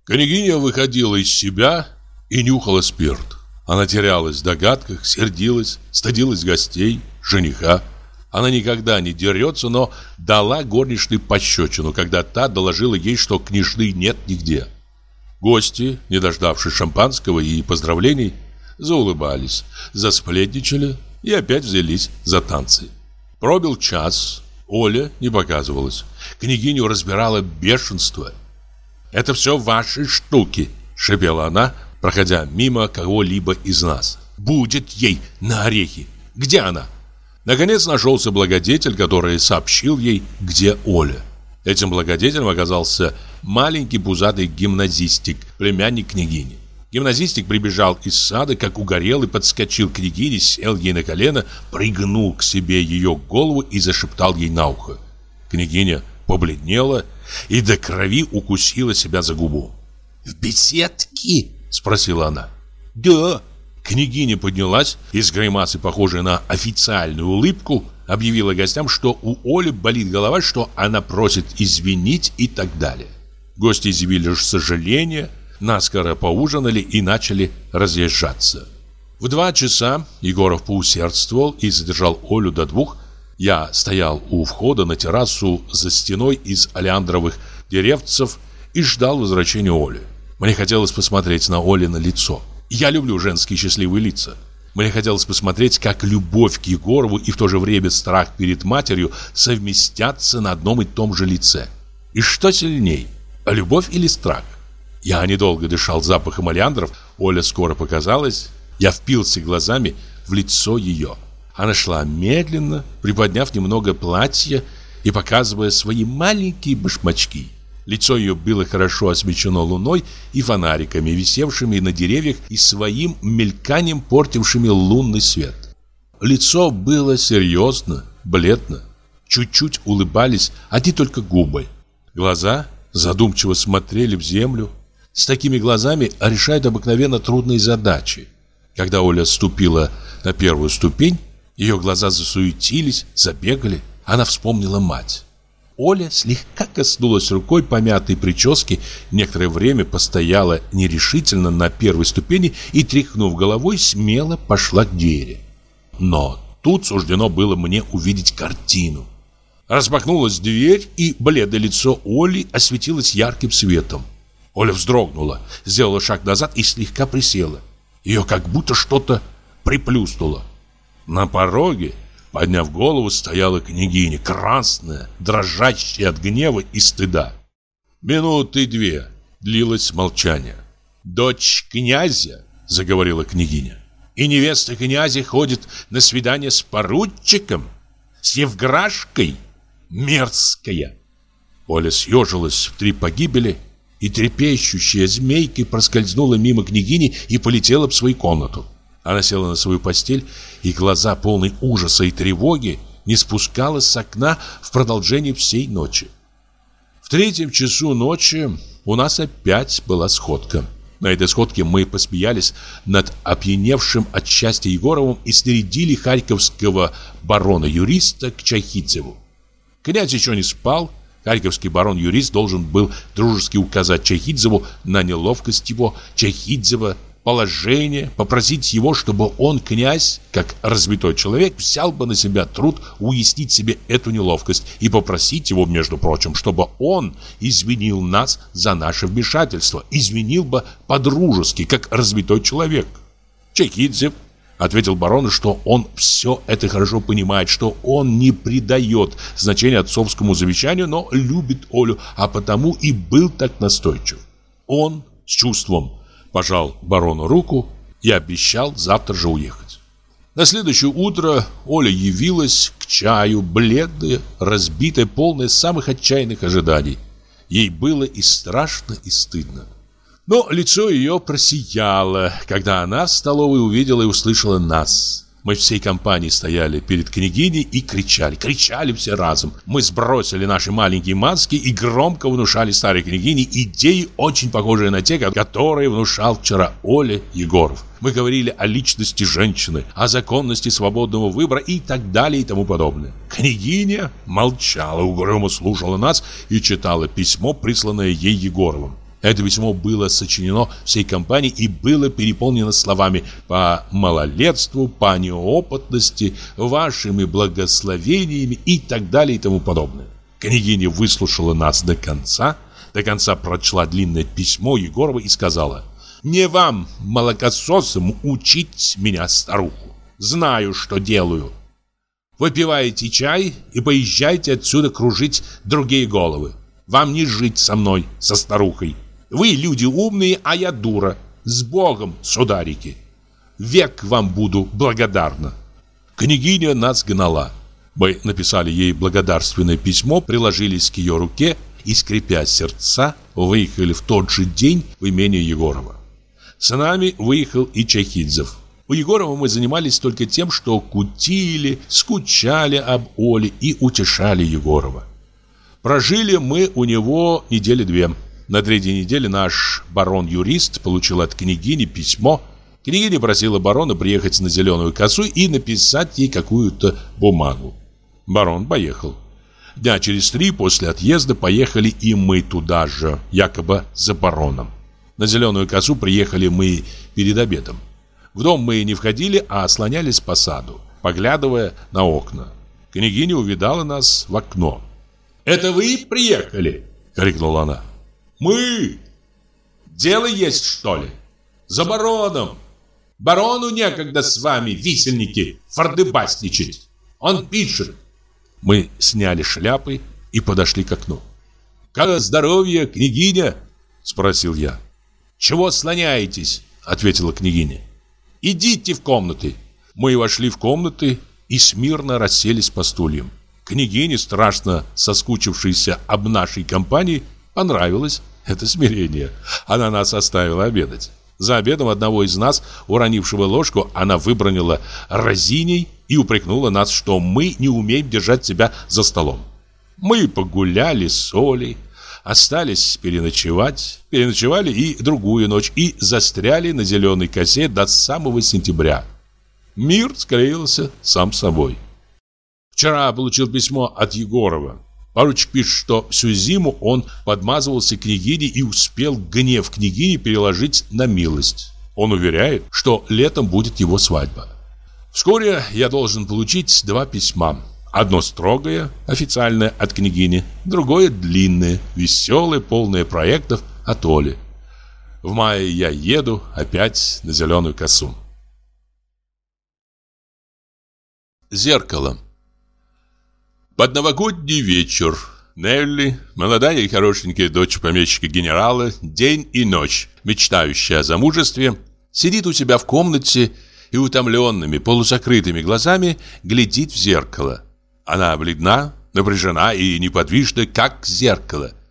Княгиня выходила из себя и нюхала спирт. Она терялась в догадках, сердилась, стыдилась гостей, жениха. Она никогда не дерется, но дала горничной пощечину, когда та доложила ей, что княжны нет нигде. Гости, не дождавшись шампанского и поздравлений, заулыбались, засплетничали и опять взялись за танцы. Пробил час, Оля не показывалась. Княгиню разбирала бешенство. «Это все ваши штуки», — шепела она, проходя мимо кого-либо из нас. «Будет ей на орехи! Где она?» Наконец нашелся благодетель, который сообщил ей, где Оля. Этим благодетелем оказался маленький пузатый гимназистик, племянник княгини. Гимназистик прибежал из сада, как угорелый, подскочил к княгине, сел ей на колено, пригнул к себе ее голову и зашептал ей на ухо. Княгиня побледнела и до крови укусила себя за губу. «В беседке?» Спросила она. Да. Княгиня поднялась и с гримасой, похожей на официальную улыбку, объявила гостям, что у Оли болит голова, что она просит извинить и так далее. Гости изъявили сожаление, наскоро поужинали и начали разъезжаться. В два часа Егоров поусердствовал и задержал Олю до двух. Я стоял у входа на террасу за стеной из олеандровых деревцев и ждал возвращения Оли. Мне хотелось посмотреть на Олина лицо. Я люблю женские счастливые лица. Мне хотелось посмотреть, как любовь к Егорову и в то же время страх перед матерью совместятся на одном и том же лице. И что сильней, любовь или страх? Я недолго дышал запахом олеандров, Оля скоро показалась. Я впился глазами в лицо ее. Она шла медленно, приподняв немного платье и показывая свои маленькие башмачки. Лицо ее было хорошо освещено луной и фонариками, висевшими на деревьях и своим мельканием портившими лунный свет. Лицо было серьезно, бледно. Чуть-чуть улыбались одни только губы. Глаза задумчиво смотрели в землю. С такими глазами решают обыкновенно трудные задачи. Когда Оля ступила на первую ступень, ее глаза засуетились, забегали. Она вспомнила мать. Оля слегка коснулась рукой помятой прически, некоторое время постояла нерешительно на первой ступени и, тряхнув головой, смело пошла к двери. Но тут суждено было мне увидеть картину. Распахнулась дверь, и бледное лицо Оли осветилось ярким светом. Оля вздрогнула, сделала шаг назад и слегка присела. Ее как будто что-то приплюснуло. На пороге Подняв голову, стояла княгиня, красная, дрожащая от гнева и стыда. Минуты две длилось молчание. «Дочь князя», — заговорила княгиня, «и невеста князя ходит на свидание с поручиком, с Евграшкой, мерзкая». Оля съежилась в три погибели, и трепещущая змейкой проскользнула мимо княгини и полетела в свою комнату. Она села на свою постель, и глаза, полные ужаса и тревоги, не спускала с окна в продолжении всей ночи. В третьем часу ночи у нас опять была сходка. На этой сходке мы посмеялись над опьяневшим от счастья Егоровым и снарядили харьковского барона-юриста к Чайхидзеву. Князь еще не спал, Харьковский барон-юрист должен был дружески указать Чайхидзеву на неловкость его. Чайхидзева положение, попросить его, чтобы он, князь, как разбитой человек, взял бы на себя труд уяснить себе эту неловкость и попросить его, между прочим, чтобы он извинил нас за наше вмешательство, извинил бы по-дружески, как разбитой человек. Чекидзе ответил барону, что он все это хорошо понимает, что он не придает значения отцовскому завещанию, но любит Олю, а потому и был так настойчив. Он с чувством пожал барону руку и обещал завтра же уехать. На следующее утро Оля явилась к чаю, бледная, разбитая, полная самых отчаянных ожиданий. Ей было и страшно, и стыдно. Но лицо ее просияло, когда она в столовой увидела и услышала нас. Мы всей компанией стояли перед княгиней и кричали, кричали все разом. Мы сбросили наши маленькие маски и громко внушали старой княгине идеи, очень похожие на те, которые внушал вчера Оля Егоров. Мы говорили о личности женщины, о законности свободного выбора и так далее и тому подобное. Княгиня молчала, угрюмо слушала нас и читала письмо, присланное ей Егоровым. Это письмо было сочинено всей компанией и было переполнено словами «по малолетству, по неопытности, вашими благословениями» и так далее и тому подобное. Княгиня выслушала нас до конца, до конца прочла длинное письмо Егорова и сказала «Не вам, молокососам, учить меня, старуху. Знаю, что делаю. Выпивайте чай и поезжайте отсюда кружить другие головы. Вам не жить со мной, со старухой». Вы люди умные, а я дура. С Богом, сударики. Век вам буду благодарна. Княгиня нас гнала. Мы написали ей благодарственное письмо, приложились к ее руке и, скрипя сердца, выехали в тот же день в имение Егорова. С нами выехал и Чайхидзев. У Егорова мы занимались только тем, что кутили, скучали об Оле и утешали Егорова. Прожили мы у него недели две. На третьей неделе наш барон-юрист получил от княгини письмо. Княгиня просила барона приехать на Зеленую косу и написать ей какую-то бумагу. Барон поехал. Дня через три после отъезда поехали и мы туда же, якобы за бароном. На Зеленую косу приехали мы перед обедом. В дом мы не входили, а слонялись по саду, поглядывая на окна. Княгиня увидала нас в окно. «Это вы приехали?» — крикнула она. Мы. Дело есть, что ли? За бароном. Барону некогда с вами, висельники, фордыбасничать. Он пишет. Мы сняли шляпы и подошли к окну. «Как здоровье, княгиня?» – спросил я. «Чего слоняетесь?» – ответила княгиня. «Идите в комнаты». Мы вошли в комнаты и смирно расселись по стульям. Княгине, страшно соскучившейся об нашей компании, Понравилось это смирение. Она нас оставила обедать. За обедом одного из нас, уронившего ложку, она выбронила разиней и упрекнула нас, что мы не умеем держать себя за столом. Мы погуляли с Олей, остались переночевать, переночевали и другую ночь, и застряли на зеленой косе до самого сентября. Мир склеился сам собой. Вчера получил письмо от Егорова. Поручик пишет, что всю зиму он подмазывался княгине и успел гнев княгини переложить на милость. Он уверяет, что летом будет его свадьба. Вскоре я должен получить два письма. Одно строгое, официальное от княгини, другое длинное, веселое, полное проектов от Оли. В мае я еду опять на зеленую косу. Зеркало под новогодний вечер Нелли, молодая и хорошенькая дочь помещика-генерала, день и ночь, мечтающая о замужестве, сидит у себя в комнате и утомленными, полузакрытыми глазами глядит в зеркало. Она бледна, напряжена и неподвижна, как зеркало –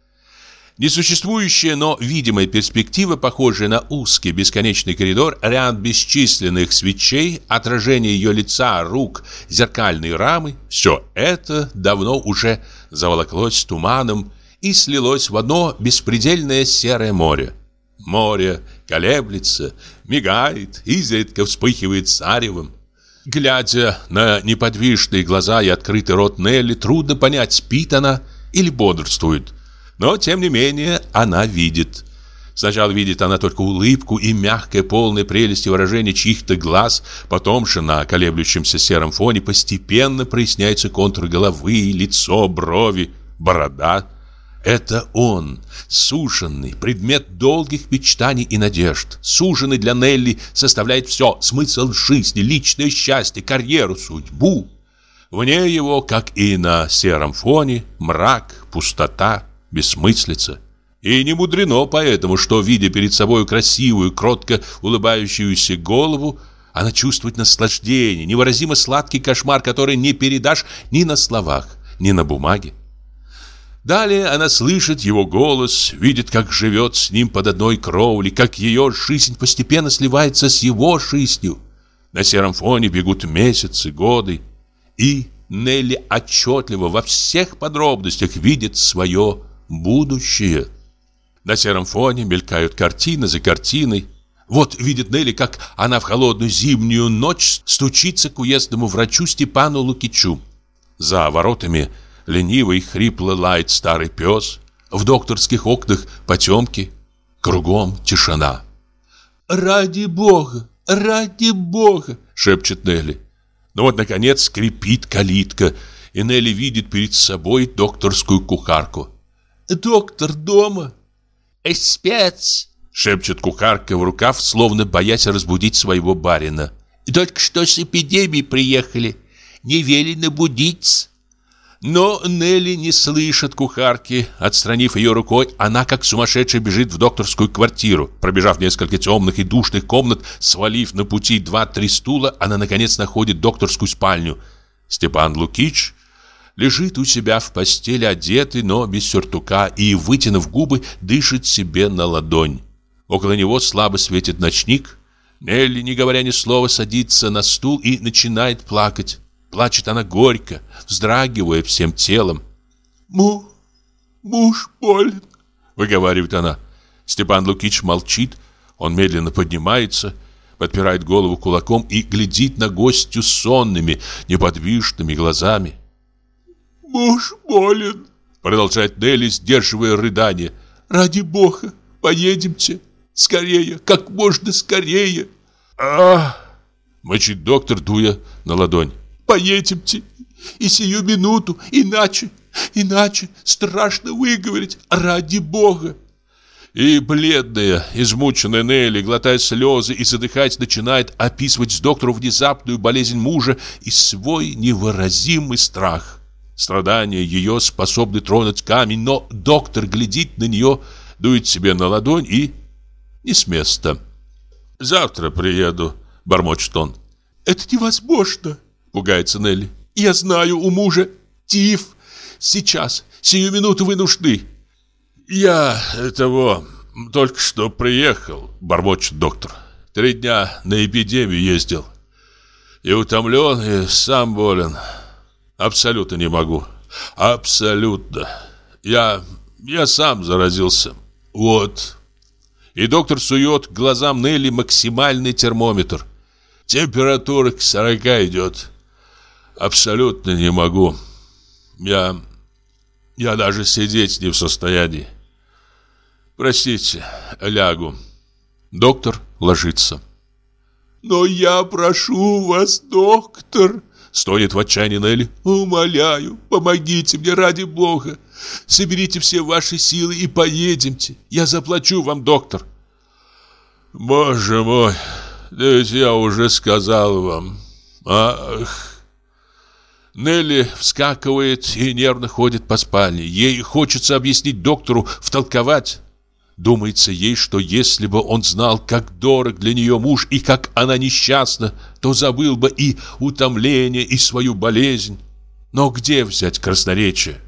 Несуществующая, но видимая перспектива, похожая на узкий бесконечный коридор, ряд бесчисленных свечей, отражение ее лица, рук, зеркальные рамы – все это давно уже заволоклось туманом и слилось в одно беспредельное серое море. Море колеблется, мигает, изредка вспыхивает царевым. Глядя на неподвижные глаза и открытый рот Нелли, трудно понять, спит она или бодрствует – но, тем не менее, она видит. Сначала видит она только улыбку и мягкое, полное прелести выражение чьих-то глаз, потом же на колеблющемся сером фоне постепенно проясняются контуры головы, лицо, брови, борода. Это он, суженный, предмет долгих мечтаний и надежд. Суженный для Нелли составляет все, смысл жизни, личное счастье, карьеру, судьбу. Вне его, как и на сером фоне, мрак, пустота, бессмыслица. И не мудрено поэтому, что, видя перед собой красивую, кротко улыбающуюся голову, она чувствует наслаждение, невыразимо сладкий кошмар, который не передашь ни на словах, ни на бумаге. Далее она слышит его голос, видит, как живет с ним под одной кровлей, как ее жизнь постепенно сливается с его жизнью. На сером фоне бегут месяцы, годы, и Нелли отчетливо во всех подробностях видит свое будущее. На сером фоне мелькают картины за картиной. Вот видит Нелли, как она в холодную зимнюю ночь стучится к уездному врачу Степану Лукичу. За воротами лениво и хрипло лает старый пес. В докторских окнах потемки. Кругом тишина. «Ради бога! Ради бога!» — шепчет Нелли. Но вот, наконец, скрипит калитка, и Нелли видит перед собой докторскую кухарку. «Доктор дома?» «Спец!» — шепчет кухарка в рукав, словно боясь разбудить своего барина. «Только что с эпидемией приехали. Не велено будить». Но Нелли не слышит кухарки. Отстранив ее рукой, она как сумасшедшая бежит в докторскую квартиру. Пробежав несколько темных и душных комнат, свалив на пути два-три стула, она наконец находит докторскую спальню. Степан Лукич лежит у себя в постели одетый, но без сюртука, и, вытянув губы, дышит себе на ладонь. Около него слабо светит ночник. Нелли, не говоря ни слова, садится на стул и начинает плакать. Плачет она горько, вздрагивая всем телом. «Му, муж болен», — выговаривает она. Степан Лукич молчит, он медленно поднимается, подпирает голову кулаком и глядит на гостю сонными, неподвижными глазами. «Муж болен», — продолжает Нелли, сдерживая рыдание. «Ради бога, поедемте, скорее, как можно скорее». «Ах!» — мочит доктор, дуя на ладонь. Поедемте. И сию минуту. Иначе, иначе страшно выговорить. Ради Бога. И бледная, измученная Нелли, глотая слезы и задыхать, начинает описывать с доктору внезапную болезнь мужа и свой невыразимый страх. Страдания ее способны тронуть камень, но доктор глядит на нее, дует себе на ладонь и не с места. «Завтра приеду», — бормочет он. «Это невозможно», Пугается Нелли. Я знаю, у мужа тиф. Сейчас, сию минуту вы нужны. Я того только что приехал, бормочет доктор. Три дня на эпидемию ездил. И утомлен, и сам болен. Абсолютно не могу. Абсолютно. Я... я сам заразился. Вот. И доктор сует к глазам Нелли максимальный термометр. Температура к 40 идет. Абсолютно не могу. Я... я даже сидеть не в состоянии. Простите, лягу. Доктор ложится. «Но я прошу вас, доктор!» Стонет в отчаянии Нелли. «Умоляю, помогите мне ради бога! Соберите все ваши силы и поедемте. Я заплачу вам, доктор!» «Боже мой, да ведь я уже сказал вам. Ах!» Нелли вскакивает и нервно ходит по спальне. Ей хочется объяснить доктору, втолковать. Думается ей, что если бы он знал, как дорог для нее муж и как она несчастна, то забыл бы и утомление, и свою болезнь. Но где взять красноречие?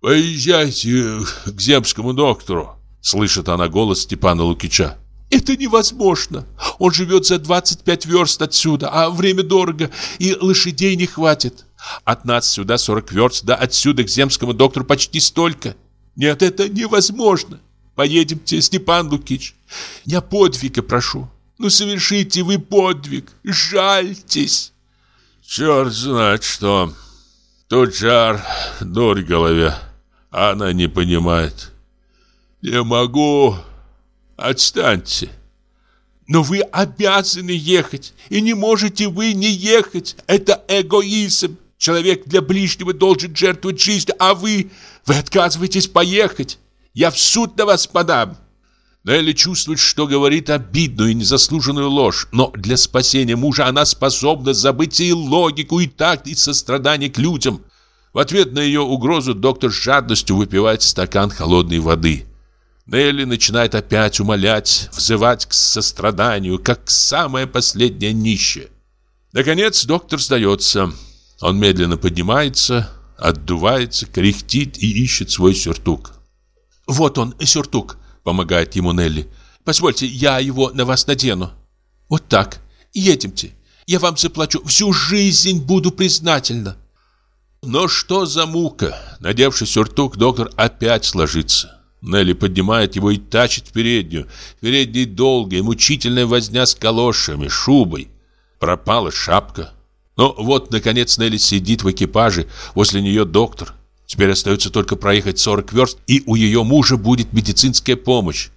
«Поезжайте к земскому доктору», — слышит она голос Степана Лукича. «Это невозможно. Он живет за 25 верст отсюда, а время дорого, и лошадей не хватит. От нас сюда 40 верст, да отсюда к земскому доктору почти столько. Нет, это невозможно. Поедемте, Степан Лукич. Я подвига прошу. Ну, совершите вы подвиг. Жальтесь. Черт знает что. Тут жар, дурь в голове. Она не понимает. Не могу. Отстаньте. Но вы обязаны ехать, и не можете вы не ехать. Это эгоизм. Человек для ближнего должен жертвовать жизнью, а вы... Вы отказываетесь поехать. Я в суд на вас подам. Нелли чувствует, что говорит обидную и незаслуженную ложь, но для спасения мужа она способна забыть и логику, и такт, и сострадание к людям. В ответ на ее угрозу доктор с жадностью выпивает стакан холодной воды. Нелли начинает опять умолять, взывать к состраданию, как самое последнее нищее. Наконец доктор сдается. Он медленно поднимается, отдувается, кряхтит и ищет свой сюртук. «Вот он, сюртук», Помогает ему Нелли. Позвольте, я его на вас надену. Вот так. Едемте. Я вам заплачу. Всю жизнь буду признательна. Но что за мука? Надевший сюртук, доктор опять сложится. Нелли поднимает его и тащит в переднюю. В передней долгая, мучительная возня с калошами, шубой. Пропала шапка. Но вот, наконец, Нелли сидит в экипаже, возле нее доктор. Теперь остается только проехать 40 верст, и у ее мужа будет медицинская помощь.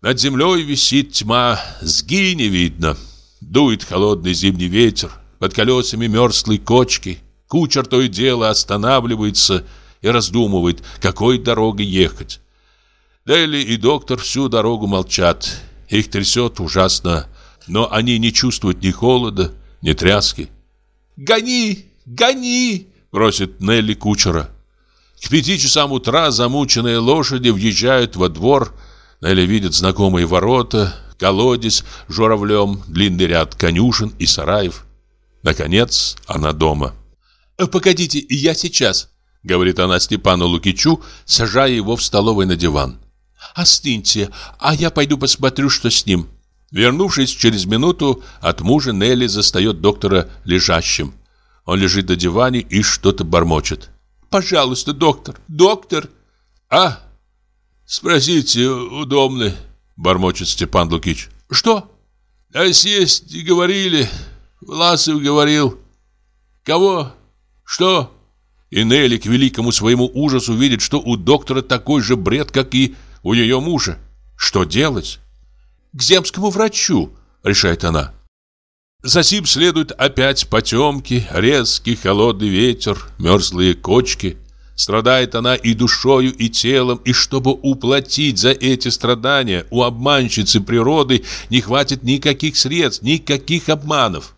Над землей висит тьма, сги не видно. Дует холодный зимний ветер, под колесами мерзлые кочки. Кучер то и дело останавливается и раздумывает, какой дорогой ехать. Дели и доктор всю дорогу молчат. Их трясет ужасно, но они не чувствуют ни холода, ни тряски. «Гони! Гони!» – просит Нелли кучера. К пяти часам утра замученные лошади въезжают во двор. Нелли видит знакомые ворота, колодец журавлем, длинный ряд конюшен и сараев. Наконец, она дома. «Э, «Погодите, я сейчас», — говорит она Степану Лукичу, сажая его в столовой на диван. «Остыньте, а я пойду посмотрю, что с ним». Вернувшись через минуту, от мужа Нелли застает доктора лежащим. Он лежит на диване и что-то бормочет. Пожалуйста, доктор, доктор. А? Спросите, удобно, бормочет Степан Лукич. Что? А съесть и говорили. Власов говорил. Кого? Что? И Нелли к великому своему ужасу видит, что у доктора такой же бред, как и у ее мужа. Что делать? К земскому врачу, решает она. За сим следуют опять потемки, резкий холодный ветер, мерзлые кочки. Страдает она и душою, и телом, и чтобы уплатить за эти страдания, у обманщицы природы не хватит никаких средств, никаких обманов.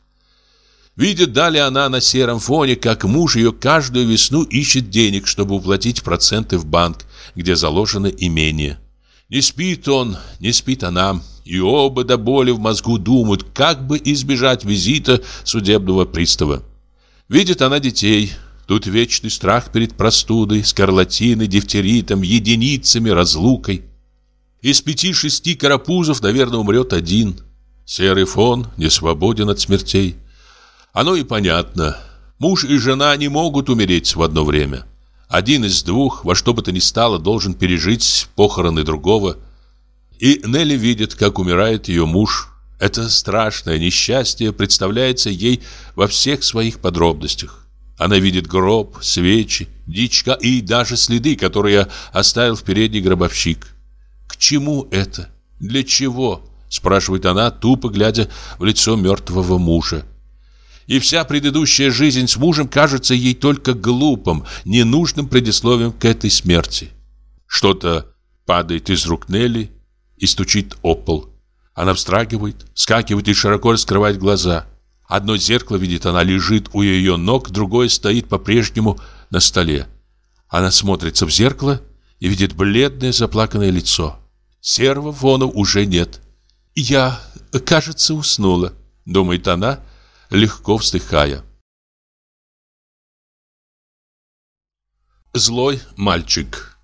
Видит далее она на сером фоне, как муж ее каждую весну ищет денег, чтобы уплатить проценты в банк, где заложено имение. Не спит он, не спит она, и оба до боли в мозгу думают, как бы избежать визита судебного пристава. Видит она детей. Тут вечный страх перед простудой, скарлатиной, дифтеритом, единицами, разлукой. Из пяти-шести карапузов, наверное, умрет один. Серый фон не свободен от смертей. Оно и понятно. Муж и жена не могут умереть в одно время. Один из двух, во что бы то ни стало, должен пережить похороны другого – и Нелли видит, как умирает ее муж. Это страшное несчастье представляется ей во всех своих подробностях. Она видит гроб, свечи, дичка и даже следы, которые оставил в передний гробовщик. К чему это? Для чего? Спрашивает она, тупо глядя в лицо мертвого мужа. И вся предыдущая жизнь с мужем кажется ей только глупым, ненужным предисловием к этой смерти. Что-то падает из рук Нелли, и стучит о пол. Она встрагивает, скакивает и широко раскрывает глаза. Одно зеркало, видит она, лежит у ее ног, другое стоит по-прежнему на столе. Она смотрится в зеркало и видит бледное заплаканное лицо. Серого фона уже нет. «Я, кажется, уснула», — думает она, легко вздыхая. Злой мальчик.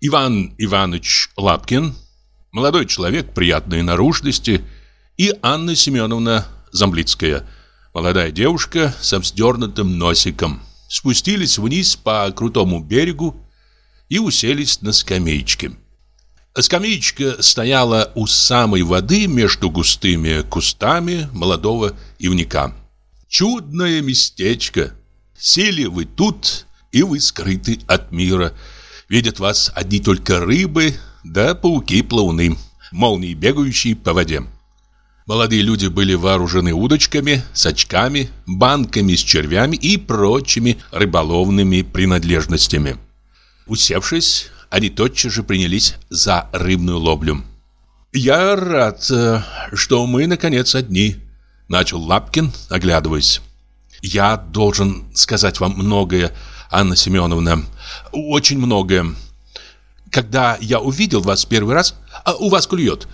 Иван Иванович Лапкин, молодой человек приятной наружности, и Анна Семеновна Замблицкая, молодая девушка со вздернутым носиком, спустились вниз по крутому берегу и уселись на скамеечке. Скамеечка стояла у самой воды между густыми кустами молодого ивника. Чудное местечко. Сели вы тут, и вы скрыты от мира – Видят вас одни только рыбы, да пауки-плауны, молнии бегающие по воде. Молодые люди были вооружены удочками, сачками, банками с червями и прочими рыболовными принадлежностями. Усевшись, они тотчас же принялись за рыбную ловлю. «Я рад, э, что мы, наконец, одни», — начал Лапкин, оглядываясь. «Я должен сказать вам многое, Анна Семеновна, очень многое. Когда я увидел вас первый раз, а у вас клюет,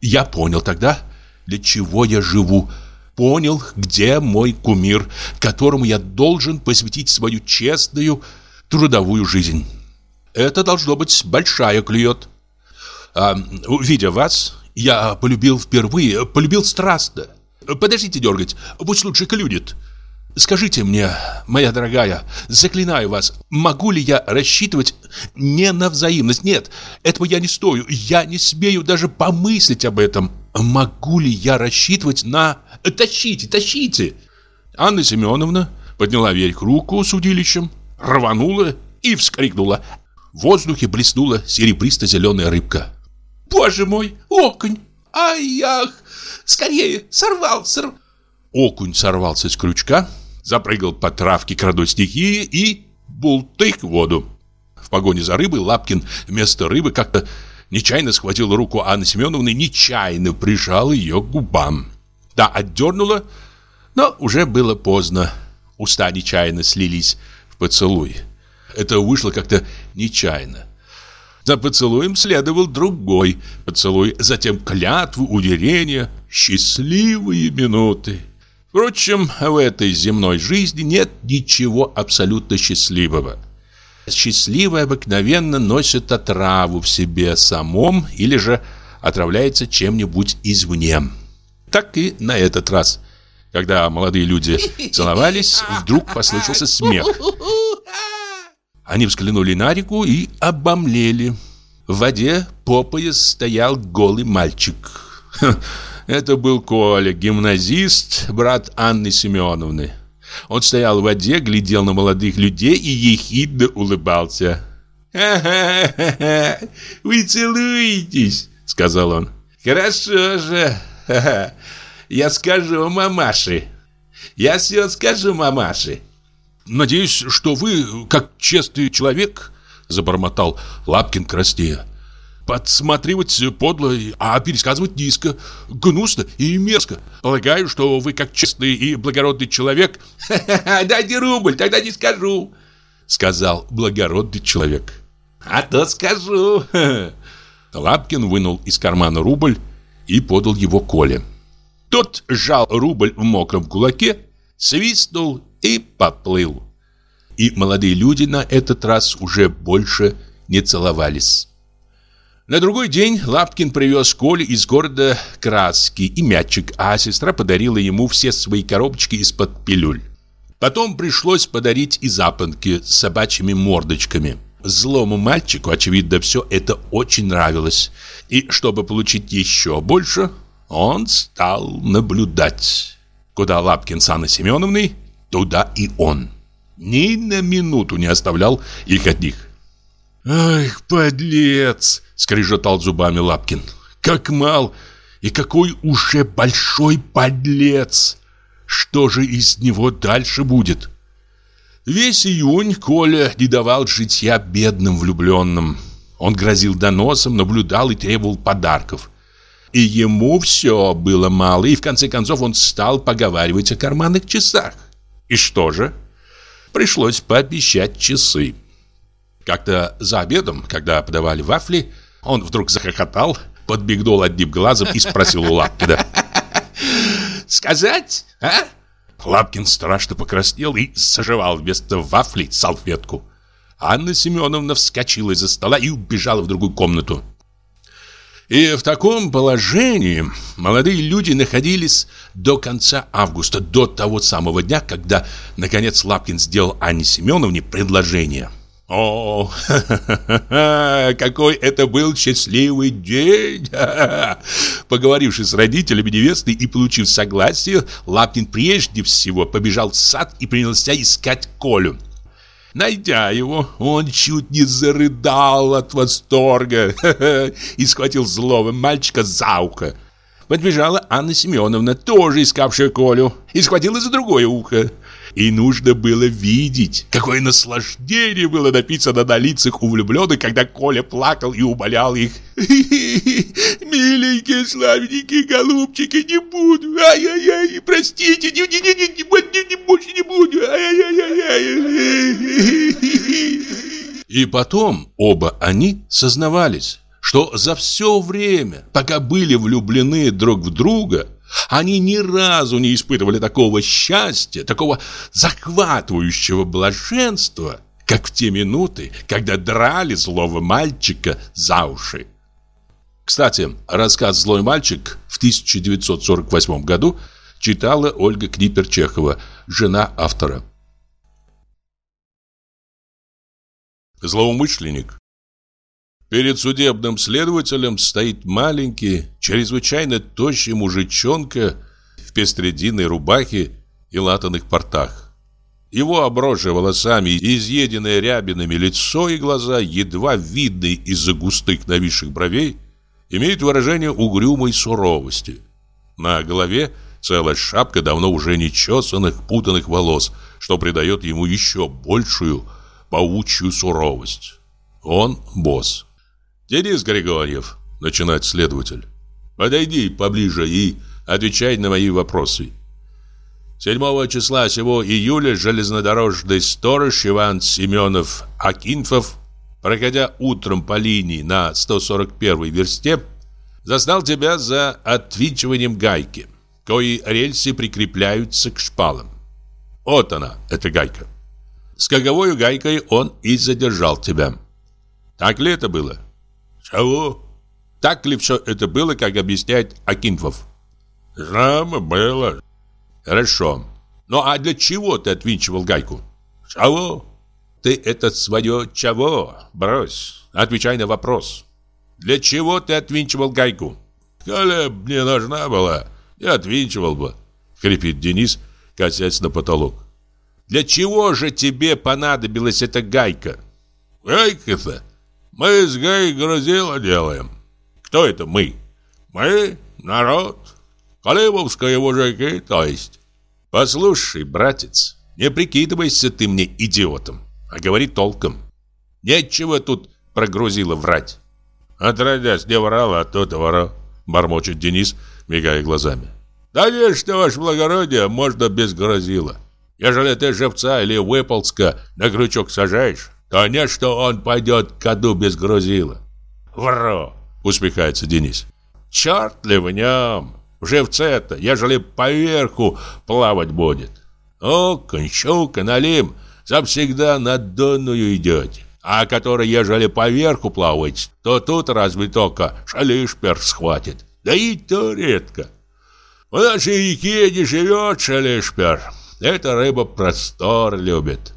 я понял тогда, для чего я живу, понял, где мой кумир, которому я должен посвятить свою честную трудовую жизнь. Это должно быть большая клюет. А, увидя вас, я полюбил впервые, полюбил страстно. Подождите дергать, пусть лучше клюнет. Скажите мне, моя дорогая, заклинаю вас, могу ли я рассчитывать не на взаимность? Нет, этого я не стою, я не смею даже помыслить об этом. Могу ли я рассчитывать на... Тащите, тащите! Анна Семеновна подняла вверх руку с удилищем, рванула и вскрикнула. В воздухе блеснула серебристо-зеленая рыбка. «Боже мой, окунь! Ай-ях! Скорее, сорвался!» Окунь сорвался с крючка, запрыгал по травке к родной стихии и бултых в воду. В погоне за рыбой Лапкин вместо рыбы как-то нечаянно схватил руку Анны Семеновны, нечаянно прижал ее к губам. Да, отдернула, но уже было поздно. Уста нечаянно слились в поцелуй. Это вышло как-то нечаянно. За поцелуем следовал другой поцелуй, затем клятвы, уверения, счастливые минуты. Впрочем, в этой земной жизни нет ничего абсолютно счастливого. Счастливый обыкновенно носит отраву в себе самом или же отравляется чем-нибудь извне. Так и на этот раз. Когда молодые люди целовались, вдруг послышался смех. Они взглянули на реку и обомлели. В воде по пояс стоял голый мальчик. Это был Коля, гимназист, брат Анны Семеновны. Он стоял в воде, глядел на молодых людей и ехидно улыбался. «Ха-ха-ха! Вы целуетесь!» — сказал он. «Хорошо же! Ха-ха! Я скажу мамаше! Я все скажу мамаше!» «Надеюсь, что вы, как честный человек, — забормотал Лапкин краснея, — подсматривать подло, а пересказывать низко, гнусно и мерзко. Полагаю, что вы, как честный и благородный человек... «Ха-ха-ха, дайте рубль, тогда не скажу!» — сказал благородный человек. «А то скажу!» Лапкин вынул из кармана рубль и подал его Коле. Тот сжал рубль в мокром кулаке, свистнул и поплыл. И молодые люди на этот раз уже больше не целовались. На другой день Лапкин привез Коле из города краски и мячик, а сестра подарила ему все свои коробочки из-под пилюль. Потом пришлось подарить и запонки с собачьими мордочками. Злому мальчику, очевидно, все это очень нравилось. И чтобы получить еще больше, он стал наблюдать. Куда Лапкин с Анной Семеновной туда и он. Ни на минуту не оставлял их от них. «Ах, подлец!» — скрежетал зубами Лапкин. «Как мал! И какой уже большой подлец! Что же из него дальше будет?» Весь июнь Коля не давал житья бедным влюбленным. Он грозил доносом, наблюдал и требовал подарков. И ему все было мало, и в конце концов он стал поговаривать о карманных часах. И что же? Пришлось пообещать часы. Как-то за обедом, когда подавали вафли, он вдруг захохотал, подбегнул одним глазом и спросил у Лапкина. «Сказать, а?» Лапкин страшно покраснел и заживал вместо вафли салфетку. Анна Семеновна вскочила из-за стола и убежала в другую комнату. И в таком положении молодые люди находились до конца августа, до того самого дня, когда, наконец, Лапкин сделал Анне Семеновне предложение. О, какой это был счастливый день! Поговорившись с родителями невесты и получив согласие, Лапкин прежде всего побежал в сад и принялся искать Колю. Найдя его, он чуть не зарыдал от восторга и схватил злого мальчика за ухо. Подбежала Анна Семеновна, тоже искавшая Колю, и схватила за другое ухо. И нужно было видеть, какое наслаждение было написано на лицах у влюбленных, когда Коля плакал и умолял их. «Миленькие, славненькие голубчики, не буду! Ай-яй-яй, простите, не, не, не, не, не, не, больше не буду! Ай-яй-яй-яй!» И потом оба они сознавались, что за все время, пока были влюблены друг в друга, они ни разу не испытывали такого счастья, такого захватывающего блаженства, как в те минуты, когда драли злого мальчика за уши. Кстати, рассказ «Злой мальчик» в 1948 году читала Ольга Книпер-Чехова, жена автора. Злоумышленник Перед судебным следователем стоит маленький, чрезвычайно тощий мужичонка в пестрединой рубахе и латаных портах. Его обросшее волосами и изъеденное рябинами лицо и глаза, едва видные из-за густых нависших бровей, имеют выражение угрюмой суровости. На голове целая шапка давно уже нечесанных, путанных волос, что придает ему еще большую паучью суровость. Он босс. «Денис Григорьев», — начинает следователь, — «подойди поближе и отвечай на мои вопросы». 7 числа сего июля железнодорожный сторож Иван Семенов Акинфов, проходя утром по линии на 141 версте, застал тебя за отвинчиванием гайки, кои рельсы прикрепляются к шпалам. Вот она, эта гайка. С каковой гайкой он и задержал тебя. Так ли это было? Чего? Так ли все это было, как объясняет Акинфов? Знамо было. Хорошо. Ну а для чего ты отвинчивал гайку? Чего? Ты это свое чего? Брось. Отвечай на вопрос. Для чего ты отвинчивал гайку? Коля мне нужна была, я отвинчивал бы. Хрипит Денис, косясь на потолок. Для чего же тебе понадобилась эта гайка? Гайка-то? Мы с Гай грузила делаем. Кто это мы? Мы народ. Колымовские мужики, то есть. Послушай, братец, не прикидывайся ты мне идиотом, а говори толком. Нечего тут прогрузило врать. Отродясь не врал, а то-то врал, бормочет Денис, мигая глазами. Да не, что, ваше благородие, можно без грозила. Ежели ты живца или выползка на крючок сажаешь, то нет, что он пойдет к аду без грузила. Вро, усмехается Денис. Черт ли в нем? Живце-то, ежели поверху плавать будет. О, кончука, налим, завсегда на донную идете. А который, ежели поверху плавать, то тут разве только шалишпер схватит. Да и то редко. В нашей реке не живет шалишпер. Эта рыба простор любит.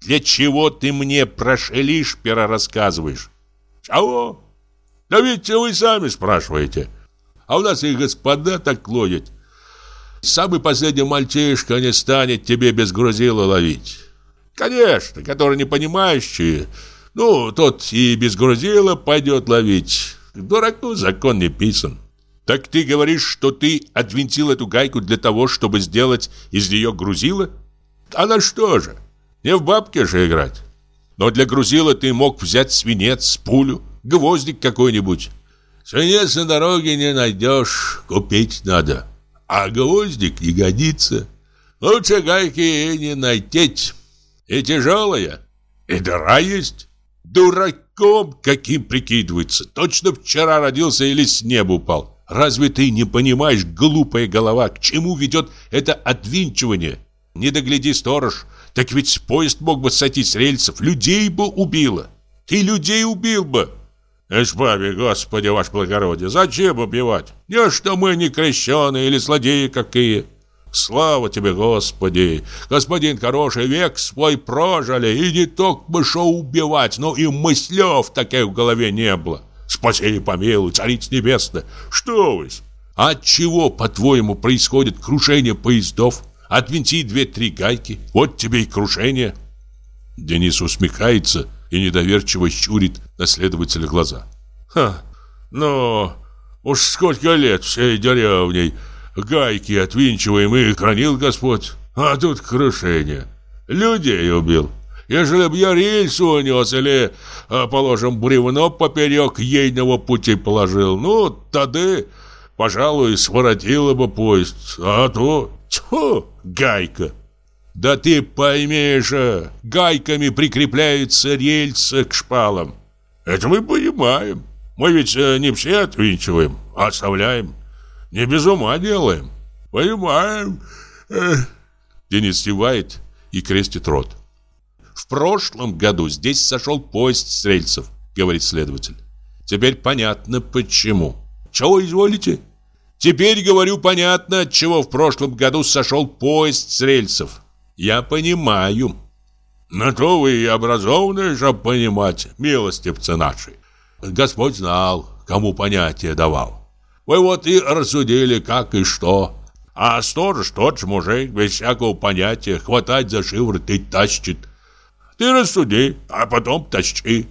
Для чего ты мне про Шелишпера рассказываешь? Чего? Да ведь вы сами спрашиваете. А у нас и господа так ловят. Самый последний мальчишка не станет тебе без грузила ловить. Конечно, который не понимающий, ну, тот и без грузила пойдет ловить. Дураку закон не писан. Так ты говоришь, что ты отвинтил эту гайку для того, чтобы сделать из нее грузило? А на что же? Не в бабке же играть. Но для грузила ты мог взять свинец, пулю, гвоздик какой-нибудь. Свинец на дороге не найдешь, купить надо. А гвоздик не годится. Лучше гайки и не найти. И тяжелая, и дыра есть. Дураком каким прикидывается. Точно вчера родился или с неба упал. Разве ты не понимаешь, глупая голова, к чему ведет это отвинчивание? Не догляди, сторож, так ведь поезд мог бы сойти с рельсов, людей бы убило. Ты людей убил бы. Избави, Господи, ваше благородие, зачем убивать? Не что мы не крещеные или злодеи какие. Слава тебе, Господи! Господин хороший, век свой прожили, и не только бы шо убивать, но и мыслев таких в голове не было. Спаси и помилуй, царица небесная, что вы? От чего, по-твоему, происходит крушение поездов? Отвинти две-три гайки, вот тебе и крушение. Денис усмехается и недоверчиво щурит на следователя глаза. Ха, ну, уж сколько лет всей деревней гайки отвинчиваем и хранил Господь. А тут крушение. Людей убил. Ежели б я рельс унес или, а, положим, бревно поперек ейного пути положил, ну, тогда, пожалуй, своротило бы поезд. А то, тьфу, гайка. Да ты поймешь, гайками прикрепляются рельсы к шпалам. Это мы понимаем. Мы ведь э, не все отвинчиваем, а оставляем. Не без ума делаем. Понимаем. Денис севает и крестит рот. В прошлом году здесь сошел поезд с рельсов, говорит следователь. Теперь понятно почему. Чего изволите? Теперь говорю понятно, от чего в прошлом году сошел поезд с рельсов. Я понимаю. На то вы и образованные, чтоб понимать, милостивцы наши. Господь знал, кому понятие давал. Вы вот и рассудили, как и что. А сторож тот же мужик, без всякого понятия, хватать за шиворот и тащит. Ты рассуди, а потом тащи.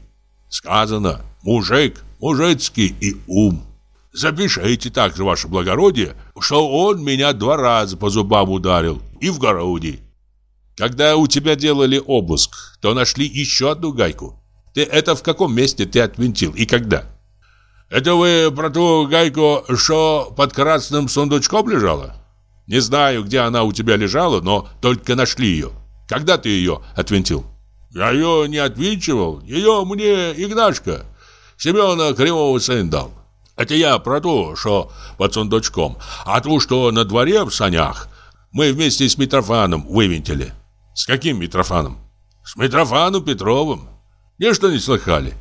Сказано, мужик, мужицкий и ум. Запишите также, ваше благородие, что он меня два раза по зубам ударил и в городе. Когда у тебя делали обыск, то нашли еще одну гайку. Ты это в каком месте ты отвинтил и когда? Это вы про ту гайку, что под красным сундучком лежала? Не знаю, где она у тебя лежала, но только нашли ее. Когда ты ее отвинтил? Я ее не отвинчивал. Ее мне Игнашка, Семена Кривого сын дал. Это я про то, что под сундучком. А ту, что на дворе в санях, мы вместе с Митрофаном вывинтили. С каким Митрофаном? С Митрофаном Петровым. Ничто не слыхали.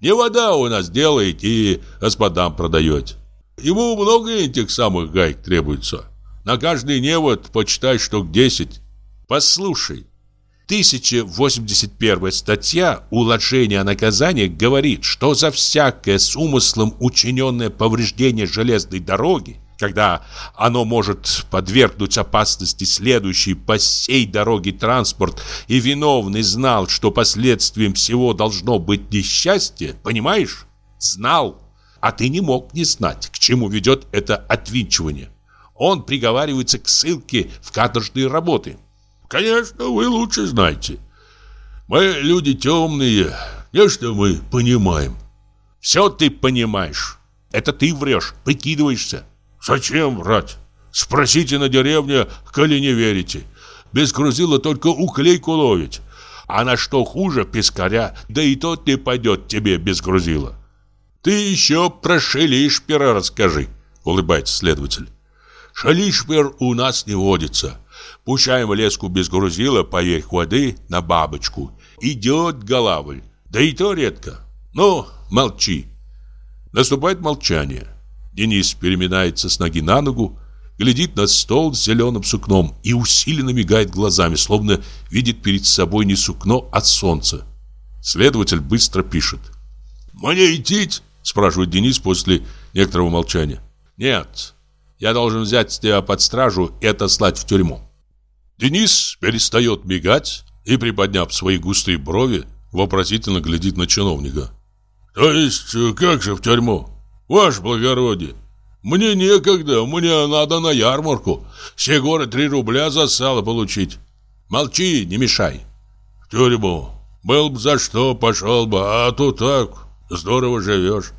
Не вода у нас делает и господам продает. Ему много этих самых гаек требуется. На каждый невод почитай штук 10. Послушай, 1081 статья уложения о наказании говорит, что за всякое с умыслом учиненное повреждение железной дороги когда оно может подвергнуть опасности следующий по сей дороге транспорт, и виновный знал, что последствием всего должно быть несчастье, понимаешь? Знал, а ты не мог не знать, к чему ведет это отвинчивание. Он приговаривается к ссылке в каторжные работы. Конечно, вы лучше знаете. Мы люди темные, не что мы понимаем. Все ты понимаешь. Это ты врешь, прикидываешься. Зачем врать? Спросите на деревне, коли не верите. Без грузила только уклейку ловить. А на что хуже пескаря, да и тот не пойдет тебе без грузила. Ты еще про шелишпера расскажи, улыбается следователь. Шелишпер у нас не водится. Пущаем леску без грузила поверх воды на бабочку. Идет голавль, да и то редко. Ну, молчи. Наступает молчание. Денис переминается с ноги на ногу, глядит на стол с зеленым сукном и усиленно мигает глазами, словно видит перед собой не сукно, а солнце. Следователь быстро пишет. «Мне идти?» – спрашивает Денис после некоторого молчания. «Нет, я должен взять тебя под стражу и отослать в тюрьму». Денис перестает мигать и, приподняв свои густые брови, вопросительно глядит на чиновника. «То есть, как же в тюрьму?» Ваше благородие, мне некогда, мне надо на ярмарку. Все горы три рубля за сало получить. Молчи, не мешай. В тюрьму. Был бы за что, пошел бы, а то так, здорово живешь.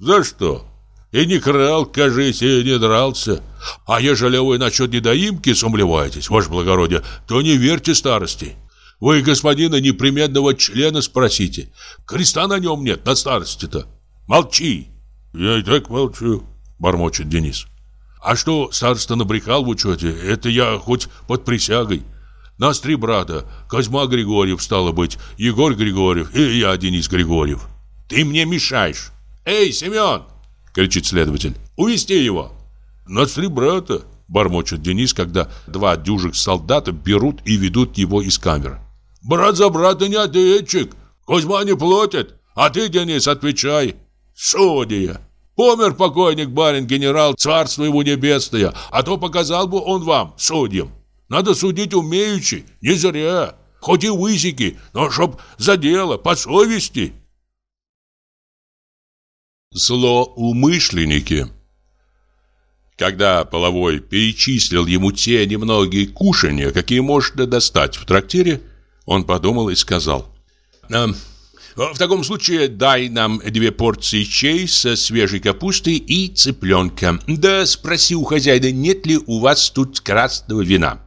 За что? И не крал, кажись, и не дрался. А ежели вы насчет недоимки сумлеваетесь, ваше благородие, то не верьте старости. Вы господина непременного члена спросите. Креста на нем нет, на старости-то. Молчи. «Я и так молчу», — бормочет Денис. «А что староста набрехал в учете, это я хоть под присягой. Нас три брата, Козьма Григорьев, стало быть, Егор Григорьев и я, Денис Григорьев. Ты мне мешаешь. Эй, Семен!» — кричит следователь. «Увести его!» «Нас три брата», — бормочет Денис, когда два дюжих солдата берут и ведут его из камеры. «Брат за брата не ответчик. Козьма не платит, а ты, Денис, отвечай. Судья! Помер покойник барин-генерал, царство его небесное, а то показал бы он вам, судьям. Надо судить умеючи, не зря. хоть и высики, но чтоб за дело, по совести. Злоумышленники Когда Половой перечислил ему те немногие кушанья, какие можно достать в трактире, он подумал и сказал, «Эм, в таком случае дай нам две порции чай со свежей капустой и цыпленка. Да спроси у хозяина, нет ли у вас тут красного вина.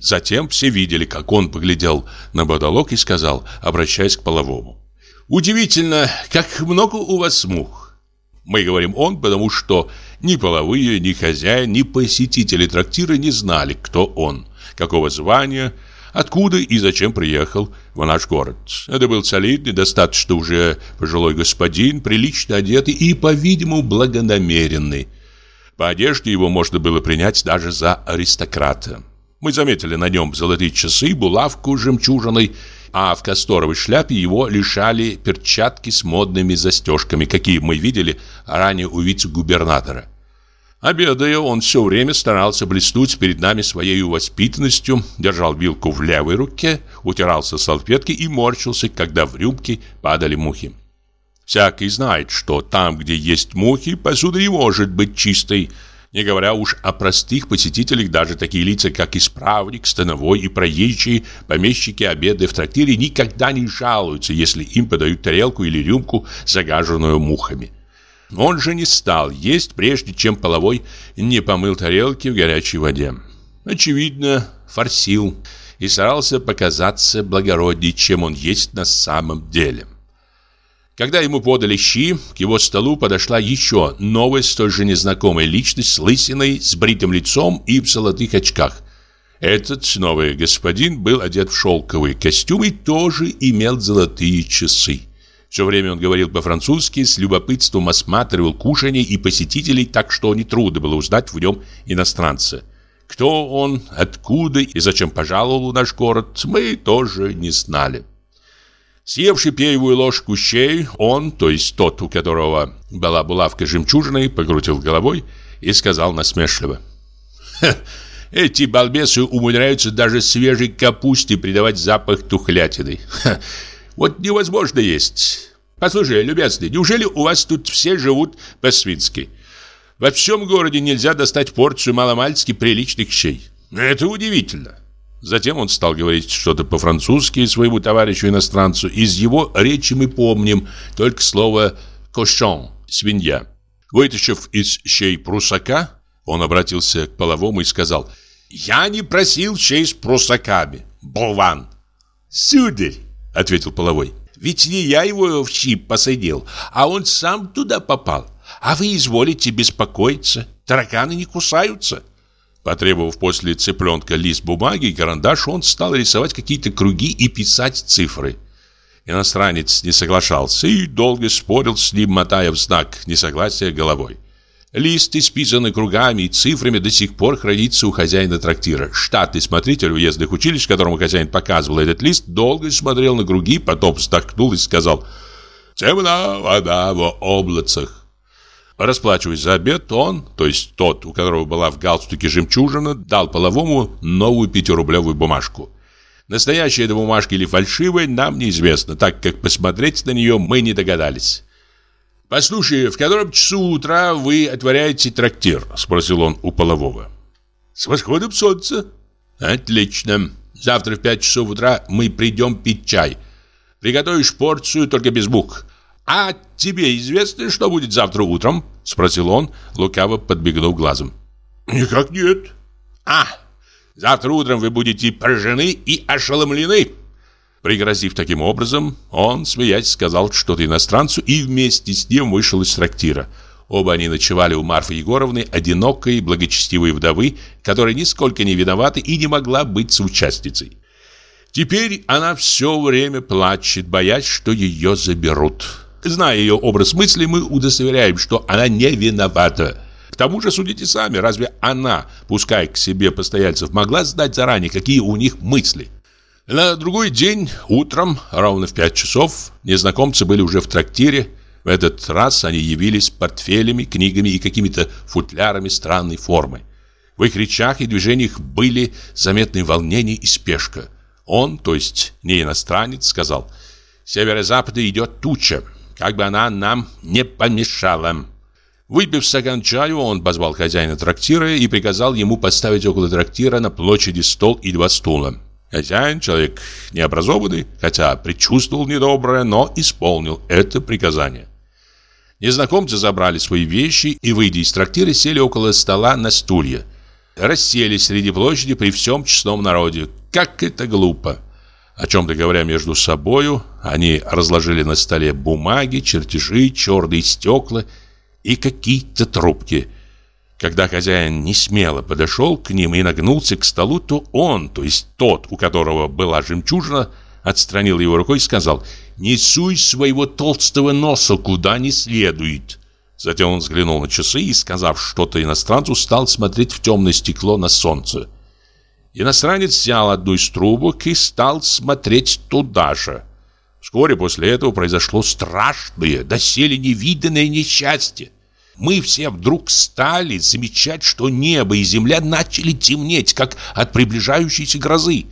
Затем все видели, как он поглядел на потолок и сказал, обращаясь к половому. «Удивительно, как много у вас мух». Мы говорим «он», потому что ни половые, ни хозяин, ни посетители трактира не знали, кто он, какого звания, откуда и зачем приехал в наш город. Это был солидный, достаточно уже пожилой господин, прилично одетый и, по-видимому, благонамеренный. По одежде его можно было принять даже за аристократа. Мы заметили на нем золотые часы, булавку жемчужиной, а в касторовой шляпе его лишали перчатки с модными застежками, какие мы видели ранее у вице-губернатора. Обедая, он все время старался блеснуть перед нами своей воспитанностью, держал вилку в левой руке, утирался салфеткой и морщился, когда в рюмке падали мухи. Всякий знает, что там, где есть мухи, посуда не может быть чистой, не говоря уж о простых посетителях, даже такие лица, как исправник, становой и проезжие, помещики, обеды в трактире никогда не жалуются, если им подают тарелку или рюмку, загаженную мухами. Он же не стал есть, прежде чем половой не помыл тарелки в горячей воде. Очевидно, форсил и старался показаться благороднее, чем он есть на самом деле. Когда ему подали щи, к его столу подошла еще новая, столь же незнакомая личность с лысиной, с бритым лицом и в золотых очках. Этот новый господин был одет в шелковый костюм и тоже имел золотые часы. Все время он говорил по-французски, с любопытством осматривал кушанье и посетителей, так что нетрудно было узнать в нем иностранца. Кто он, откуда и зачем пожаловал в наш город, мы тоже не знали. Съевший первую ложку щей, он, то есть тот, у которого была булавка жемчужиной, покрутил головой и сказал насмешливо. «Эти балбесы умудряются даже свежей капусте придавать запах тухлятины. Ха, вот невозможно есть. Послушай, любезный, неужели у вас тут все живут по-свински? Во всем городе нельзя достать порцию маломальски приличных щей. Это удивительно. Затем он стал говорить что-то по-французски своему товарищу-иностранцу. Из его речи мы помним только слово «кошон» – «свинья». Вытащив из щей прусака, он обратился к половому и сказал «Я не просил щей с прусаками, болван!» «Сударь!» – ответил половой. «Ведь не я его в щип посадил, а он сам туда попал. А вы изволите беспокоиться, тараканы не кусаются». Потребовав после цыпленка лист бумаги и карандаш, он стал рисовать какие-то круги и писать цифры. Иностранец не соглашался и долго спорил с ним, мотая в знак несогласия головой. Лист, исписанный кругами и цифрами, до сих пор хранится у хозяина трактира. Штатный смотритель уездных училищ, которому хозяин показывал этот лист, долго смотрел на круги, потом вздохнул и сказал «Темна вода в облацах». Расплачиваясь за обед, он, то есть тот, у которого была в галстуке жемчужина, дал половому новую пятирублевую бумажку. Настоящая эта бумажка или фальшивая, нам неизвестно, так как посмотреть на нее мы не догадались. «Послушай, в котором часу утра вы отворяете трактир?» – спросил он у полового. «С восходом солнца». «Отлично. Завтра в пять часов утра мы придем пить чай. Приготовишь порцию, только без мук. «А тебе известно, что будет завтра утром?» Спросил он, лукаво подбегнув глазом. «Никак нет». «А, завтра утром вы будете поражены и ошеломлены!» Пригрозив таким образом, он, смеясь, сказал что-то иностранцу и вместе с ним вышел из трактира. Оба они ночевали у Марфы Егоровны, одинокой, благочестивой вдовы, которая нисколько не виновата и не могла быть соучастницей. Теперь она все время плачет, боясь, что ее заберут. Зная ее образ мысли, мы удостоверяем, что она не виновата. К тому же судите сами, разве она, пускай к себе постояльцев, могла знать заранее, какие у них мысли? На другой день, утром, ровно в пять часов, незнакомцы были уже в трактире. В этот раз они явились портфелями, книгами и какими-то футлярами странной формы. В их речах и движениях были заметны волнение и спешка. Он, то есть не иностранец, сказал «С северо-запада идет туча, как бы она нам не помешала». Выпив стакан чаю, он позвал хозяина трактира и приказал ему поставить около трактира на площади стол и два стула. Хозяин, человек необразованный, хотя предчувствовал недоброе, но исполнил это приказание. Незнакомцы забрали свои вещи и, выйдя из трактира, сели около стола на стулья. Расселись среди площади при всем честном народе. Как это глупо! О чем-то говоря между собою, они разложили на столе бумаги, чертежи, черные стекла и какие-то трубки. Когда хозяин не смело подошел к ним и нагнулся к столу, то он, то есть тот, у которого была жемчужина, отстранил его рукой и сказал «Не суй своего толстого носа куда не следует». Затем он взглянул на часы и, сказав что-то иностранцу, стал смотреть в темное стекло на солнце. Иностранец взял одну из трубок и стал смотреть туда же. Вскоре после этого произошло страшное, доселе невиданное несчастье. Мы все вдруг стали замечать, что небо и земля начали темнеть, как от приближающейся грозы.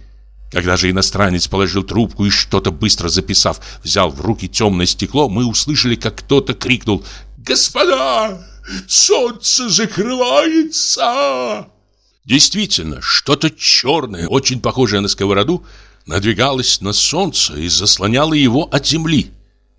Когда же иностранец положил трубку и что-то быстро записав, взял в руки темное стекло, мы услышали, как кто-то крикнул «Господа, солнце закрывается!» Действительно, что-то черное, очень похожее на сковороду, надвигалось на солнце и заслоняло его от земли.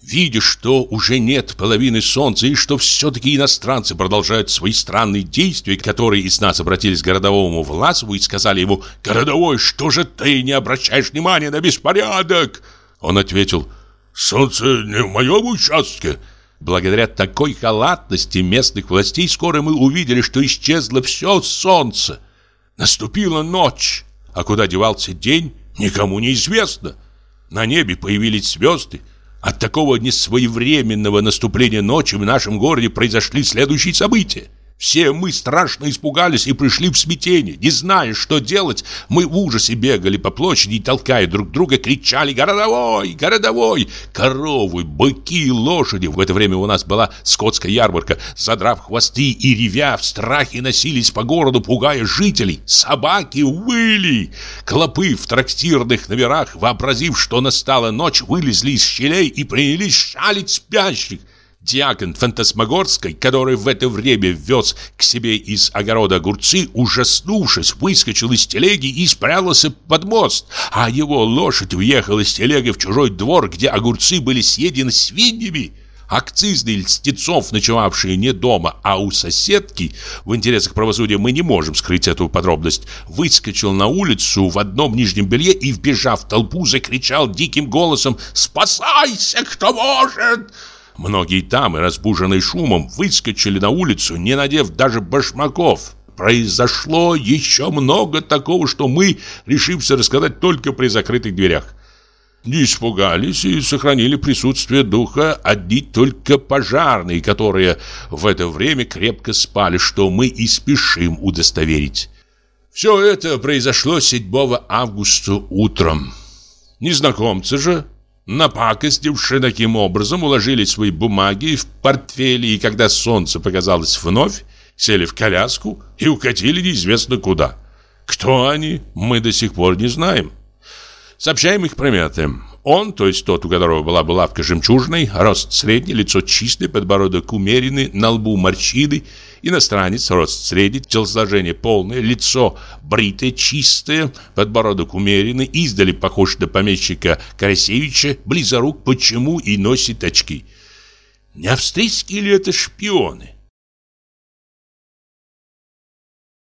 Видя, что уже нет половины солнца и что все-таки иностранцы продолжают свои странные действия, которые из нас обратились к городовому Власову и сказали ему «Городовой, что же ты не обращаешь внимания на беспорядок?» Он ответил «Солнце не в моем участке». Благодаря такой халатности местных властей скоро мы увидели, что исчезло все солнце. Наступила ночь, а куда девался день, никому не известно. На небе появились звезды, от такого несвоевременного наступления ночи в нашем городе произошли следующие события. Все мы страшно испугались и пришли в смятение. Не зная, что делать, мы в ужасе бегали по площади толкая друг друга, кричали «Городовой! Городовой!» Коровы, быки, лошади. В это время у нас была скотская ярмарка. Задрав хвосты и ревя, в страхе носились по городу, пугая жителей. Собаки выли. Клопы в трактирных номерах, вообразив, что настала ночь, вылезли из щелей и принялись шалить спящих. Диакон Фантасмагорской, который в это время вез к себе из огорода огурцы, ужаснувшись, выскочил из телеги и спрятался под мост, а его лошадь въехала с телегой в чужой двор, где огурцы были съедены свиньями. Акцизный Льстецов, ночевавший не дома, а у соседки, в интересах правосудия мы не можем скрыть эту подробность, выскочил на улицу в одном нижнем белье и, вбежав в толпу, закричал диким голосом «Спасайся, кто может!» Многие дамы, разбуженные шумом, выскочили на улицу, не надев даже башмаков. Произошло еще много такого, что мы решимся рассказать только при закрытых дверях. Не испугались и сохранили присутствие духа одни только пожарные, которые в это время крепко спали, что мы и спешим удостоверить. Все это произошло 7 августа утром. Незнакомцы же Напакостивши таким образом, уложили свои бумаги в портфели, и когда солнце показалось вновь, сели в коляску и укатили неизвестно куда. Кто они, мы до сих пор не знаем. Сообщаем их приметы. Он, то есть тот, у которого была булавка жемчужной, рост средний, лицо чистое, подбородок умеренный, на лбу морщины, иностранец, рост средний, телосложение полное, лицо бритое, чистое, подбородок умеренный, издали похож на помещика Карасевича, близорук почему и носит очки. Не австрийские ли это шпионы?